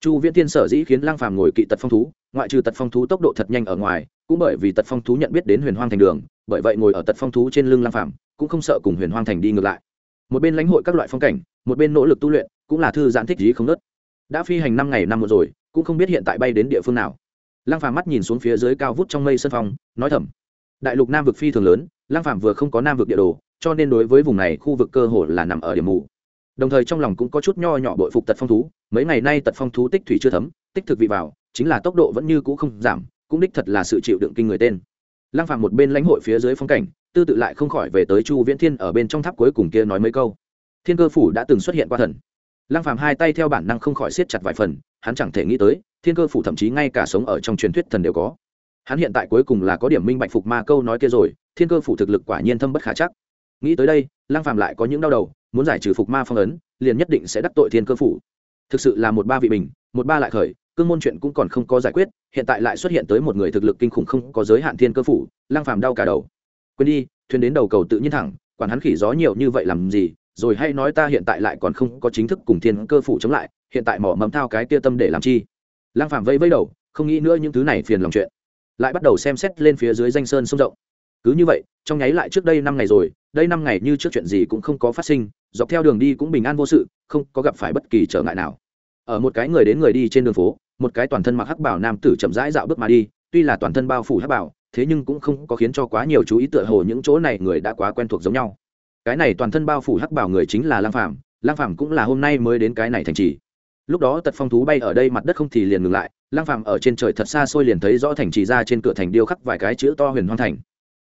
Chu viễn tiên sở dĩ khiến lang phàm ngồi kỵ tật phong thú, ngoại trừ tật phong thú tốc độ thật nhanh ở ngoài, cũng bởi vì tật phong thú nhận biết đến huyền hoang thành đường, bởi vậy ngồi ở tật phong thú trên lưng lang phàm cũng không sợ cùng huyền hoang thành đi ngược lại. Một bên lãnh hội các loại phong cảnh, một bên nỗ lực tu luyện, cũng là thư giãn thích gì không nớt đã phi hành năm ngày năm một rồi, cũng không biết hiện tại bay đến địa phương nào. Lang phàm mắt nhìn xuống phía dưới cao vút trong mây sân phong, nói thầm, đại lục nam vực phi thường lớn Lang Phạm vừa không có nam vực địa đồ, cho nên đối với vùng này khu vực cơ hồ là nằm ở điểm mù. Đồng thời trong lòng cũng có chút nho nhỏ bội phục tật phong thú, mấy ngày nay tật phong thú tích thủy chưa thấm, tích thực vị vào, chính là tốc độ vẫn như cũ không giảm, cũng đích thật là sự chịu đựng kinh người tên. Lang Phạm một bên lãnh hội phía dưới phong cảnh, tư tự lại không khỏi về tới chu viễn thiên ở bên trong tháp cuối cùng kia nói mấy câu. Thiên cơ phủ đã từng xuất hiện qua thần. Lang Phạm hai tay theo bản năng không khỏi siết chặt vài phần, hắn chẳng thể nghĩ tới, thiên cơ phủ thậm chí ngay cả sống ở trong truyền thuyết thần đều có. Hắn hiện tại cuối cùng là có điểm minh bạch phục ma câu nói kia rồi thiên cơ phủ thực lực quả nhiên thâm bất khả chắc. Nghĩ tới đây, lăng phàm lại có những đau đầu, muốn giải trừ phục ma phong ấn, liền nhất định sẽ đắc tội thiên cơ phủ. Thực sự là một ba vị bình, một ba lại khởi, cương môn chuyện cũng còn không có giải quyết, hiện tại lại xuất hiện tới một người thực lực kinh khủng không có giới hạn thiên cơ phủ, lăng phàm đau cả đầu. Quên đi, thuyền đến đầu cầu tự nhiên thẳng, quản hắn khỉ gió nhiều như vậy làm gì, rồi hay nói ta hiện tại lại còn không có chính thức cùng thiên cơ phủ chống lại, hiện tại mỏ mẫm thao cái tia tâm để làm chi. Lăng phạm vây vây đầu, không nghĩ nữa những thứ này phiền lòng chuyện. Lại bắt đầu xem xét lên phía dưới danh sơn sông rộng cứ như vậy, trong nháy lại trước đây năm ngày rồi, đây năm ngày như trước chuyện gì cũng không có phát sinh, dọc theo đường đi cũng bình an vô sự, không có gặp phải bất kỳ trở ngại nào. Ở một cái người đến người đi trên đường phố, một cái toàn thân mặc hắc bảo nam tử chậm rãi dạo bước mà đi, tuy là toàn thân bao phủ hắc bảo, thế nhưng cũng không có khiến cho quá nhiều chú ý tựa hồ những chỗ này người đã quá quen thuộc giống nhau. Cái này toàn thân bao phủ hắc bảo người chính là lang phàm lang phàm cũng là hôm nay mới đến cái này thành trì. Lúc đó tật phong thú bay ở đây mặt đất không thì liền ngừng lại lang phàm ở trên trời thật xa xôi liền thấy rõ thành trì ra trên cửa thành điêu khắc vài cái chữ to huyền hoang thành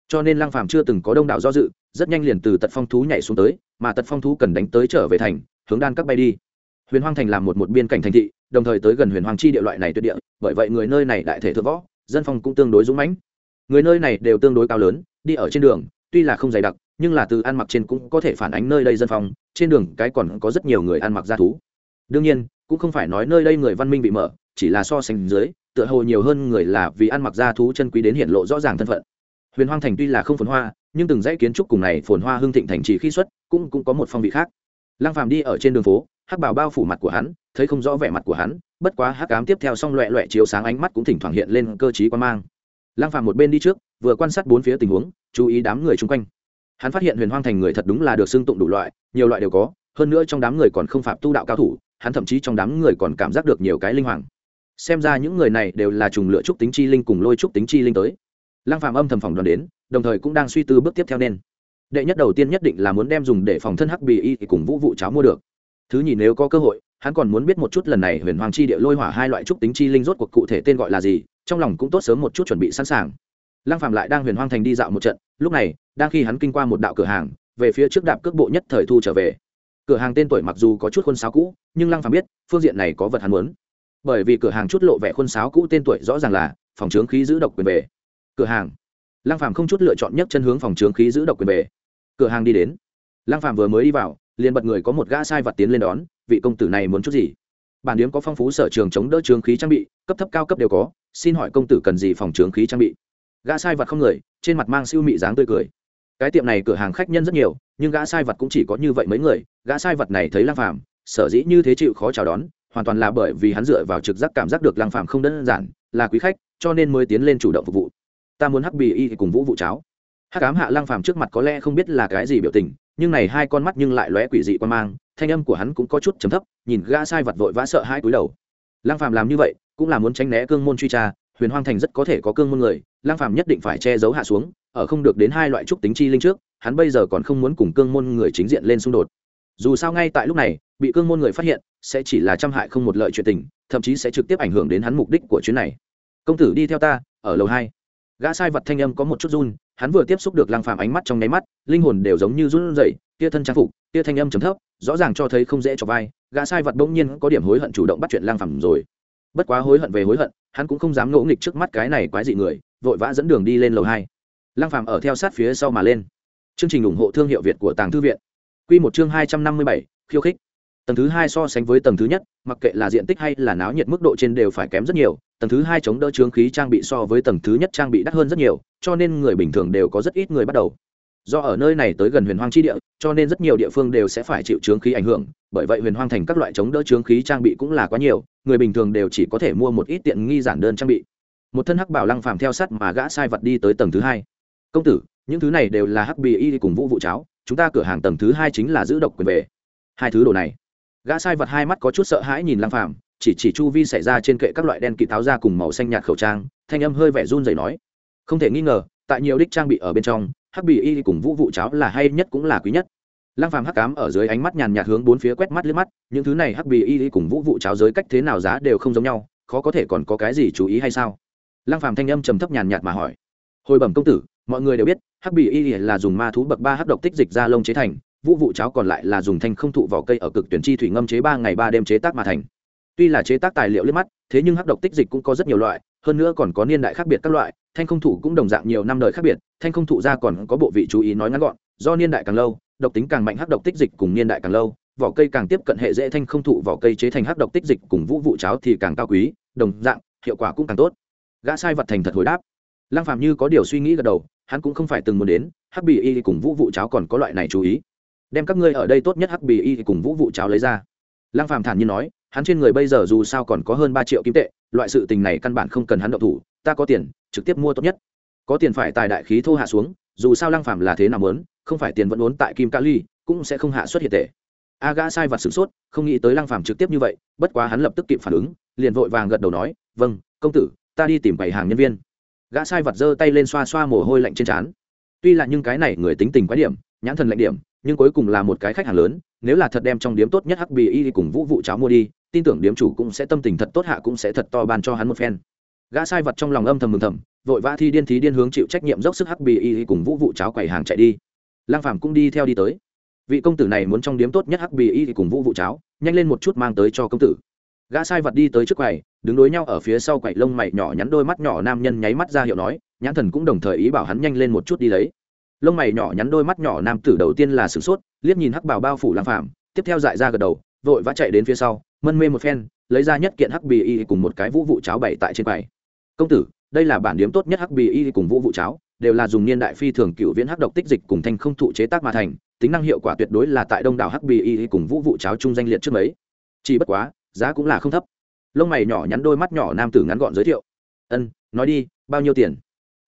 cho nên lang phàm chưa từng có đông đảo do dự, rất nhanh liền từ tật phong thú nhảy xuống tới, mà tật phong thú cần đánh tới trở về thành, hướng đan các bay đi. Huyền hoang thành làm một một biên cảnh thành thị, đồng thời tới gần huyền hoàng chi địa loại này tuyệt địa, bởi vậy người nơi này đại thể thượng võ, dân phong cũng tương đối dũng mãnh. Người nơi này đều tương đối cao lớn, đi ở trên đường, tuy là không dày đặc, nhưng là từ ăn mặc trên cũng có thể phản ánh nơi đây dân phong, trên đường cái còn có rất nhiều người ăn mặc g thú. Đương nhiên, cũng không phải nói nơi đây người văn minh bị mở, chỉ là so sánh dưới, tựa hồ nhiều hơn người là vì ăn mặc g thú chân quý đến hiện lộ rõ ràng thân phận huyền hoang thành tuy là không phồn hoa, nhưng từng dãy kiến trúc cùng này phồn hoa hương thịnh thành trì khi xuất, cũng cũng có một phong vị khác. Lăng phàm đi ở trên đường phố, hắc bào bao phủ mặt của hắn, thấy không rõ vẻ mặt của hắn, bất quá hắc ám tiếp theo xong loẹ loẹ chiếu sáng ánh mắt cũng thỉnh thoảng hiện lên cơ trí quan mang. Lăng phàm một bên đi trước, vừa quan sát bốn phía tình huống, chú ý đám người chung quanh. Hắn phát hiện huyền hoang thành người thật đúng là được xưng tụng đủ loại, nhiều loại đều có, hơn nữa trong đám người còn không phạm tu đạo cao thủ, hắn thậm chí trong đám người còn cảm giác được nhiều cái linh hoàng. Xem ra những người này đều là trùng lựa trúc tính chi linh cùng lôi trúc tính chi linh tới lăng Phạm âm thầm phòng đoàn đến, đồng thời cũng đang suy tư bước tiếp theo nên. Đệ nhất đầu tiên nhất định là muốn đem dùng để phòng thân hắc bì y thì cùng vũ vụ cháo mua được. Thứ nhì nếu có cơ hội, hắn còn muốn biết một chút lần này huyền hoàng chi địa lôi hỏa hai loại trúc tính chi linh rốt cuộc cụ thể tên gọi là gì, trong lòng cũng tốt sớm một chút chuẩn bị sẵn sàng. Lăng phạm lại đang huyền hoang thành đi dạo một trận, lúc này, đang khi hắn kinh qua một đạo cửa hàng, về phía trước đạp cước bộ nhất thời thu trở về. Cửa hàng tên tuổi mặc dù có chút khuôn sáo cũ, nhưng lăng phạm biết, phương diện này có vật hắn muốn. Bởi vì cửa hàng chút lộ vẻ khuôn sáo cũ tên tuổi rõ ràng là phòng trướng khí giữ độc quyền về cửa hàng. Lăng phàm không chút lựa chọn nhất chân hướng phòng trướng khí giữ độc quyền về. Cửa hàng đi đến. Lăng phàm vừa mới đi vào, liền bật người có một gã sai vật tiến lên đón, vị công tử này muốn chút gì? Bản điếm có phong phú sở trường chống đỡ trường khí trang bị, cấp thấp cao cấp đều có, xin hỏi công tử cần gì phòng trướng khí trang bị? Gã sai vật không người, trên mặt mang siêu mị dáng tươi cười. Cái tiệm này cửa hàng khách nhân rất nhiều, nhưng gã sai vật cũng chỉ có như vậy mấy người, gã sai vật này thấy lang phàm, sở dĩ như thế chịu khó chào đón, hoàn toàn là bởi vì hắn dựa vào trực giác cảm giác được lang phàm không đơn giản là quý khách, cho nên mới tiến lên chủ động phục vụ ta muốn hắc bì y cùng vũ vụ cháo. Hắc cám hạ lang phàm trước mặt có lẽ không biết là cái gì biểu tình, nhưng này hai con mắt nhưng lại lóe quỷ dị quan mang, thanh âm của hắn cũng có chút trầm thấp, nhìn gã sai vặt vội vã sợ hai cúi đầu. Lang phàm làm như vậy, cũng là muốn tránh né cương môn truy tra, huyền hoang thành rất có thể có cương môn người lang phàm nhất định phải che giấu hạ xuống, ở không được đến hai loại trúc tính chi linh trước, hắn bây giờ còn không muốn cùng cương môn người chính diện lên xung đột. Dù sao ngay tại lúc này, bị cương môn người phát hiện, sẽ chỉ là trăm hại không một lợi chuyện tình, thậm chí sẽ trực tiếp ảnh hưởng đến hắn mục đích của chuyến này. Công tử đi theo ta, ở lầu hai gã sai vật thanh âm có một chút run, hắn vừa tiếp xúc được lang phàm ánh mắt trong nháy mắt, linh hồn đều giống như run rẩy kia thân trang phục kia thanh âm trầm thấp, rõ ràng cho thấy không dễ cho vai, gã sai vật bỗng nhiên có điểm hối hận chủ động bắt chuyện lang phàm rồi. Bất quá hối hận về hối hận, hắn cũng không dám ngỗ nghịch trước mắt cái này quái dị người, vội vã dẫn đường đi lên lầu hai. Lang phàm ở theo sát phía sau mà lên. Chương trình ủng hộ thương hiệu việt của tàng thư viện. Quy một chương hai trăm năm mươi bảy, khiêu khích. Tầng thứ hai so sánh với tầng thứ nhất, mặc kệ là diện tích hay là náo nhiệt mức độ trên đều phải kém rất nhiều tầng thứ hai chống đỡ trướng khí trang bị so với tầng thứ nhất trang bị đắt hơn rất nhiều, cho nên người bình thường đều có rất ít người bắt đầu. Do ở nơi này tới gần huyền hoang chi địa, cho nên rất nhiều địa phương đều sẽ phải chịu trướng khí ảnh hưởng, bởi vậy huyền hoang thành các loại chống đỡ trướng khí trang bị cũng là quá nhiều, người bình thường đều chỉ có thể mua một ít tiện nghi giản đơn trang bị. Một thân hắc bảo lăng phàm theo sát mà gã sai vật đi tới tầng thứ hai. Công tử, những thứ này đều là hắc bì y cùng vũ vụ cháo, chúng ta cửa hàng tầng thứ hai chính là giữ độc quyền về. Hai thứ đồ này. Gã sai vật hai mắt có chút sợ hãi nhìn lăng phàm chỉ chỉ chu vi xảy ra trên kệ các loại đen kỳ tháo ra cùng màu xanh nhạt khẩu trang, thanh âm hơi vẻ run rẩy nói. Không thể nghi ngờ, tại nhiều đích trang bị ở bên trong, hắc bì y cùng vũ vụ cháo là hay nhất cũng là quý nhất. Lăng phàm hắc cám ở dưới ánh mắt nhàn nhạt hướng bốn phía quét mắt liếc mắt, những thứ này hắc bì y cùng vũ vụ cháo giới cách thế nào giá đều không giống nhau, khó có thể còn có cái gì chú ý hay sao? Lăng phàm thanh âm trầm thấp nhàn nhạt mà hỏi. Hồi bẩm công tử, mọi người đều biết, hắc bì y là dùng ma thú bậc ba hắc độc tích dịch ra lông chế thành, vũ vụ cháo còn lại là dùng thanh không thụ vỏ cây ở cực tuyển chi thủy ngâm chế ba ngày ba đêm chế tác mà thành tuy là chế tác tài liệu liếc mắt, thế nhưng hắc độc tích dịch cũng có rất nhiều loại, hơn nữa còn có niên đại khác biệt các loại, thanh không thủ cũng đồng dạng nhiều năm đời khác biệt, thanh không thủ ra còn có bộ vị chú ý nói ngắn gọn, do niên đại càng lâu, độc tính càng mạnh hắc độc tích dịch cùng niên đại càng lâu, vỏ cây càng tiếp cận hệ dễ thanh không thụ vỏ cây chế thành hắc độc tích dịch cùng vũ vụ cháo thì càng cao quý, đồng dạng, hiệu quả cũng càng tốt. Gã sai vật thành thật hồi đáp. Lăng phạm như có điều suy nghĩ gật đầu, hắn cũng không phải từng muốn đến, hắc bì y cùng vũ vụ cháo còn có loại này chú ý. Đem các ngươi ở đây tốt nhất hắc bì y cùng vũ vụ cháo lấy ra. Lăng phạm thản nhiên nói hắn trên người bây giờ dù sao còn có hơn ba triệu kim tệ, loại sự tình này căn bản không cần hắn động thủ, ta có tiền, trực tiếp mua tốt nhất. Có tiền phải tài đại khí thô hạ xuống, dù sao lăng phạm là thế nào muốn, không phải tiền vẫn muốn tại kim ca ly, cũng sẽ không hạ xuất hiện tệ. A gã sai vật sửng sốt, không nghĩ tới lăng phàm trực tiếp như vậy, bất quá hắn lập tức kịp phản ứng, liền vội vàng gật đầu nói vâng công tử, ta đi tìm bảy hàng nhân viên. Gã sai vật giơ tay lên xoa xoa mồ hôi lạnh trên trán. Tuy là những cái này người tính tình quái điểm, nhãn thần lạnh điểm, nhưng cuối cùng là một cái khách hàng lớn nếu là thật đem trong điếm tốt nhất hắc bì y cùng vũ vụ cháo mua đi, tin tưởng điếm chủ cũng sẽ tâm tình thật tốt hạ cũng sẽ thật to ban cho hắn một phen. Gã sai vật trong lòng âm thầm mừng thầm, vội vã thi điên thí điên hướng chịu trách nhiệm dốc sức hắc bì y cùng vũ vụ cháo quầy hàng chạy đi. Lang phàm cũng đi theo đi tới. Vị công tử này muốn trong điếm tốt nhất hắc bì y cùng vũ vụ cháo, nhanh lên một chút mang tới cho công tử. Gã sai vật đi tới trước quầy, đứng đối nhau ở phía sau quầy lông mày nhỏ nhắn đôi mắt nhỏ nam nhân nháy mắt ra hiệu nói, nhãn thần cũng đồng thời ý bảo hắn nhanh lên một chút đi lấy lông mày nhỏ nhắn đôi mắt nhỏ nam tử đầu tiên là sửng sốt, liếc nhìn hắc bảo bao phủ lang phàm, tiếp theo dại ra gật đầu, vội vã chạy đến phía sau, mân mê một phen, lấy ra nhất kiện hắc bì y cùng một cái vũ vụ cháo bày tại trên quầy. Công tử, đây là bản điếm tốt nhất hắc bì y cùng vũ vụ cháo, đều là dùng niên đại phi thường cựu viễn hắc độc tích dịch cùng thanh không thụ chế tác mà thành, tính năng hiệu quả tuyệt đối là tại đông đảo hắc bì y cùng vũ vụ cháo chung danh liệt trước mấy. Chỉ bất quá, giá cũng là không thấp. Lông mày nhỏ nhắn đôi mắt nhỏ nam tử ngắn gọn giới thiệu. Ân, nói đi, bao nhiêu tiền?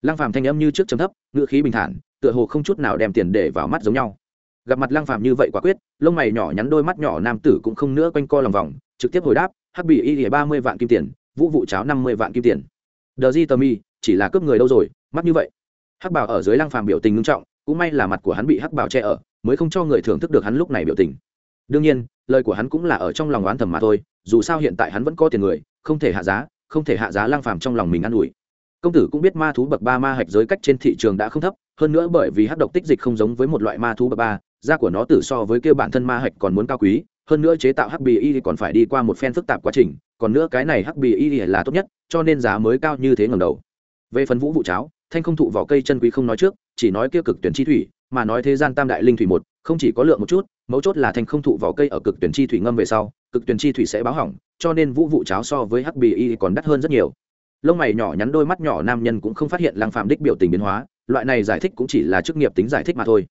Lăng phàm thanh âm như trước chấm thấp ngựa khí bình thản tựa hồ không chút nào đem tiền để vào mắt giống nhau. Gặp mặt lăng phàm như vậy quả quyết, lông mày nhỏ nhắn đôi mắt nhỏ nam tử cũng không nữa quanh co lòng vòng, trực tiếp hồi đáp, hắc bị y ba mươi vạn kim tiền, vũ vụ cháo năm mươi vạn kim tiền. Đờ di tờ mi, chỉ là cướp người đâu rồi mắt như vậy? Hắc bảo ở dưới lăng phàm biểu tình nghiêm trọng, cũng may là mặt của hắn bị hắc bảo che ở, mới không cho người thưởng thức được hắn lúc này biểu tình. Đương nhiên, lời của hắn cũng là ở trong lòng oán thầm mà thôi, dù sao hiện tại hắn vẫn có tiền người, không thể hạ giá, không thể hạ giá lăng phàm trong lòng mình ăn ủi. Công tử cũng biết ma thú bậc ba ma hạch giới cách trên thị trường đã không thấp hơn nữa bởi vì hắc độc tích dịch không giống với một loại ma thú bậc ba, da của nó tử so với kia bản thân ma hạch còn muốn cao quý, hơn nữa chế tạo hắc bì y còn phải đi qua một phen phức tạp quá trình, còn nữa cái này hắc bì y là tốt nhất, cho nên giá mới cao như thế ngầm đầu. Về phần vũ vụ cháo, thanh không thụ vỏ cây chân quý không nói trước, chỉ nói kia cực tuyển chi thủy, mà nói thế gian tam đại linh thủy một, không chỉ có lượng một chút, mấu chốt là thanh không thụ vỏ cây ở cực tuyển chi thủy ngâm về sau, cực tuyển chi thủy sẽ báo hỏng, cho nên vũ vụ cháo so với hắc bì y còn đắt hơn rất nhiều. Lông mày nhỏ nhắn đôi mắt nhỏ nam nhân cũng không phát hiện lăng phạm đích biểu tình biến hóa loại này giải thích cũng chỉ là chức nghiệp tính giải thích mà thôi.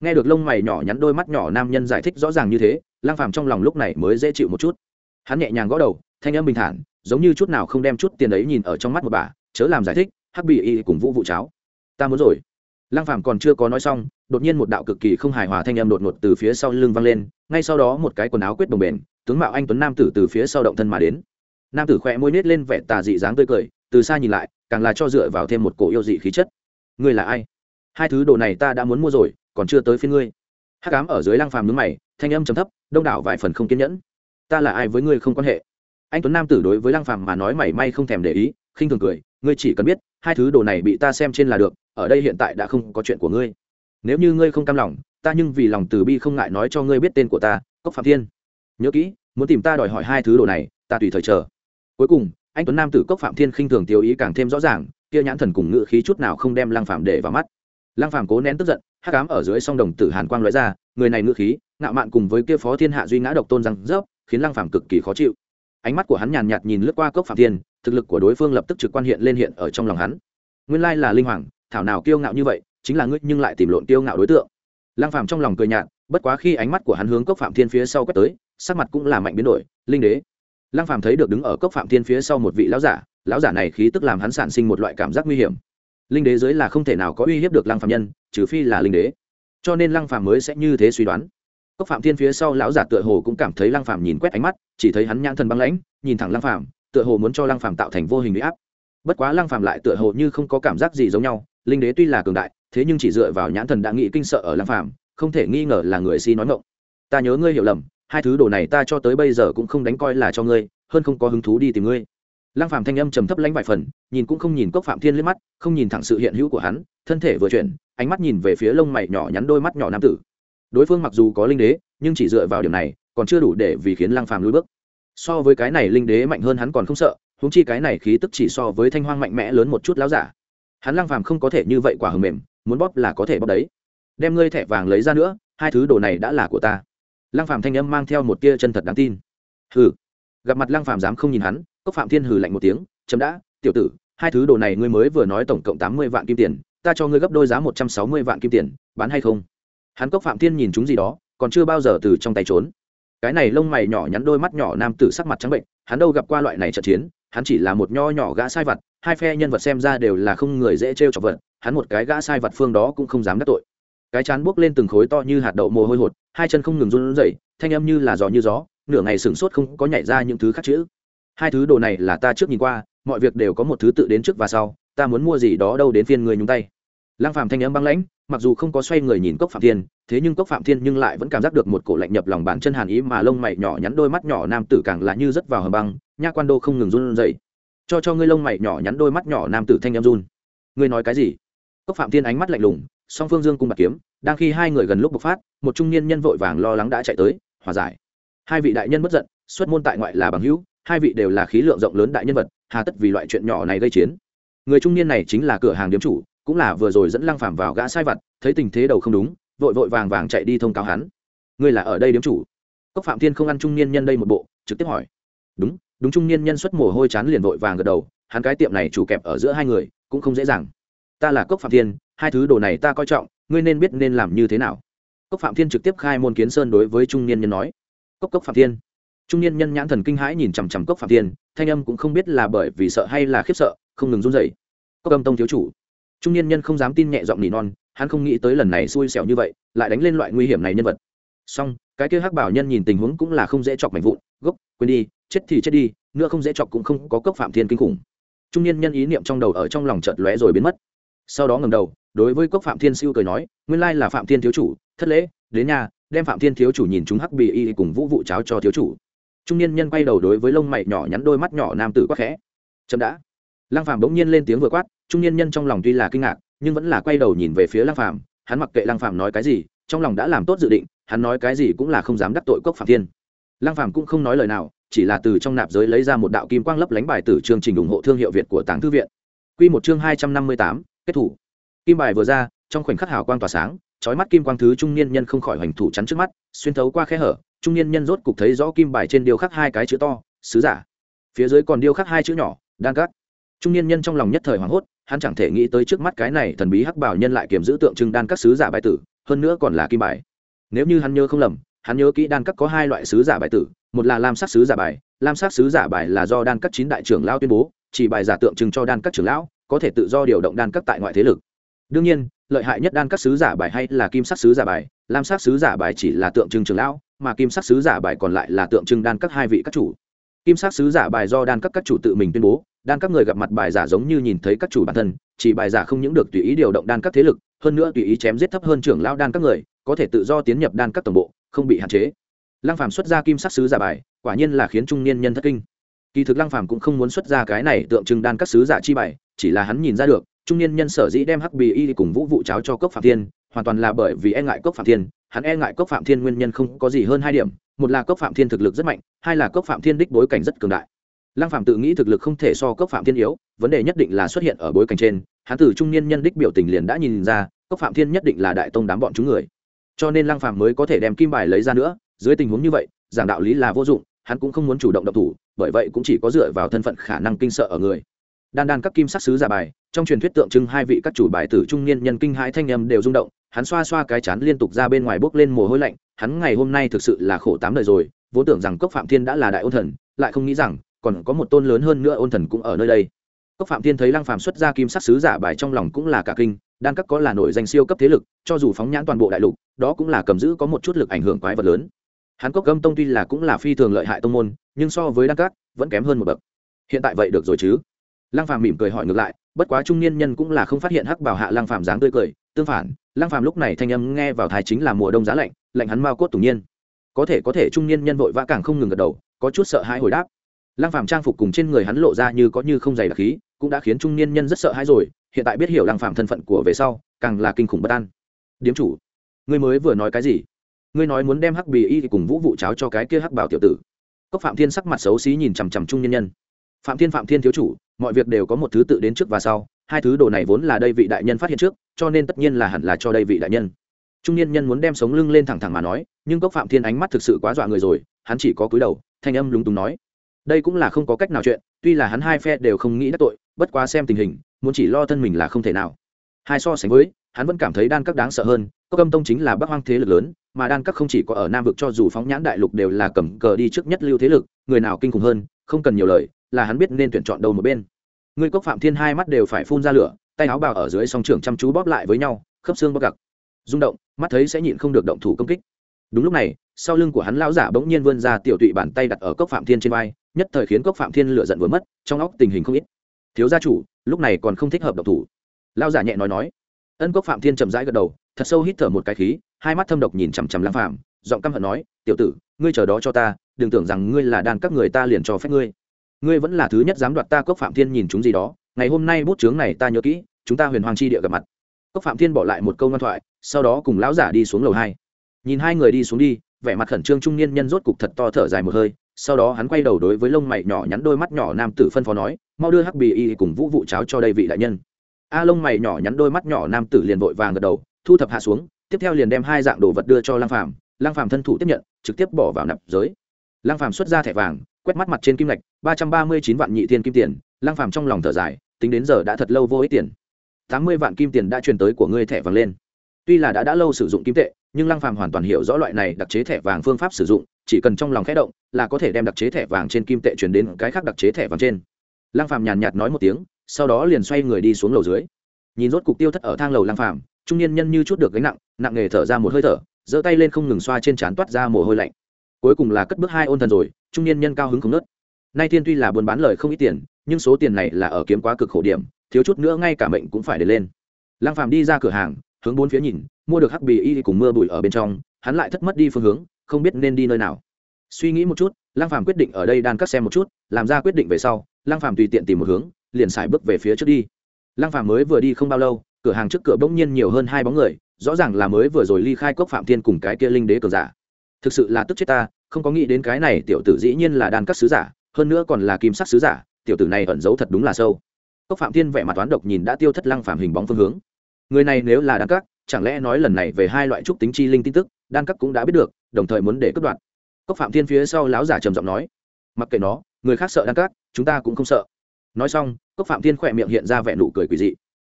Nghe được lông mày nhỏ nhắn đôi mắt nhỏ nam nhân giải thích rõ ràng như thế Lang phàm trong lòng lúc này mới dễ chịu một chút. Hắn nhẹ nhàng gõ đầu, thanh âm bình thản, giống như chút nào không đem chút tiền ấy nhìn ở trong mắt một bà, chớ làm giải thích, hắc bị y cùng vũ vụ cháo. Ta muốn rồi. Lang phàm còn chưa có nói xong, đột nhiên một đạo cực kỳ không hài hòa thanh âm đột ngột từ phía sau lưng vang lên, ngay sau đó một cái quần áo quyết đồng bền, tướng mạo anh tuấn nam tử từ phía sau động thân mà đến. Nam tử khỏe môi nết lên vẻ tà dị dáng tươi cười, từ xa nhìn lại, càng là cho dựa vào thêm một cổ yêu dị khí chất ngươi là ai? Hai thứ đồ này ta đã muốn mua rồi, còn chưa tới phiên ngươi. Hắc ám ở dưới lăng phàm nướng mày, thanh âm trầm thấp, đông đảo vài phần không kiên nhẫn. Ta là ai với ngươi không quan hệ? Anh tuấn nam tử đối với lăng phàm mà nói mảy may không thèm để ý, khinh thường cười, ngươi chỉ cần biết, hai thứ đồ này bị ta xem trên là được, ở đây hiện tại đã không có chuyện của ngươi. Nếu như ngươi không cam lòng, ta nhưng vì lòng từ bi không ngại nói cho ngươi biết tên của ta, cốc phạm thiên. Nhớ kỹ, muốn tìm ta đòi hỏi hai thứ đồ này, ta tùy thời chờ. Cuối cùng, anh tuấn nam tử cốc phạm thiên khinh thường tiêu ý càng thêm rõ ràng kia nhãn thần cùng ngự khí chút nào không đem lăng phạm để vào mắt. Lăng phạm cố nén tức giận, hắc ám ở dưới song đồng tử hàn quang lóe ra, người này ngự khí, ngạo mạn cùng với kia phó thiên hạ duy ngã độc tôn răng rớp, khiến lăng phạm cực kỳ khó chịu. Ánh mắt của hắn nhàn nhạt nhìn lướt qua cốc phạm thiên, thực lực của đối phương lập tức trực quan hiện lên hiện ở trong lòng hắn. Nguyên lai là linh hoàng, thảo nào kiêu ngạo như vậy, chính là ngươi nhưng lại tìm lộn kiêu ngạo đối tượng. Lăng phạm trong lòng cười nhạt, bất quá khi ánh mắt của hắn hướng cốc phạm thiên phía sau quét tới, sắc mặt cũng là mạnh biến đổi, linh đế. Lăng phàm thấy được đứng ở cốc phạm thiên phía sau một vị lão giả lão giả này khí tức làm hắn sản sinh một loại cảm giác nguy hiểm. Linh đế giới là không thể nào có uy hiếp được lăng phàm nhân, trừ phi là linh đế. Cho nên lăng phàm mới sẽ như thế suy đoán. Cốc phạm thiên phía sau lão giả tựa hồ cũng cảm thấy lăng phàm nhìn quét ánh mắt, chỉ thấy hắn nhãn thần băng lãnh, nhìn thẳng lăng phàm, tựa hồ muốn cho lăng phàm tạo thành vô hình uy áp. Bất quá lăng phàm lại tựa hồ như không có cảm giác gì giống nhau, linh đế tuy là cường đại, thế nhưng chỉ dựa vào nhãn thần đã nghĩ kinh sợ ở lăng phàm, không thể nghi ngờ là người si nói ngọng. Ta nhớ ngươi hiểu lầm, hai thứ đồ này ta cho tới bây giờ cũng không đánh coi là cho ngươi, hơn không có hứng thú đi tìm ngươi lăng phàm thanh âm trầm thấp lãnh vài phần, nhìn cũng không nhìn cốc phạm thiên liếc mắt, không nhìn thẳng sự hiện hữu của hắn, thân thể vừa chuyển, ánh mắt nhìn về phía lông mày nhỏ nhắn đôi mắt nhỏ nam tử. Đối phương mặc dù có linh đế, nhưng chỉ dựa vào điểm này, còn chưa đủ để vì khiến lăng phàm lùi bước. So với cái này linh đế mạnh hơn hắn còn không sợ, huống chi cái này khí tức chỉ so với thanh hoang mạnh mẽ lớn một chút láo giả. Hắn lăng phàm không có thể như vậy quả hờm mềm, muốn bóp là có thể bóp đấy. Đem ngươi thẻ vàng lấy ra nữa, hai thứ đồ này đã là của ta. Lăng phàm thanh âm mang theo một tia chân thật đáng tin. Hừ. Gặp mặt lăng phàm dám không nhìn hắn cốc phạm thiên hừ lạnh một tiếng, chấm đã, tiểu tử, hai thứ đồ này ngươi mới vừa nói tổng cộng tám mươi vạn kim tiền, ta cho ngươi gấp đôi giá một trăm sáu mươi vạn kim tiền, bán hay không? Hắn cốc phạm thiên nhìn chúng gì đó, còn chưa bao giờ từ trong tay trốn. Cái này lông mày nhỏ nhắn đôi mắt nhỏ nam tử sắc mặt trắng bệnh, hắn đâu gặp qua loại này trận chiến, hắn chỉ là một nho nhỏ gã sai vật, hai phe nhân vật xem ra đều là không người dễ trêu chọc vật, hắn một cái gã sai vật phương đó cũng không dám đắc tội. Cái chán buốc lên từng khối to như hạt đậu mồ hôi hột, hai chân không ngừng run rẩy, thanh âm như là gió như gió, nửa ngày sửng sốt không có nhảy ra những thứ khác chữ hai thứ đồ này là ta trước nhìn qua, mọi việc đều có một thứ tự đến trước và sau, ta muốn mua gì đó đâu đến phiên người nhúng tay. Lăng phạm thanh âm băng lãnh, mặc dù không có xoay người nhìn cốc phạm thiên, thế nhưng cốc phạm thiên nhưng lại vẫn cảm giác được một cổ lạnh nhập lòng bàn chân hàn ý mà lông mày nhỏ nhắn đôi mắt nhỏ nam tử càng là như rất vào hầm băng, nha quan đô không ngừng run rẩy. Cho cho ngươi lông mày nhỏ nhắn đôi mắt nhỏ nam tử thanh âm run. Ngươi nói cái gì? Cốc phạm thiên ánh mắt lạnh lùng, song phương dương cung bạc kiếm, đang khi hai người gần lúc bộc phát, một trung niên nhân vội vàng lo lắng đã chạy tới, hòa giải. Hai vị đại nhân bất giận, xuất môn tại ngoại là bằng hữu hai vị đều là khí lượng rộng lớn đại nhân vật, hà tất vì loại chuyện nhỏ này gây chiến. Người trung niên này chính là cửa hàng điếm chủ, cũng là vừa rồi dẫn lăng phàm vào gã sai vặt, thấy tình thế đầu không đúng, vội vội vàng vàng chạy đi thông cáo hắn. Ngươi là ở đây điếm chủ? Cốc phạm thiên không ăn trung niên nhân đây một bộ, trực tiếp hỏi. Đúng đúng trung niên nhân xuất mồ hôi chán liền vội vàng gật đầu, hắn cái tiệm này chủ kẹp ở giữa hai người, cũng không dễ dàng. Ta là cốc phạm thiên, hai thứ đồ này ta coi trọng, ngươi nên biết nên làm như thế nào. Cốc phạm thiên trực tiếp khai môn kiến sơn đối với trung niên nhân nói. Cốc cốc phạm thiên trung niên nhân nhãn thần kinh hãi nhìn chằm chằm cốc phạm thiên, thanh âm cũng không biết là bởi vì sợ hay là khiếp sợ, không ngừng run rẩy. Cốc âm tông thiếu chủ. Trung niên nhân không dám tin nhẹ giọng nỉ non, hắn không nghĩ tới lần này xui xẻo như vậy, lại đánh lên loại nguy hiểm này nhân vật. Song cái kia hắc bảo nhân nhìn tình huống cũng là không dễ chọc mạnh vụn, gốc, quên đi, chết thì chết đi, nữa không dễ chọc cũng không có cốc phạm thiên kinh khủng. Trung niên nhân ý niệm trong đầu ở trong lòng chợt lóe rồi biến mất. Sau đó ngầm đầu, đối với cốc phạm thiên siêu cười nói, nguyên lai là phạm thiên thiếu chủ, thất lễ, đến nhà, đem phạm thiên thiếu chủ nhìn chúng hắc bì y cùng vũ vụ cháo cho thiếu chủ trung niên nhân quay đầu đối với lông mày nhỏ nhắn đôi mắt nhỏ nam tử quát khẽ. Chậm đã. Lăng phàm bỗng nhiên lên tiếng vừa quát, trung niên nhân trong lòng tuy là kinh ngạc, nhưng vẫn là quay đầu nhìn về phía lăng phàm, hắn mặc kệ lăng phàm nói cái gì, trong lòng đã làm tốt dự định, hắn nói cái gì cũng là không dám đắc tội cốc phạm thiên. Lăng phàm cũng không nói lời nào, chỉ là từ trong nạp giới lấy ra một đạo kim quang lấp lánh bài tử chương trình ủng hộ thương hiệu việt của tàng thư viện. Quy một chương hai trăm năm mươi tám, kết thủ. Kim bài vừa ra, trong khoảnh khắc hào quang tỏa sáng, chói mắt kim quang thứ trung niên nhân không khỏi hoành thủ chắn trước mắt, xuyên thấu qua khe hở trung niên nhân rốt cục thấy rõ kim bài trên điêu khắc hai cái chữ to, sứ giả. Phía dưới còn điêu khắc hai chữ nhỏ, đan cắt trung niên nhân trong lòng nhất thời hoảng hốt, hắn chẳng thể nghĩ tới trước mắt cái này thần bí hắc bảo nhân lại kiểm giữ tượng trưng đan các sứ giả bài tử, hơn nữa còn là kim bài. Nếu như hắn nhớ không lầm, hắn nhớ kỹ đan các có hai loại sứ giả bài tử, một là lam sắc sứ giả bài, lam sắc sứ giả bài là do đan các chín đại trưởng lao tuyên bố, chỉ bài giả tượng trưng cho đan các trưởng lão, có thể tự do điều động đan các tại ngoại thế lực. Đương nhiên, lợi hại nhất đan các sứ giả bài hay là kim sắc sứ giả bài, lam sắc sứ giả bài chỉ là tượng trưng trưởng lão mà kim sắc sứ giả bài còn lại là tượng trưng đan các hai vị các chủ. Kim sắc sứ giả bài do đan các các chủ tự mình tuyên bố, đan các người gặp mặt bài giả giống như nhìn thấy các chủ bản thân, chỉ bài giả không những được tùy ý điều động đan các thế lực, hơn nữa tùy ý chém giết thấp hơn trưởng lão đan các người, có thể tự do tiến nhập đan các tổng bộ, không bị hạn chế. Lăng phàm xuất ra kim sắc sứ giả bài, quả nhiên là khiến trung niên nhân thất kinh. Kỳ thực lăng phàm cũng không muốn xuất ra cái này tượng trưng đan các sứ giả chi bài, chỉ là hắn nhìn ra được, trung niên nhân sở dĩ đem hắc bì y cùng vũ vụ cháo cho cốc phạm thiên, hoàn toàn là bởi vì e ngại cốc phạm thiên hắn e ngại cốc phạm thiên nguyên nhân không có gì hơn hai điểm, một là cốc phạm thiên thực lực rất mạnh, hai là cốc phạm thiên đích bối cảnh rất cường đại. Lăng phạm tự nghĩ thực lực không thể so cốc phạm thiên yếu, vấn đề nhất định là xuất hiện ở bối cảnh trên, hắn từ trung niên nhân đích biểu tình liền đã nhìn ra, cốc phạm thiên nhất định là đại tông đám bọn chúng người. Cho nên lăng phạm mới có thể đem kim bài lấy ra nữa, dưới tình huống như vậy, giảng đạo lý là vô dụng, hắn cũng không muốn chủ động độc thủ, bởi vậy cũng chỉ có dựa vào thân phận khả năng kinh sợ ở người đan đan các kim sắc sứ giả bài, trong truyền thuyết tượng trưng hai vị các chủ bài tử trung niên nhân kinh hãi thanh âm đều rung động, hắn xoa xoa cái chán liên tục ra bên ngoài bốc lên mồ hôi lạnh, hắn ngày hôm nay thực sự là khổ tám đời rồi, vốn tưởng rằng cốc phạm thiên đã là đại ôn thần, lại không nghĩ rằng, còn có một tôn lớn hơn nữa ôn thần cũng ở nơi đây. Cốc phạm thiên thấy lăng phàm xuất ra kim sắc sứ giả bài trong lòng cũng là cả kinh, đan các có là nổi danh siêu cấp thế lực, cho dù phóng nhãn toàn bộ đại lục, đó cũng là cầm giữ có một chút lực ảnh hưởng quái vật lớn. Hắn cốc gâm tông tuy là cũng là phi thường lợi hại tông môn, nhưng so với đan các, vẫn kém hơn một bậc. Hiện tại vậy được rồi chứ? Lăng phàm mỉm cười hỏi ngược lại, bất quá trung niên nhân cũng là không phát hiện hắc bảo hạ lăng phàm dáng tươi cười, tương phản, lăng phàm lúc này thanh âm nghe vào thái chính là mùa đông giá lạnh lạnh hắn mau cốt tủng nhiên. Có thể có thể trung niên nhân vội vã càng không ngừng gật đầu, có chút sợ hãi hồi đáp. Lăng phàm trang phục cùng trên người hắn lộ ra như có như không dày đặc khí, cũng đã khiến trung niên nhân rất sợ hãi rồi, hiện tại biết hiểu lăng phàm thân phận của về sau, càng là kinh khủng bất an. Điếm chủ, ngươi mới vừa nói cái gì? Ngươi nói muốn đem hắc bì y cùng vũ vụ cháo cho cái kia hắc bảo tiểu tử. Cốc phạm thiên sắc mặt xấu xí nhìn chằm chằm trung nhân nhân phạm thiên phạm thiên thiếu chủ, mọi việc đều có một thứ tự đến trước và sau, hai thứ đồ này vốn là đây vị đại nhân phát hiện trước, cho nên tất nhiên là hẳn là cho đây vị đại nhân. Trung niên nhân muốn đem sống lưng lên thẳng thẳng mà nói, nhưng cốc phạm thiên ánh mắt thực sự quá dọa người rồi, hắn chỉ có cúi đầu, thanh âm lúng túng nói. Đây cũng là không có cách nào chuyện, tuy là hắn hai phe đều không nghĩ đắc tội, bất quá xem tình hình, muốn chỉ lo thân mình là không thể nào. Hai so sánh với, hắn vẫn cảm thấy đan các đáng sợ hơn, cốc âm tông chính là bắc hoang thế lực lớn, mà đan các không chỉ có ở nam vực cho dù phóng nhãn đại lục đều là cầm cờ đi trước nhất lưu thế lực, người nào kinh khủng hơn, không cần nhiều lời là hắn biết nên tuyển chọn đâu một bên. Người cốc phạm thiên hai mắt đều phải phun ra lửa tay áo bào ở dưới song trường chăm chú bóp lại với nhau khớp xương bóp gặc. Rung động mắt thấy sẽ nhịn không được động thủ công kích. Đúng lúc này sau lưng của hắn lão giả bỗng nhiên vươn ra tiểu tụy bàn tay đặt ở cốc phạm thiên trên vai nhất thời khiến cốc phạm thiên lửa giận vừa mất trong óc tình hình không ít. Thiếu gia chủ lúc này còn không thích hợp động thủ. Lão giả nhẹ nói nói. Ân cốc phạm thiên chậm rãi gật đầu thật sâu hít thở một cái khí hai mắt thâm độc nhìn chằm chằm lăng phạm, giọng căm hận nói tiểu tử ngươi chờ đó cho ta đừng tưởng rằng ngươi là đàn các người ta liền cho phép ngươi ngươi vẫn là thứ nhất dám đoạt ta cốc phạm thiên nhìn chúng gì đó, ngày hôm nay bút chướng này ta nhớ kỹ, chúng ta huyền hoàng chi địa gặp mặt. Cốc phạm thiên bỏ lại một câu ngoan thoại, sau đó cùng lão giả đi xuống lầu hai. Nhìn hai người đi xuống đi, vẻ mặt khẩn trương trung niên nhân rốt cục thật to thở dài một hơi, sau đó hắn quay đầu đối với lông mày nhỏ nhắn đôi mắt nhỏ nam tử phân phó nói, mau đưa hắc bì y cùng vũ vụ cháo cho đây vị đại nhân. A à, lông mày nhỏ nhắn đôi mắt nhỏ nam tử liền vội vàng gật đầu, thu thập hạ xuống, tiếp theo liền đem hai dạng đồ vật đưa cho lang phàm. Lang phàm thân thủ tiếp nhận, trực tiếp bỏ vào nạp giới. Lang phàm xuất ra thẻ vàng quét mắt mặt trên kim lạch ba trăm ba mươi chín vạn nhị thiên kim tiền lang phàm trong lòng thở dài, tính đến giờ đã thật lâu vô ích tiền. Tám mươi vạn kim tiền đã truyền tới của ngươi thẻ vàng lên. Tuy là đã đã lâu sử dụng kim tệ, nhưng lăng phàm hoàn toàn hiểu rõ loại này đặc chế thẻ vàng phương pháp sử dụng, chỉ cần trong lòng khẽ động, là có thể đem đặc chế thẻ vàng trên kim tệ chuyển đến cái khác đặc chế thẻ vàng trên. Lăng phàm nhàn nhạt nói một tiếng, sau đó liền xoay người đi xuống lầu dưới. Nhìn rốt cục tiêu thất ở thang lầu lăng phàm, trung niên nhân như chút được gánh nặng nặng nghề thở ra một hơi thở, giơ tay lên không ngừng xoa trên trán toát ra mồ hôi lạnh cuối cùng là cất bước hai ôn thần rồi, trung niên nhân cao hứng không nớt. Nay thiên tuy là buôn bán lời không ít tiền, nhưng số tiền này là ở kiếm quá cực khổ điểm, thiếu chút nữa ngay cả mệnh cũng phải để lên. Lăng phàm đi ra cửa hàng, hướng bốn phía nhìn, mua được hắc bì y cùng mưa bụi ở bên trong, hắn lại thất mất đi phương hướng, không biết nên đi nơi nào. Suy nghĩ một chút, lăng phàm quyết định ở đây đan cắt xem một chút, làm ra quyết định về sau, lăng phàm tùy tiện tìm một hướng, liền xài bước về phía trước đi. Lăng phàm mới vừa đi không bao lâu, cửa hàng trước cửa bỗng nhiên nhiều hơn hai bóng người, rõ ràng là mới vừa rồi ly khai cốc phạm thiên cùng cái kia linh đế cường giả thực sự là tức chết ta, không có nghĩ đến cái này tiểu tử dĩ nhiên là đan cắt sứ giả, hơn nữa còn là kim sắc sứ giả, tiểu tử này ẩn giấu thật đúng là sâu. Cốc phạm thiên vẻ mặt toán độc nhìn đã tiêu thất lăng phàm hình bóng phương hướng. Người này nếu là đan cắt chẳng lẽ nói lần này về hai loại trúc tính chi linh tin tức, đan cắt cũng đã biết được, đồng thời muốn để cất đoạn cốc phạm thiên phía sau lão giả trầm giọng nói, mặc kệ nó, người khác sợ đan cắt chúng ta cũng không sợ. Nói xong, cốc phạm thiên khỏe miệng hiện ra vẻ nụ cười quỷ dị.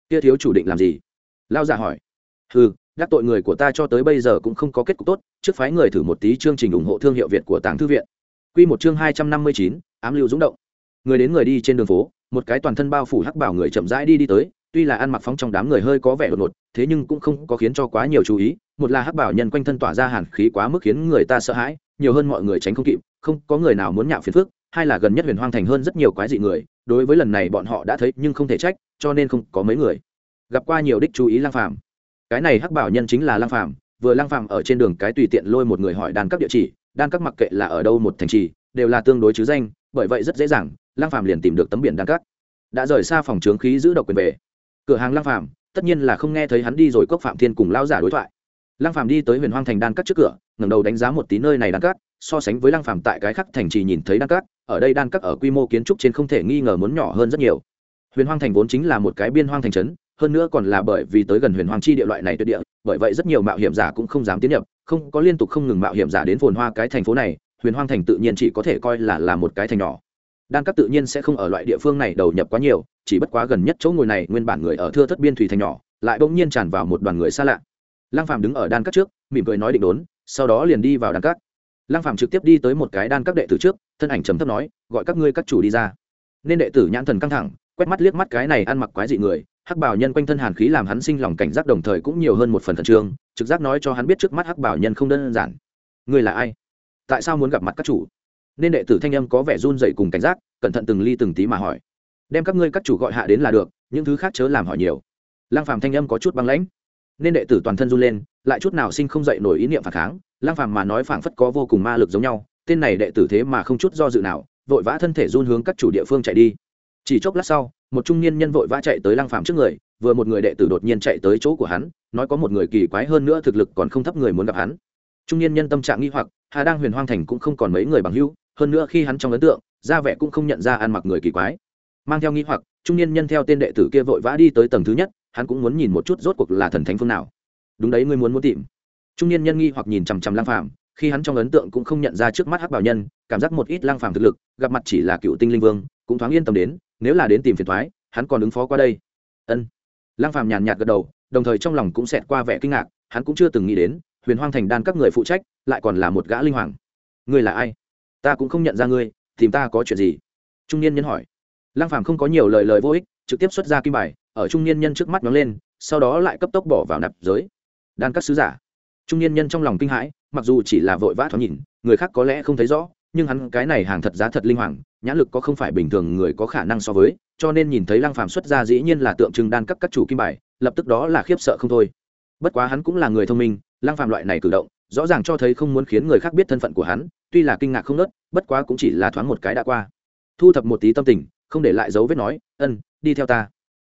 Kia thiếu chủ định làm gì? Lão giả hỏi. Ừ đắc tội người của ta cho tới bây giờ cũng không có kết cục tốt, trước phái người thử một tí chương trình ủng hộ thương hiệu việt của tàng thư viện. Q một chương hai trăm năm mươi chín, ám lưu dũng động. Người đến người đi trên đường phố, một cái toàn thân bao phủ hắc bảo người chậm rãi đi đi tới, tuy là ăn mặc phóng trong đám người hơi có vẻ đột ngột, thế nhưng cũng không có khiến cho quá nhiều chú ý, một là hắc bảo nhân quanh thân tỏa ra hàn khí quá mức khiến người ta sợ hãi, nhiều hơn mọi người tránh không kịp, không có người nào muốn nhạo phiền phức, hai là gần nhất huyền hoang thành hơn rất nhiều quái dị người, đối với lần này bọn họ đã thấy nhưng không thể trách, cho nên không có mấy người. Gặp qua nhiều đích chú ý lang phàm cái này hắc bảo nhân chính là lang phàm vừa lang phàm ở trên đường cái tùy tiện lôi một người hỏi đan các địa chỉ đan các mặc kệ là ở đâu một thành trì đều là tương đối chứ danh bởi vậy rất dễ dàng lang phàm liền tìm được tấm biển đan các. Đã rời xa phòng trướng khí giữ độc quyền về. Cửa hàng lang phàm tất nhiên là không nghe thấy hắn đi rồi cốc phạm thiên cùng lao giả đối thoại. Lang phàm đi tới huyền hoang thành đan các trước cửa ngẩng đầu đánh giá một tí nơi này đan các, so sánh với lang phàm tại cái khắc thành trì nhìn thấy đan các, ở đây đan các ở quy mô kiến trúc trên không thể nghi ngờ muốn nhỏ hơn rất nhiều. Huyền hoang thành vốn chính là một cái biên hoang thành trấn hơn nữa còn là bởi vì tới gần huyền hoàng chi địa loại này tuyệt địa, bởi vậy rất nhiều mạo hiểm giả cũng không dám tiến nhập, không, có liên tục không ngừng mạo hiểm giả đến phồn hoa cái thành phố này, huyền hoàng thành tự nhiên chỉ có thể coi là là một cái thành nhỏ. Đan cấp tự nhiên sẽ không ở loại địa phương này đầu nhập quá nhiều, chỉ bất quá gần nhất chỗ ngồi này nguyên bản người ở thưa thất biên thủy thành nhỏ, lại bỗng nhiên tràn vào một đoàn người xa lạ. Lăng phàm đứng ở đan cấp trước, mỉm cười nói định đốn, sau đó liền đi vào đan cấp lăng phàm trực tiếp đi tới một cái đan cấp đệ tử trước, thân ảnh trầm thấp nói, gọi các ngươi các chủ đi ra. Nên đệ tử nhãn thần căng thẳng, quét mắt liếc mắt cái này ăn mặc quái dị người hắc bảo nhân quanh thân hàn khí làm hắn sinh lòng cảnh giác đồng thời cũng nhiều hơn một phần thần trương, trực giác nói cho hắn biết trước mắt hắc bảo nhân không đơn giản. Người là ai? Tại sao muốn gặp mặt các chủ? Nên đệ tử thanh âm có vẻ run dậy cùng cảnh giác, cẩn thận từng ly từng tí mà hỏi. Đem các ngươi các chủ gọi hạ đến là được, những thứ khác chớ làm hỏi nhiều. Lang phàm thanh âm có chút băng lãnh. Nên đệ tử toàn thân run lên, lại chút nào sinh không dậy nổi ý niệm phản kháng lang phàm mà nói phảng phất có vô cùng ma lực giống nhau, tên này đệ tử thế mà không chút do dự nào, vội vã thân thể run hướng các chủ địa phương chạy đi chỉ chốc lát sau, một trung niên nhân vội vã chạy tới lang phàm trước người, vừa một người đệ tử đột nhiên chạy tới chỗ của hắn, nói có một người kỳ quái hơn nữa thực lực còn không thấp người muốn gặp hắn. Trung niên nhân tâm trạng nghi hoặc, hà đang huyền hoang thành cũng không còn mấy người bằng hữu, hơn nữa khi hắn trong ấn tượng, ra vẻ cũng không nhận ra ăn mặc người kỳ quái. Mang theo nghi hoặc, trung niên nhân theo tên đệ tử kia vội vã đi tới tầng thứ nhất, hắn cũng muốn nhìn một chút rốt cuộc là thần thánh phương nào. Đúng đấy, ngươi muốn muốn tìm. Trung niên nhân nghi hoặc nhìn chằm chằm lang phàm, khi hắn trong ấn tượng cũng không nhận ra trước mắt hắc bảo nhân, cảm giác một ít lang phàm thực lực, gặp mặt chỉ là cựu tinh linh vương cũng thoáng yên tâm đến, nếu là đến tìm phiền thoái, hắn còn ứng phó qua đây. Ân. Lang phàm nhàn nhạt gật đầu, đồng thời trong lòng cũng xẹt qua vẻ kinh ngạc, hắn cũng chưa từng nghĩ đến, huyền hoang thành đan các người phụ trách, lại còn là một gã linh hoàng. Ngươi là ai? Ta cũng không nhận ra ngươi, tìm ta có chuyện gì? Trung niên nhân hỏi. Lăng phàm không có nhiều lời lời vô ích, trực tiếp xuất ra kim bài, ở trung niên nhân trước mắt nhóng lên, sau đó lại cấp tốc bỏ vào nạp giới. Đan các sứ giả. Trung niên nhân trong lòng kinh hãi, mặc dù chỉ là vội vã thoáng nhìn, người khác có lẽ không thấy rõ nhưng hắn cái này hàng thật giá thật linh hoàng nhãn lực có không phải bình thường người có khả năng so với, cho nên nhìn thấy lăng phàm xuất ra dĩ nhiên là tượng trưng đan các các chủ kim bài, lập tức đó là khiếp sợ không thôi. Bất quá hắn cũng là người thông minh lang phàm loại này cử động, rõ ràng cho thấy không muốn khiến người khác biết thân phận của hắn, tuy là kinh ngạc không nớt, bất quá cũng chỉ là thoáng một cái đã qua. Thu thập một tí tâm tình, không để lại dấu vết nói, ân, đi theo ta.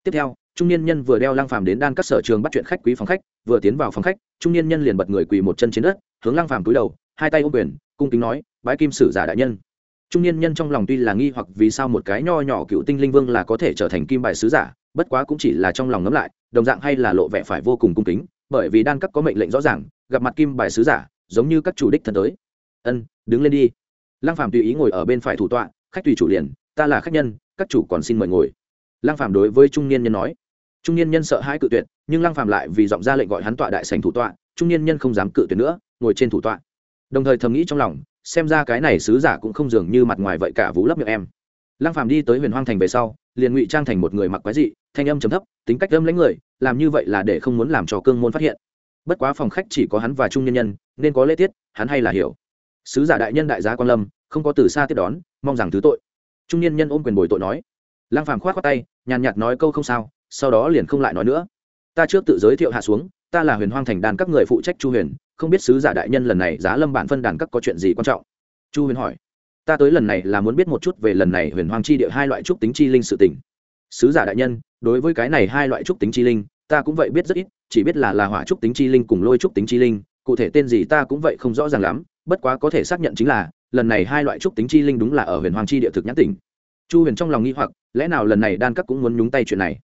Tiếp theo, trung niên nhân vừa đeo lang phàm đến đan các sở trường bắt chuyện khách quý phòng khách, vừa tiến vào phòng khách, trung niên nhân liền bật người quỳ một chân trên đất, hướng lang phàm túi đầu, hai tay ôm quyền cung kính nói, bái kim sử giả đại nhân. Trung niên nhân trong lòng tuy là nghi hoặc vì sao một cái nho nhỏ cựu tinh linh vương là có thể trở thành kim bài sứ giả, bất quá cũng chỉ là trong lòng ngấm lại, đồng dạng hay là lộ vẻ phải vô cùng cung kính, bởi vì đan các có mệnh lệnh rõ ràng, gặp mặt kim bài sứ giả, giống như các chủ đích thân tới. Ân, đứng lên đi. Lăng phàm tùy ý ngồi ở bên phải thủ tọa, khách tùy chủ liền, ta là khách nhân, các chủ còn xin mời ngồi. Lăng phàm đối với trung niên nhân nói. Trung niên nhân sợ hãi cự tuyệt, nhưng lăng phàm lại vì giọng ra lệnh gọi hắn tọa đại sành thủ tọa, trung niên nhân không dám cự tuyệt nữa, ngồi trên thủ tọa đồng thời thầm nghĩ trong lòng, xem ra cái này sứ giả cũng không dường như mặt ngoài vậy cả vũ lấp miệng em. Lăng phàm đi tới huyền hoang thành về sau, liền ngụy trang thành một người mặc quái dị, thanh âm trầm thấp, tính cách âm lãnh người, làm như vậy là để không muốn làm cho cương môn phát hiện. Bất quá phòng khách chỉ có hắn và trung nhân nhân, nên có lễ tiết, hắn hay là hiểu. Sứ giả đại nhân đại gia quan lâm, không có từ xa tiếp đón, mong rằng thứ tội. Trung Nhân nhân ôm quyền bồi tội nói. Lăng phàm khoát khoát tay, nhàn nhạt nói câu không sao, sau đó liền không lại nói nữa. Ta trước tự giới thiệu hạ xuống, ta là huyền hoang thành đàn các người phụ trách chu huyền không biết sứ giả đại nhân lần này giá lâm bản phân đàn các có chuyện gì quan trọng? Chu huyền hỏi. Ta tới lần này là muốn biết một chút về lần này huyền hoang chi địa hai loại trúc tính chi linh sự tình. Sứ giả đại nhân, đối với cái này hai loại trúc tính chi linh, ta cũng vậy biết rất ít, chỉ biết là là hỏa trúc tính chi linh cùng lôi trúc tính chi linh, cụ thể tên gì ta cũng vậy không rõ ràng lắm, bất quá có thể xác nhận chính là, lần này hai loại trúc tính chi linh đúng là ở huyền hoàng chi địa thực nhãn tỉnh. Chu huyền trong lòng nghi hoặc, lẽ nào lần này đan các cũng muốn nhúng tay chuyện này?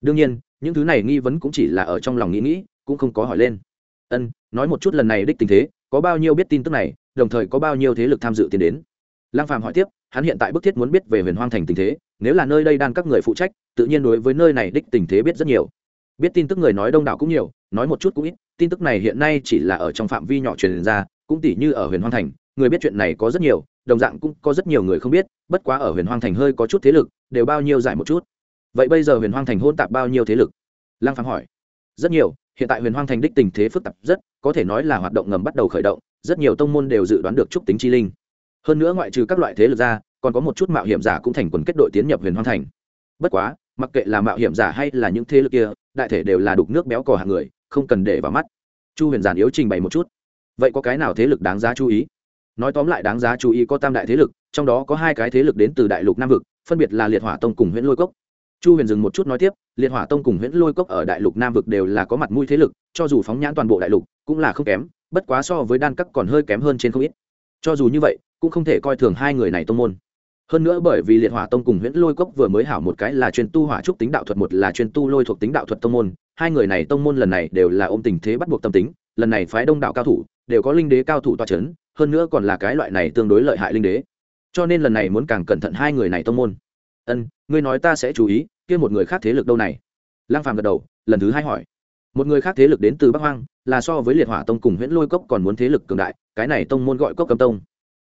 Đương nhiên, những thứ này nghi vấn cũng chỉ là ở trong lòng nghĩ nghĩ, cũng không có hỏi lên ân, nói một chút lần này đích tình thế, có bao nhiêu biết tin tức này, đồng thời có bao nhiêu thế lực tham dự tiến đến. Lăng phàm hỏi tiếp, hắn hiện tại bức thiết muốn biết về huyền hoang thành tình thế, nếu là nơi đây đang các người phụ trách, tự nhiên đối với nơi này đích tình thế biết rất nhiều. Biết tin tức người nói đông đảo cũng nhiều, nói một chút cũng ít, tin tức này hiện nay chỉ là ở trong phạm vi nhỏ truyền ra, cũng tỉ như ở huyền hoang thành, người biết chuyện này có rất nhiều, đồng dạng cũng có rất nhiều người không biết, bất quá ở huyền hoang thành hơi có chút thế lực, đều bao nhiêu giải một chút. Vậy bây giờ huyền hoang thành hôn tạp bao nhiêu thế lực? Lăng phàm hỏi. Rất nhiều hiện tại huyền hoang thành đích tình thế phức tạp rất, có thể nói là hoạt động ngầm bắt đầu khởi động, rất nhiều tông môn đều dự đoán được trúc tính chi linh. Hơn nữa ngoại trừ các loại thế lực ra, còn có một chút mạo hiểm giả cũng thành quần kết đội tiến nhập huyền hoang thành. Bất quá, mặc kệ là mạo hiểm giả hay là những thế lực kia, đại thể đều là đục nước béo cò hàng người, không cần để vào mắt. Chu huyền giản yếu trình bày một chút. Vậy có cái nào thế lực đáng giá chú ý? Nói tóm lại đáng giá chú ý có tam đại thế lực, trong đó có hai cái thế lực đến từ đại lục nam vực, phân biệt là liệt hỏa tông cùng huyện lôi cốc chu huyền dừng một chút nói tiếp, liệt hỏa tông cùng Huyễn lôi cốc ở đại lục nam vực đều là có mặt mũi thế lực, cho dù phóng nhãn toàn bộ đại lục, cũng là không kém, bất quá so với đan các còn hơi kém hơn trên không ít. Cho dù như vậy, cũng không thể coi thường hai người này tông môn. Hơn nữa bởi vì liệt hỏa tông cùng huyễn lôi cốc vừa mới hảo một cái là chuyên tu hỏa trúc tính đạo thuật, một là chuyên tu lôi thuộc tính đạo thuật tông môn, hai người này tông môn lần này đều là ôm tình thế bắt buộc tâm tính, lần này phái đông đạo cao thủ, đều có linh đế cao thủ toa c h ấ n hơn nữa còn là cái loại này tương đối lợi hại linh đế. Cho nên lần này muốn càng cẩn thận hai người này tông môn. Ân, ngươi nói ta sẽ chú ý kia một người khác thế lực đâu này? Lang phàm gật đầu, lần thứ hai hỏi. Một người khác thế lực đến từ bắc hoang, là so với liệt hỏa tông cùng huyễn lôi cốc còn muốn thế lực cường đại, cái này tông môn gọi cốc cầm tông.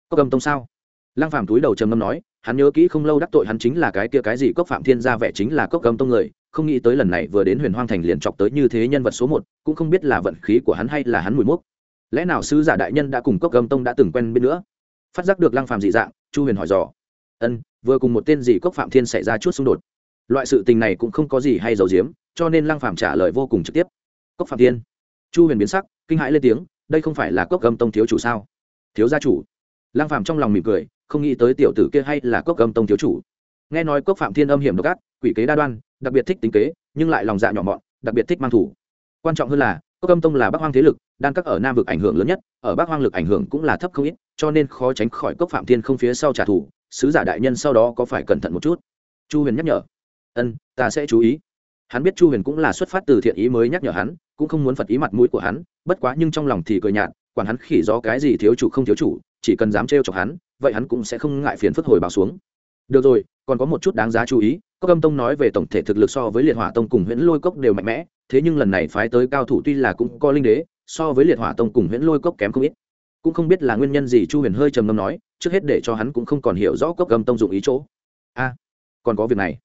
Cốc cầm tông sao? Lăng phàm túi đầu trầm ngâm nói, hắn nhớ kỹ không lâu đắc tội hắn chính là cái kia cái gì cốc phạm thiên gia vẻ chính là cốc cầm tông người, không nghĩ tới lần này vừa đến huyền hoang thành liền chọc tới như thế nhân vật số một, cũng không biết là vận khí của hắn hay là hắn mùi mốc. Lẽ nào sứ giả đại nhân đã cùng cốc cầm tông đã từng quen bên nữa? Phát giác được lăng phàm dị dạng, chu huyền hỏi dò. Ân, vừa cùng một tên gì cốc phạm thiên xảy ra chút xung đột loại sự tình này cũng không có gì hay giấu giếm, cho nên lăng phàm trả lời vô cùng trực tiếp. Cốc phạm thiên. Chu huyền biến sắc, kinh hãi lên tiếng, đây không phải là cốc cầm tông thiếu chủ sao? Thiếu gia chủ. Lăng phàm trong lòng mỉm cười, không nghĩ tới tiểu tử kia hay là cốc âm tông thiếu chủ. Nghe nói cốc phạm thiên âm hiểm độc ác, quỷ kế đa đoan, đặc biệt thích tính kế, nhưng lại lòng dạ nhỏ mọn, đặc biệt thích mang thủ. Quan trọng hơn là, cốc âm tông là bắc hoang thế lực, đang các ở nam vực ảnh hưởng lớn nhất, ở bắc hoang lực ảnh hưởng cũng là thấp không ít, cho nên khó tránh khỏi cốc phạm thiên không phía sau trả thù, sứ giả đại nhân sau đó có phải cẩn thận một chút? Chu huyền nhắc nhở ân, ta sẽ chú ý. Hắn biết chu huyền cũng là xuất phát từ thiện ý mới nhắc nhở hắn, cũng không muốn phật ý mặt mũi của hắn, bất quá nhưng trong lòng thì cười nhạt, quản hắn khỉ do cái gì thiếu chủ không thiếu chủ, chỉ cần dám trêu chọc hắn, vậy hắn cũng sẽ không ngại phiền phức hồi báo xuống. Được rồi, còn có một chút đáng giá chú ý cốc âm tông nói về tổng thể thực lực so với liệt hỏa tông cùng huyễn lôi cốc đều mạnh mẽ, thế nhưng lần này phái tới cao thủ tuy là cũng có linh đế, so với liệt hỏa tông cùng huyễn lôi cốc kém không ít. Cũng không biết là nguyên nhân gì chu huyền hơi trầm ngâm nói, trước hết để cho hắn cũng không còn hiểu rõ cốc âm tông dụng ý chỗ. A, còn có việc này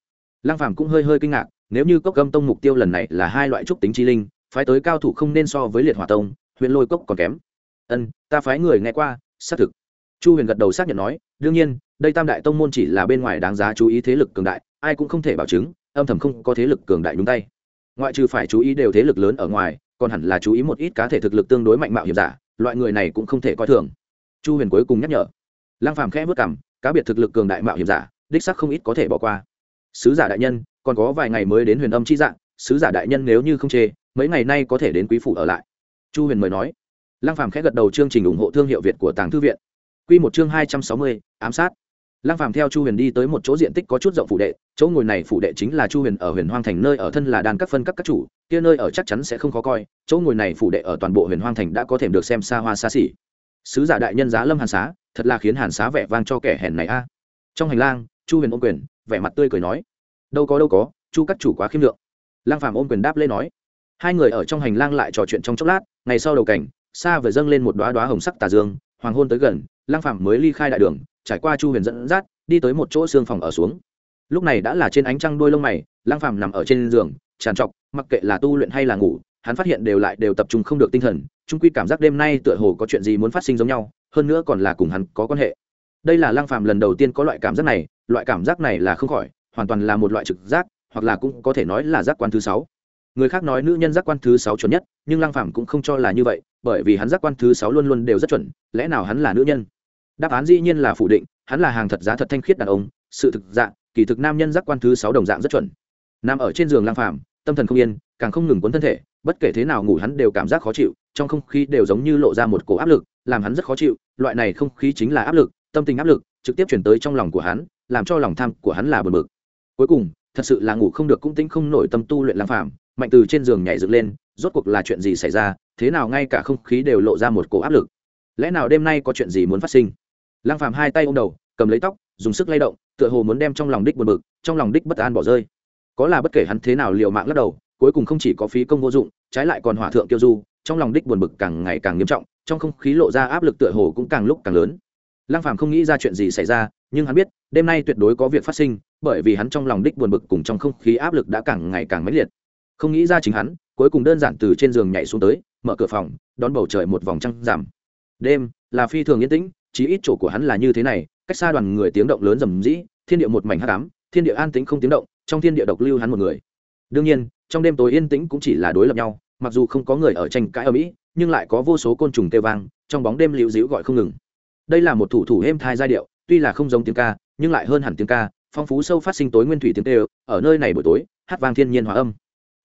lăng phàm cũng hơi hơi kinh ngạc, nếu như cốc gâm tông mục tiêu lần này là hai loại trúc tính chi linh, phái tới cao thủ không nên so với liệt hỏa tông, huyện lôi cốc còn kém. Ân, ta phái người nghe qua, xác thực. Chu huyền gật đầu xác nhận nói, đương nhiên, đây tam đại tông môn chỉ là bên ngoài đáng giá chú ý thế lực cường đại, ai cũng không thể bảo chứng, âm thầm không có thế lực cường đại nhúng tay. Ngoại trừ phải chú ý đều thế lực lớn ở ngoài, còn hẳn là chú ý một ít cá thể thực lực tương đối mạnh mạo hiểm giả, loại người này cũng không thể coi thường. Chu huyền cuối cùng nhắc nhở. Lăng phàm khẽ vất cảm cá biệt thực lực cường đại mạo hiểm giả, đích sắc không ít có thể bỏ qua sứ giả đại nhân, còn có vài ngày mới đến huyền âm chi dạng, sứ giả đại nhân nếu như không chê, mấy ngày nay có thể đến quý phủ ở lại. Chu huyền mời nói. Lăng phàm khẽ gật đầu chương trình ủng hộ thương hiệu việt của tàng thư viện. Quy một chương hai trăm sáu mươi, ám sát. Lăng phàm theo chu huyền đi tới một chỗ diện tích có chút rộng phủ đệ, chỗ ngồi này phủ đệ chính là chu huyền ở huyền hoang thành nơi ở thân là đan các phân các các chủ, kia nơi ở chắc chắn sẽ không khó coi, chỗ ngồi này phủ đệ ở toàn bộ huyền hoang thành đã có thể được xem xa hoa xa xỉ. Sứ giả đại nhân giá lâm hàn xá, thật là khiến hàn xá vẻ vang cho kẻ hèn này a. Trong hành lang, chu huyền ôm quyền vẻ mặt tươi cười nói, đâu có đâu có, chu các chủ quá khiêm lượng. Lang phàm ôm quyền đáp lên nói, hai người ở trong hành lang lại trò chuyện trong chốc lát, ngày sau đầu cảnh, xa vừa dâng lên một đóa đóa hồng sắc tà dương, hoàng hôn tới gần Lang phàm mới ly khai đại đường, trải qua chu huyền dẫn dắt, đi tới một chỗ xương phòng ở xuống. Lúc này đã là trên ánh trăng đuôi lông mày Lang phàm nằm ở trên giường, tràn trọc, mặc kệ là tu luyện hay là ngủ, hắn phát hiện đều lại đều tập trung không được tinh thần trung quy cảm giác đêm nay tựa hồ có chuyện gì muốn phát sinh giống nhau, hơn nữa còn là cùng hắn có quan hệ đây là lăng phàm lần đầu tiên có loại cảm giác này, loại cảm giác này là không khỏi, hoàn toàn là một loại trực giác, hoặc là cũng có thể nói là giác quan thứ sáu. Người khác nói nữ nhân giác quan thứ sáu chuẩn nhất, nhưng lăng phàm cũng không cho là như vậy, bởi vì hắn giác quan thứ sáu luôn luôn đều rất chuẩn, lẽ nào hắn là nữ nhân? Đáp án dĩ nhiên là phủ định, hắn là hàng thật giá thật thanh khiết đàn ông, sự thực dạng kỳ thực nam nhân giác quan thứ sáu đồng dạng rất chuẩn. Nằm ở trên giường lang phàm, tâm thần không yên, càng không ngừng cuốn thân thể, bất kể thế nào ngủ hắn đều cảm giác khó chịu, trong không khí đều giống như lộ ra một cổ áp lực, làm hắn rất khó chịu, loại này không khí chính là áp lực tâm tình áp lực trực tiếp chuyển tới trong lòng của hắn, làm cho lòng tham của hắn là bờ bực. Cuối cùng, thật sự là ngủ không được cũng tính không nổi tâm tu luyện lang phàm, mạnh từ trên giường nhảy dựng lên, rốt cuộc là chuyện gì xảy ra, thế nào ngay cả không khí đều lộ ra một cổ áp lực. Lẽ nào đêm nay có chuyện gì muốn phát sinh? Lăng phàm hai tay ôm đầu, cầm lấy tóc, dùng sức lay động, tựa hồ muốn đem trong lòng đích buồn bực, trong lòng đích bất an bỏ rơi. Có là bất kể hắn thế nào liều mạng lắc đầu, cuối cùng không chỉ có phí công vô dụng, trái lại còn hỏa thượng tiêu du, trong lòng đích buồn bực càng ngày càng nghiêm trọng, trong không khí lộ ra áp lực tựa hồ cũng càng lúc càng lớn lăng phàm không nghĩ ra chuyện gì xảy ra, nhưng hắn biết, đêm nay tuyệt đối có việc phát sinh, bởi vì hắn trong lòng đích buồn bực cùng trong không khí áp lực đã càng ngày càng mãnh liệt. Không nghĩ ra chính hắn, cuối cùng đơn giản từ trên giường nhảy xuống tới, mở cửa phòng, đón bầu trời một vòng trăng giảm. Đêm, là phi thường yên tĩnh, chí ít chỗ của hắn là như thế này, cách xa đoàn người tiếng động lớn rầm rĩ, thiên địa một mảnh hắc ám, thiên địa an tĩnh không tiếng động, trong thiên địa độc lưu hắn một người. Đương nhiên, trong đêm tối yên tĩnh cũng chỉ là đối lập nhau, mặc dù không có người ở tranh cãi ở mỹ, nhưng lại có vô số côn trùng kêu vang, trong bóng đêm liễu dĩu gọi không ngừng đây là một thủ thủ êm thai giai điệu, tuy là không giống tiếng ca, nhưng lại hơn hẳn tiếng ca, phong phú sâu phát sinh tối nguyên thủy tiếng kêu, ở nơi này buổi tối, hát vang thiên nhiên hòa âm.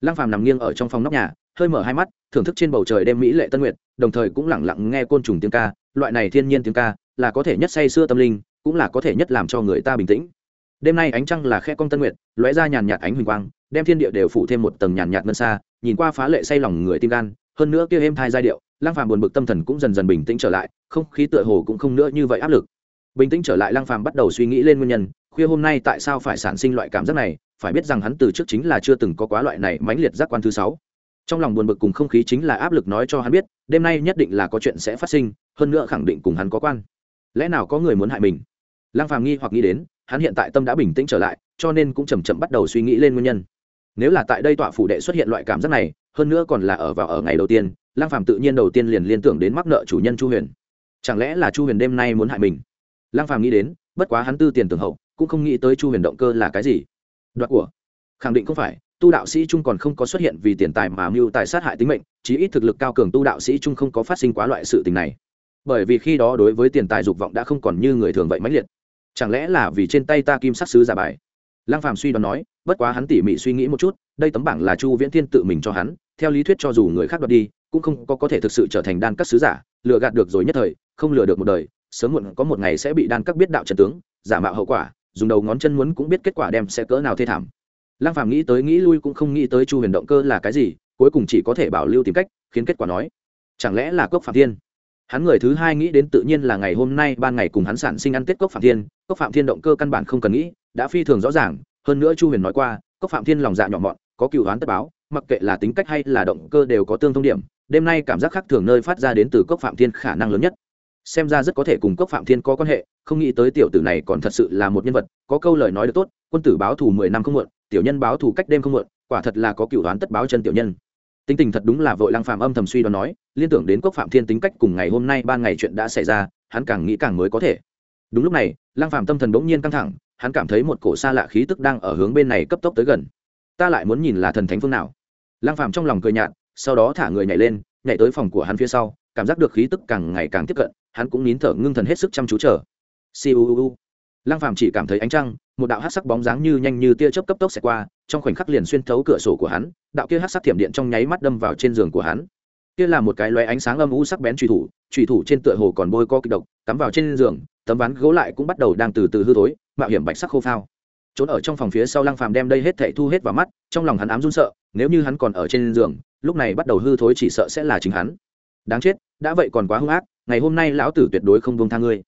Lăng phàm nằm nghiêng ở trong phòng nóc nhà, hơi mở hai mắt, thưởng thức trên bầu trời đêm mỹ lệ tân nguyệt, đồng thời cũng lặng lặng nghe côn trùng tiếng ca, loại này thiên nhiên tiếng ca, là có thể nhất say xưa tâm linh, cũng là có thể nhất làm cho người ta bình tĩnh. Đêm nay ánh trăng là khe cong tân nguyệt, lóe ra nhàn nhạt ánh huỳnh quang, đem thiên địa đều phủ thêm một tầng nhàn nhạt ngân xa, nhìn qua phá lệ say lòng người tim gan, hơn nữa kia êm thai giai điệu lang phàm buồn bực tâm thần cũng dần dần bình tĩnh trở lại, không khí tựa hồ cũng không nữa như vậy áp lực. Bình tĩnh trở lại lang phàm bắt đầu suy nghĩ lên nguyên nhân, khuya hôm nay tại sao phải sản sinh loại cảm giác này, phải biết rằng hắn từ trước chính là chưa từng có quá loại này mãnh liệt giác quan thứ sáu. Trong lòng buồn bực cùng không khí chính là áp lực nói cho hắn biết, đêm nay nhất định là có chuyện sẽ phát sinh, hơn nữa khẳng định cùng hắn có quan. Lẽ nào có người muốn hại mình? Lang phàm nghi hoặc nghĩ đến, hắn hiện tại tâm đã bình tĩnh trở lại, cho nên cũng chầm chậm bắt đầu suy nghĩ lên nguyên nhân. Nếu là tại đây tọa phủ đệ xuất hiện loại cảm giác này hơn nữa còn là ở vào ở ngày đầu tiên, lăng phàm tự nhiên đầu tiên liền liên tưởng đến mắc nợ chủ nhân chu huyền. Chẳng lẽ là chu huyền đêm nay muốn hại mình? Lăng phàm nghĩ đến, bất quá hắn tư tiền tưởng hậu, cũng không nghĩ tới chu huyền động cơ là cái gì. Đoạt của. Khẳng định không phải, tu đạo sĩ trung còn không có xuất hiện vì tiền tài mà mưu tài sát hại tính mệnh, chí ít thực lực cao cường tu đạo sĩ trung không có phát sinh quá loại sự tình này. Bởi vì khi đó đối với tiền tài dục vọng đã không còn như người thường vậy mãnh liệt. Chẳng lẽ là vì trên tay ta kim sắc sứ giả bài? Lăng phàm suy đoán nói, bất quá hắn tỉ mỉ suy nghĩ một chút đây tấm bảng là chu viễn thiên tự mình cho hắn, theo lý thuyết cho dù người khác đoạt đi, cũng không có có thể thực sự trở thành đan các sứ giả, lừa gạt được rồi nhất thời, không lừa được một đời, sớm muộn có một ngày sẽ bị đan các biết đạo trần tướng, giả mạo hậu quả, dùng đầu ngón chân muốn cũng biết kết quả đem sẽ cỡ nào thê thảm. Lăng phàm nghĩ tới nghĩ lui cũng không nghĩ tới chu huyền động cơ là cái gì, cuối cùng chỉ có thể bảo lưu tìm cách, khiến kết quả nói, chẳng lẽ là cốc phạm thiên? Hắn người thứ hai nghĩ đến tự nhiên là ngày hôm nay ban ngày cùng hắn sản sinh ăn tết cốc phạm thiên, cốc phạm thiên động cơ căn bản không cần nghĩ, đã phi thường rõ ràng, hơn nữa chu huyền nói qua, cốc phạm thiên lòng dạ nhỏ mọn có cựu đoán tất báo, mặc kệ là tính cách hay là động cơ đều có tương thông điểm, đêm nay cảm giác khác thường nơi phát ra đến từ cốc phạm thiên khả năng lớn nhất. Xem ra rất có thể cùng cốc phạm thiên có quan hệ, không nghĩ tới tiểu tử này còn thật sự là một nhân vật, có câu lời nói được tốt, quân tử báo thù mười năm không muộn, tiểu nhân báo thù cách đêm không muộn, quả thật là có cựu đoán tất báo chân tiểu nhân. Tính tình thật đúng là vội lăng phàm âm thầm suy đoán nói, liên tưởng đến cốc phạm thiên tính cách cùng ngày hôm nay ban ngày chuyện đã xảy ra, hắn càng nghĩ càng mới có thể. Đúng lúc này, lăng phàm tâm thần bỗng nhiên căng thẳng, hắn cảm thấy một cổ xa lạ khí tức đang ở hướng bên này cấp tốc tới gần ta lại muốn nhìn là thần thánh phương nào. Lăng phàm trong lòng cười nhạt, sau đó thả người nhảy lên, nhảy tới phòng của hắn phía sau, cảm giác được khí tức càng ngày càng tiếp cận, hắn cũng nín thở ngưng thần hết sức chăm chú chờ. Siêu lăng phàm chỉ cảm thấy ánh trăng, một đạo hắc sắc bóng dáng như nhanh như tia chớp cấp tốc sẽ qua, trong khoảnh khắc liền xuyên thấu cửa sổ của hắn, đạo kia hắc sắc thiểm điện trong nháy mắt đâm vào trên giường của hắn. Kia là một cái lóe ánh sáng âm u sắc bén truy thủ truy thủ trên tựa hồ còn bôi co kịch độc, cắm vào trên giường, tấm ván gỗ lại cũng bắt đầu đang từ từ hư thối, mạo hiểm bạch sắc khô phao trốn ở trong phòng phía sau lăng phàm đem đây hết thảy thu hết vào mắt, trong lòng hắn ám run sợ, nếu như hắn còn ở trên giường, lúc này bắt đầu hư thối chỉ sợ sẽ là chính hắn. Đáng chết, đã vậy còn quá hung ác, ngày hôm nay lão tử tuyệt đối không buông tha ngươi.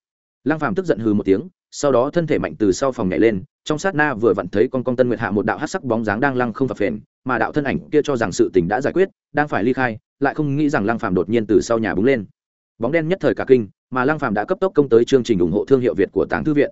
Lăng phàm tức giận hừ một tiếng, sau đó thân thể mạnh từ sau phòng nhảy lên, trong sát na vừa vặn thấy con con tân nguyệt hạ một đạo hắc sắc bóng dáng đang lăng không phập phền, mà đạo thân ảnh kia cho rằng sự tình đã giải quyết, đang phải ly khai, lại không nghĩ rằng lăng phàm đột nhiên từ sau nhà búng lên. Bóng đen nhất thời cả kinh, mà lăng phàm đã cấp tốc công tới chương trình ủng hộ thương hiệu việt của tàng thư viện.